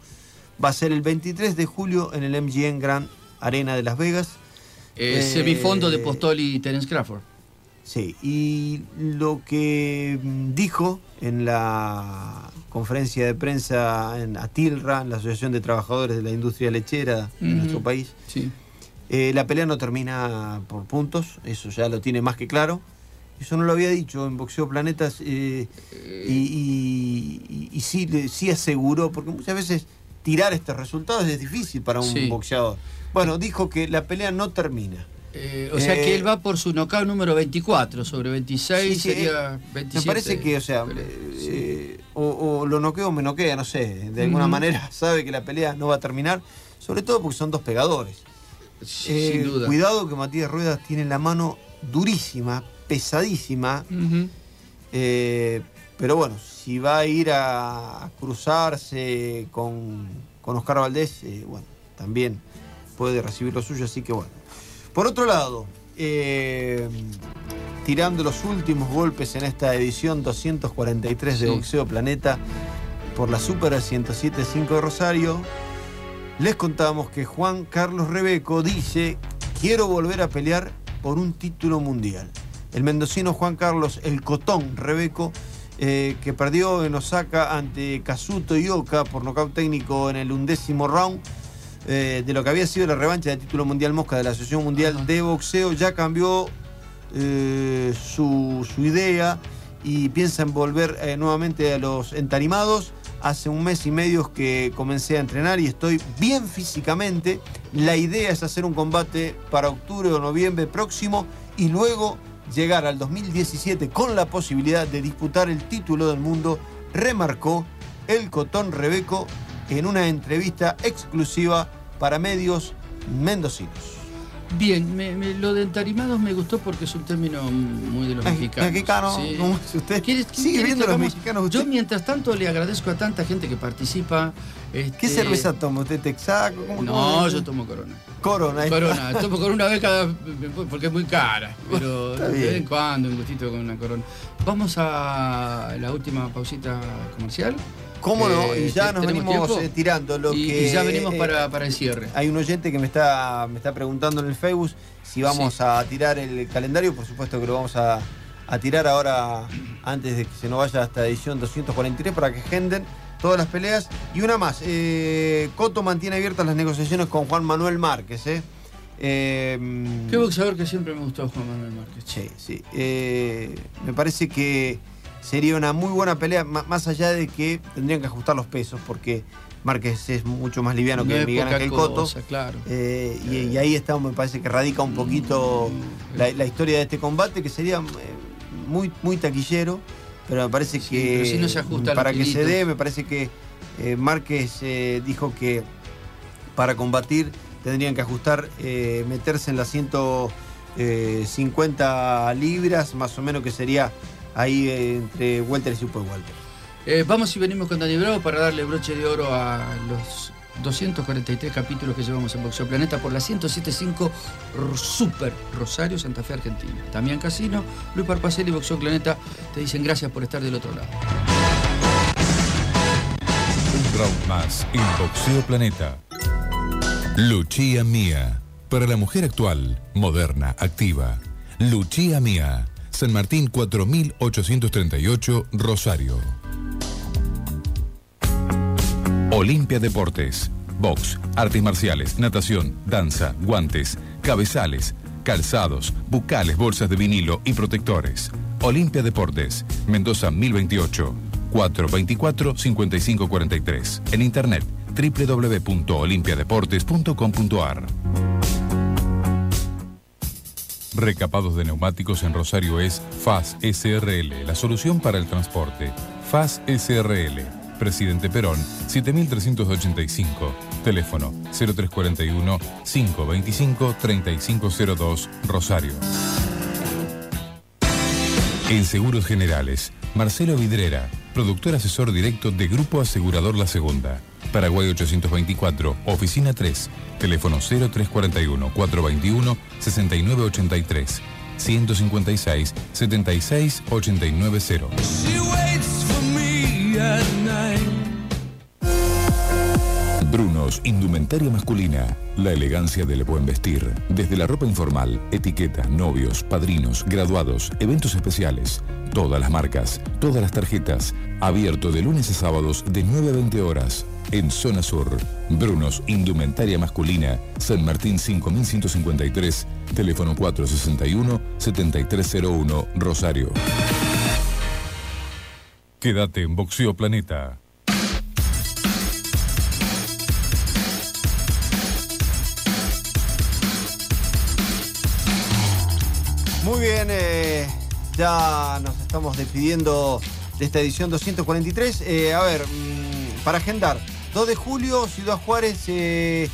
Va a ser el 23 de julio en el MGM Grand Arena de Las Vegas.
Eh,
Eh,
semifondo de Postoli y Terence Crawford.
Sí, y lo que mm, dijo en la conferencia de prensa en Atilra, en la Asociación de Trabajadores de la Industria Lechera de nuestro país,
Sí.
Eh, la pelea no termina por puntos, eso ya lo tiene más que claro. Eso no lo había dicho en Boxeo Planetas eh, y, y- y- y sí, sí aseguró, porque muchas veces tirar estos resultados es difícil para un
Sí.
boxeador. Bueno, dijo que la pelea no termina.
Eh, o sea que él va por su knockout número 24, sobre 26
Sí, sí,
sería
eh,
27.
Me parece que, o sea, o, o lo noqueo o me noquea, no sé. De alguna manera sabe que la pelea no va a terminar, sobre todo porque son dos pegadores. Eh,
sin duda.
Cuidado que Matías Ruedas tiene la mano durísima, pesadísima. Eh, pero bueno, si va a ir a, a cruzarse con, con Oscar Valdés, eh, bueno, también puede recibir lo suyo, así que bueno. Por otro lado, tirando los últimos golpes en esta edición 243 de
Sí.
Boxeo Planeta por la Super 107.5 de Rosario, les contamos que Juan Carlos Rebeco dice, quiero volver a pelear por un título mundial. El mendocino Juan Carlos El Cotón Rebeco, eh, que perdió en Osaka ante Kazuto Ioka por nocaut técnico en el undécimo round, eh, de lo que había sido la revancha del título mundial Mosca de la Asociación Mundial de Boxeo, ya cambió eh, su, su idea y piensa en volver nuevamente a los entarimados. Hace un mes y medio que comencé a entrenar y estoy bien físicamente. La idea es hacer un combate para octubre o noviembre próximo y luego llegar al 2017 con la posibilidad de disputar el título del mundo, remarcó el Cotón Rebeco en una entrevista exclusiva para medios mendocinos.
Bien, me- me- lo de entarimados me gustó porque es un término muy de los
Ay,
mexicanos.
mexicano,
Sí.
¿cómo es usted?
¿Quieres-
¿Sigue
quieres
viendo los mexicanos usted?
Yo mientras tanto le agradezco a tanta gente que participa.
¿Qué
este,
cerveza toma usted? ¿Texaco? ¿Cómo
No,
cómo?
yo tomo Corona.
Corona.
Corona, tomo Corona una vez cada. porque es muy cara. Pero de vez en cuando un gustito con una Corona. Vamos a la última pausita comercial.
¿Cómo no?
Eh,
Y ya nos
¿tenemos
venimos eh, tirando lo
y,
que.
y ya venimos
eh,
para, para el cierre.
Hay un oyente que me está, me está preguntando en el Facebook si vamos
Sí.
a tirar el calendario. Por supuesto que lo vamos a, a tirar ahora antes de que se nos vaya hasta edición 243 para que agenden todas las peleas. Y una más. eh, Coto mantiene abiertas las negociaciones con Juan Manuel Márquez. ¿eh? Eh,
Qué boxeador que siempre me gustó Juan Manuel Márquez.
Sí, sí. Eh, me parece que sería una muy buena pelea, más allá de que tendrían que ajustar los pesos, porque Márquez es mucho más liviano
No
que Miguel Ángel Coto.
claro.
Eh, y, y ahí está, me parece que radica un poquito la, la historia de este combate, que sería eh, muy, muy taquillero, pero me parece
Sí,
que
pero si no se ajusta
para que se dé, me parece que eh, Márquez eh, dijo que para combatir tendrían que ajustar, eh, meterse en las 150 libras, más o menos que sería ahí eh, entre welter y super welter.
Eh, vamos y venimos con Dani Bravo para darle broche de oro a los 243 capítulos que llevamos en Boxeo Planeta por la 1075 R- Super Rosario, Santa Fe, Argentina. También Casino, Luis Parpacel y Boxeo Planeta te dicen gracias por estar del otro lado.
Un round más en Boxeo Planeta. Luchía Mía. Para la mujer actual, moderna, activa. Luchía Mía. San Martín 4838, Rosario. Olimpia Deportes. Box, artes marciales, natación, danza, guantes, cabezales, calzados, bucales, bolsas de vinilo y protectores. Olimpia Deportes, Mendoza 1028, 424-5543. En internet www.olimpiadeportes.com.ar.
Recapados de neumáticos en Rosario es FAS SRL, la solución para el transporte. FAS SRL, Presidente Perón, 7385. Teléfono 0341 525 3502, Rosario. En Seguros Generales, Marcelo Vidrera, productor asesor directo de Grupo Asegurador La Segunda. Paraguay 824, Oficina 3, teléfono 0341 421 6983 156 76 890. Brunos, indumentaria masculina. La elegancia del buen vestir. Desde la ropa informal, etiqueta, novios, padrinos, graduados, eventos especiales. Todas las marcas, todas las tarjetas. Abierto de lunes a sábados de 9 a 20 horas. En Zona Sur. Brunos, indumentaria masculina. San Martín 5153. Teléfono 461-7301. Rosario. Quédate en Boxeo Planeta.
Muy bien, eh, ya nos estamos despidiendo de esta edición 243. Eh, a ver, mm, para agendar, 2 de julio, Ciudad Juárez, eh,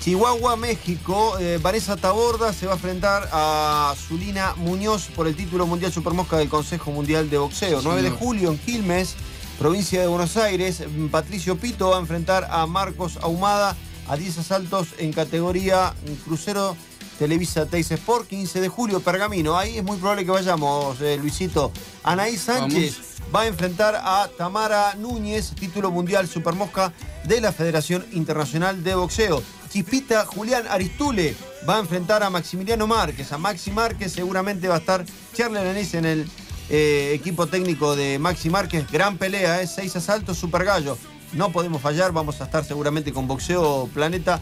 Chihuahua, México. Vanessa Taborda se va a enfrentar a Zulina Muñoz por el título mundial Supermosca del Consejo Mundial de Boxeo. 9 de julio en Quilmes, provincia de Buenos Aires, Patricio Pito va a enfrentar a Marcos Ahumada a 10 asaltos en categoría crucero Televisa Teis Sport, 15 de julio, Pergamino. Ahí es muy probable que vayamos, eh, Luisito. Anaí Sánchez va a enfrentar a Tamara Núñez, título mundial Supermosca de la Federación Internacional de Boxeo. Chispita Julián Aristule va a enfrentar a Maximiliano Márquez. A Maxi Márquez seguramente va a estar Charlie Lenis en el eh, equipo técnico de Maxi Márquez. Gran pelea, ¿eh? seis asaltos, super gallo. No podemos fallar, vamos a estar seguramente con Boxeo Planeta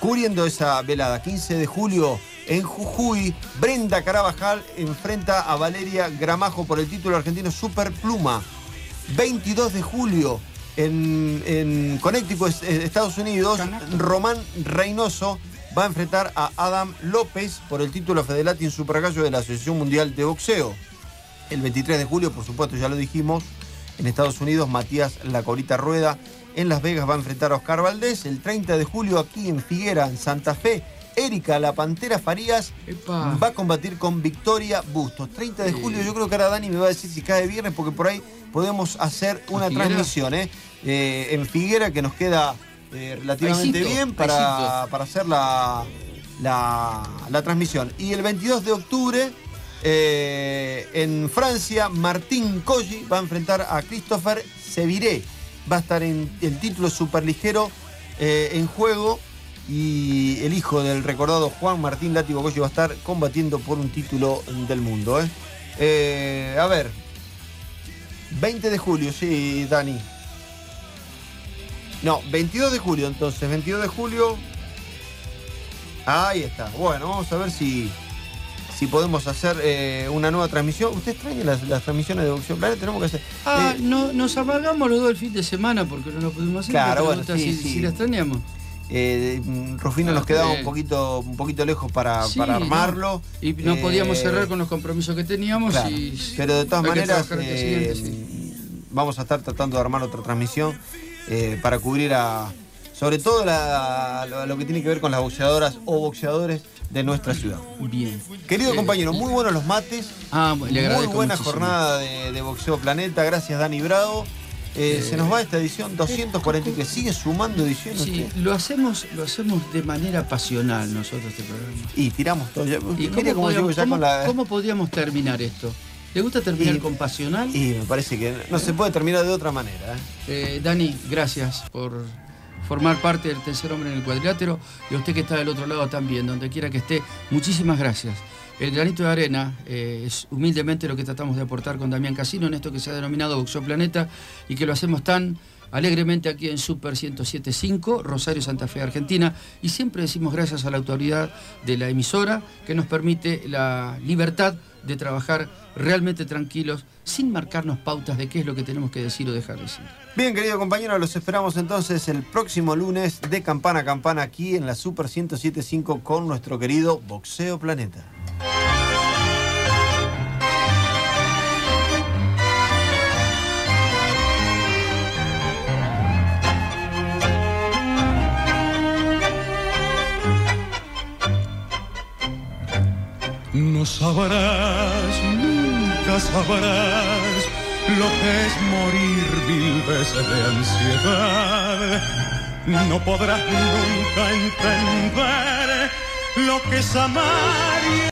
cubriendo esa velada. 15 de julio en Jujuy, Brenda Carabajal enfrenta a Valeria Gramajo por el título argentino Super Pluma. 22 de julio en, en Connecticut, Estados Unidos, Román Reynoso va a enfrentar a Adam López por el título Fedelatin Super Gallo de la Asociación Mundial de Boxeo. El 23 de julio, por supuesto, ya lo dijimos, en Estados Unidos, Matías La Corita Rueda en Las Vegas va a enfrentar a Oscar Valdés. El 30 de julio aquí en Figuera, en Santa Fe, Erika La Pantera Farías va a combatir con Victoria Bustos. 30 de julio, yo creo que ahora Dani me va a decir si cae viernes, porque por ahí podemos hacer una transmisión ¿eh? ¿eh? en Figuera que nos queda eh, relativamente bien para, para hacer la, la, transmisión. Y el 22 de octubre, eh, en Francia, Martín Colli va a enfrentar a Christopher Seviré va a estar en el título superligero en juego y el hijo del recordado Juan Martín Látigo Goyo va a estar combatiendo por un título del mundo. ¿eh? Eh, a ver, 20 de julio, sí, Dani. No, 22 de julio entonces, 22 de julio. Ahí está. Bueno, vamos a ver si si podemos hacer eh, una nueva transmisión. ¿Usted extraña las, transmisiones de Boxeo Planet? Tenemos que hacer.
Ah, no, nos amargamos los dos el fin de semana porque no lo pudimos hacer.
Claro, bueno,
sí, si, la extrañamos.
Eh, Rufino nos quedaba un poquito, un poquito lejos para, armarlo.
Y no podíamos cerrar con los compromisos que teníamos.
pero de todas maneras, vamos a estar tratando de armar otra transmisión para cubrir a, sobre todo lo que tiene que ver con las boxeadoras o boxeadores de nuestra ciudad.
Bien.
Querido compañero, muy buenos los mates.
Ah,
le Muy buena jornada de, Boxeo Planeta. Gracias, Dani Bravo. Eh, eh, se nos va esta edición 240 que sigue sumando ediciones.
Sí, lo hacemos, lo hacemos de manera pasional nosotros este programa.
Y tiramos todo.
¿Y cómo, podríamos, terminar esto? ¿Le gusta terminar con pasional?
Y me parece que no se puede terminar de otra manera.
¿eh? Dani, gracias por formar parte del tercer hombre en el cuadrilátero y a usted que está del otro lado también, donde quiera que esté, muchísimas gracias. El granito de arena eh, es humildemente lo que tratamos de aportar con Damián Casino en esto que se ha denominado Boxeo Planeta y que lo hacemos tan alegremente aquí en Super 1075, Rosario Santa Fe, Argentina, y siempre decimos gracias a la autoridad de la emisora que nos permite la libertad de trabajar realmente tranquilos, sin marcarnos pautas de qué es lo que tenemos que decir o dejar de decir.
Bien, querido compañero, los esperamos entonces el próximo lunes de campana a campana aquí en la Super 1075 con nuestro querido Boxeo Planeta.
No sabrás, nunca sabrás lo que es morir mil veces de ansiedad. No podrás nunca entender lo que es amar.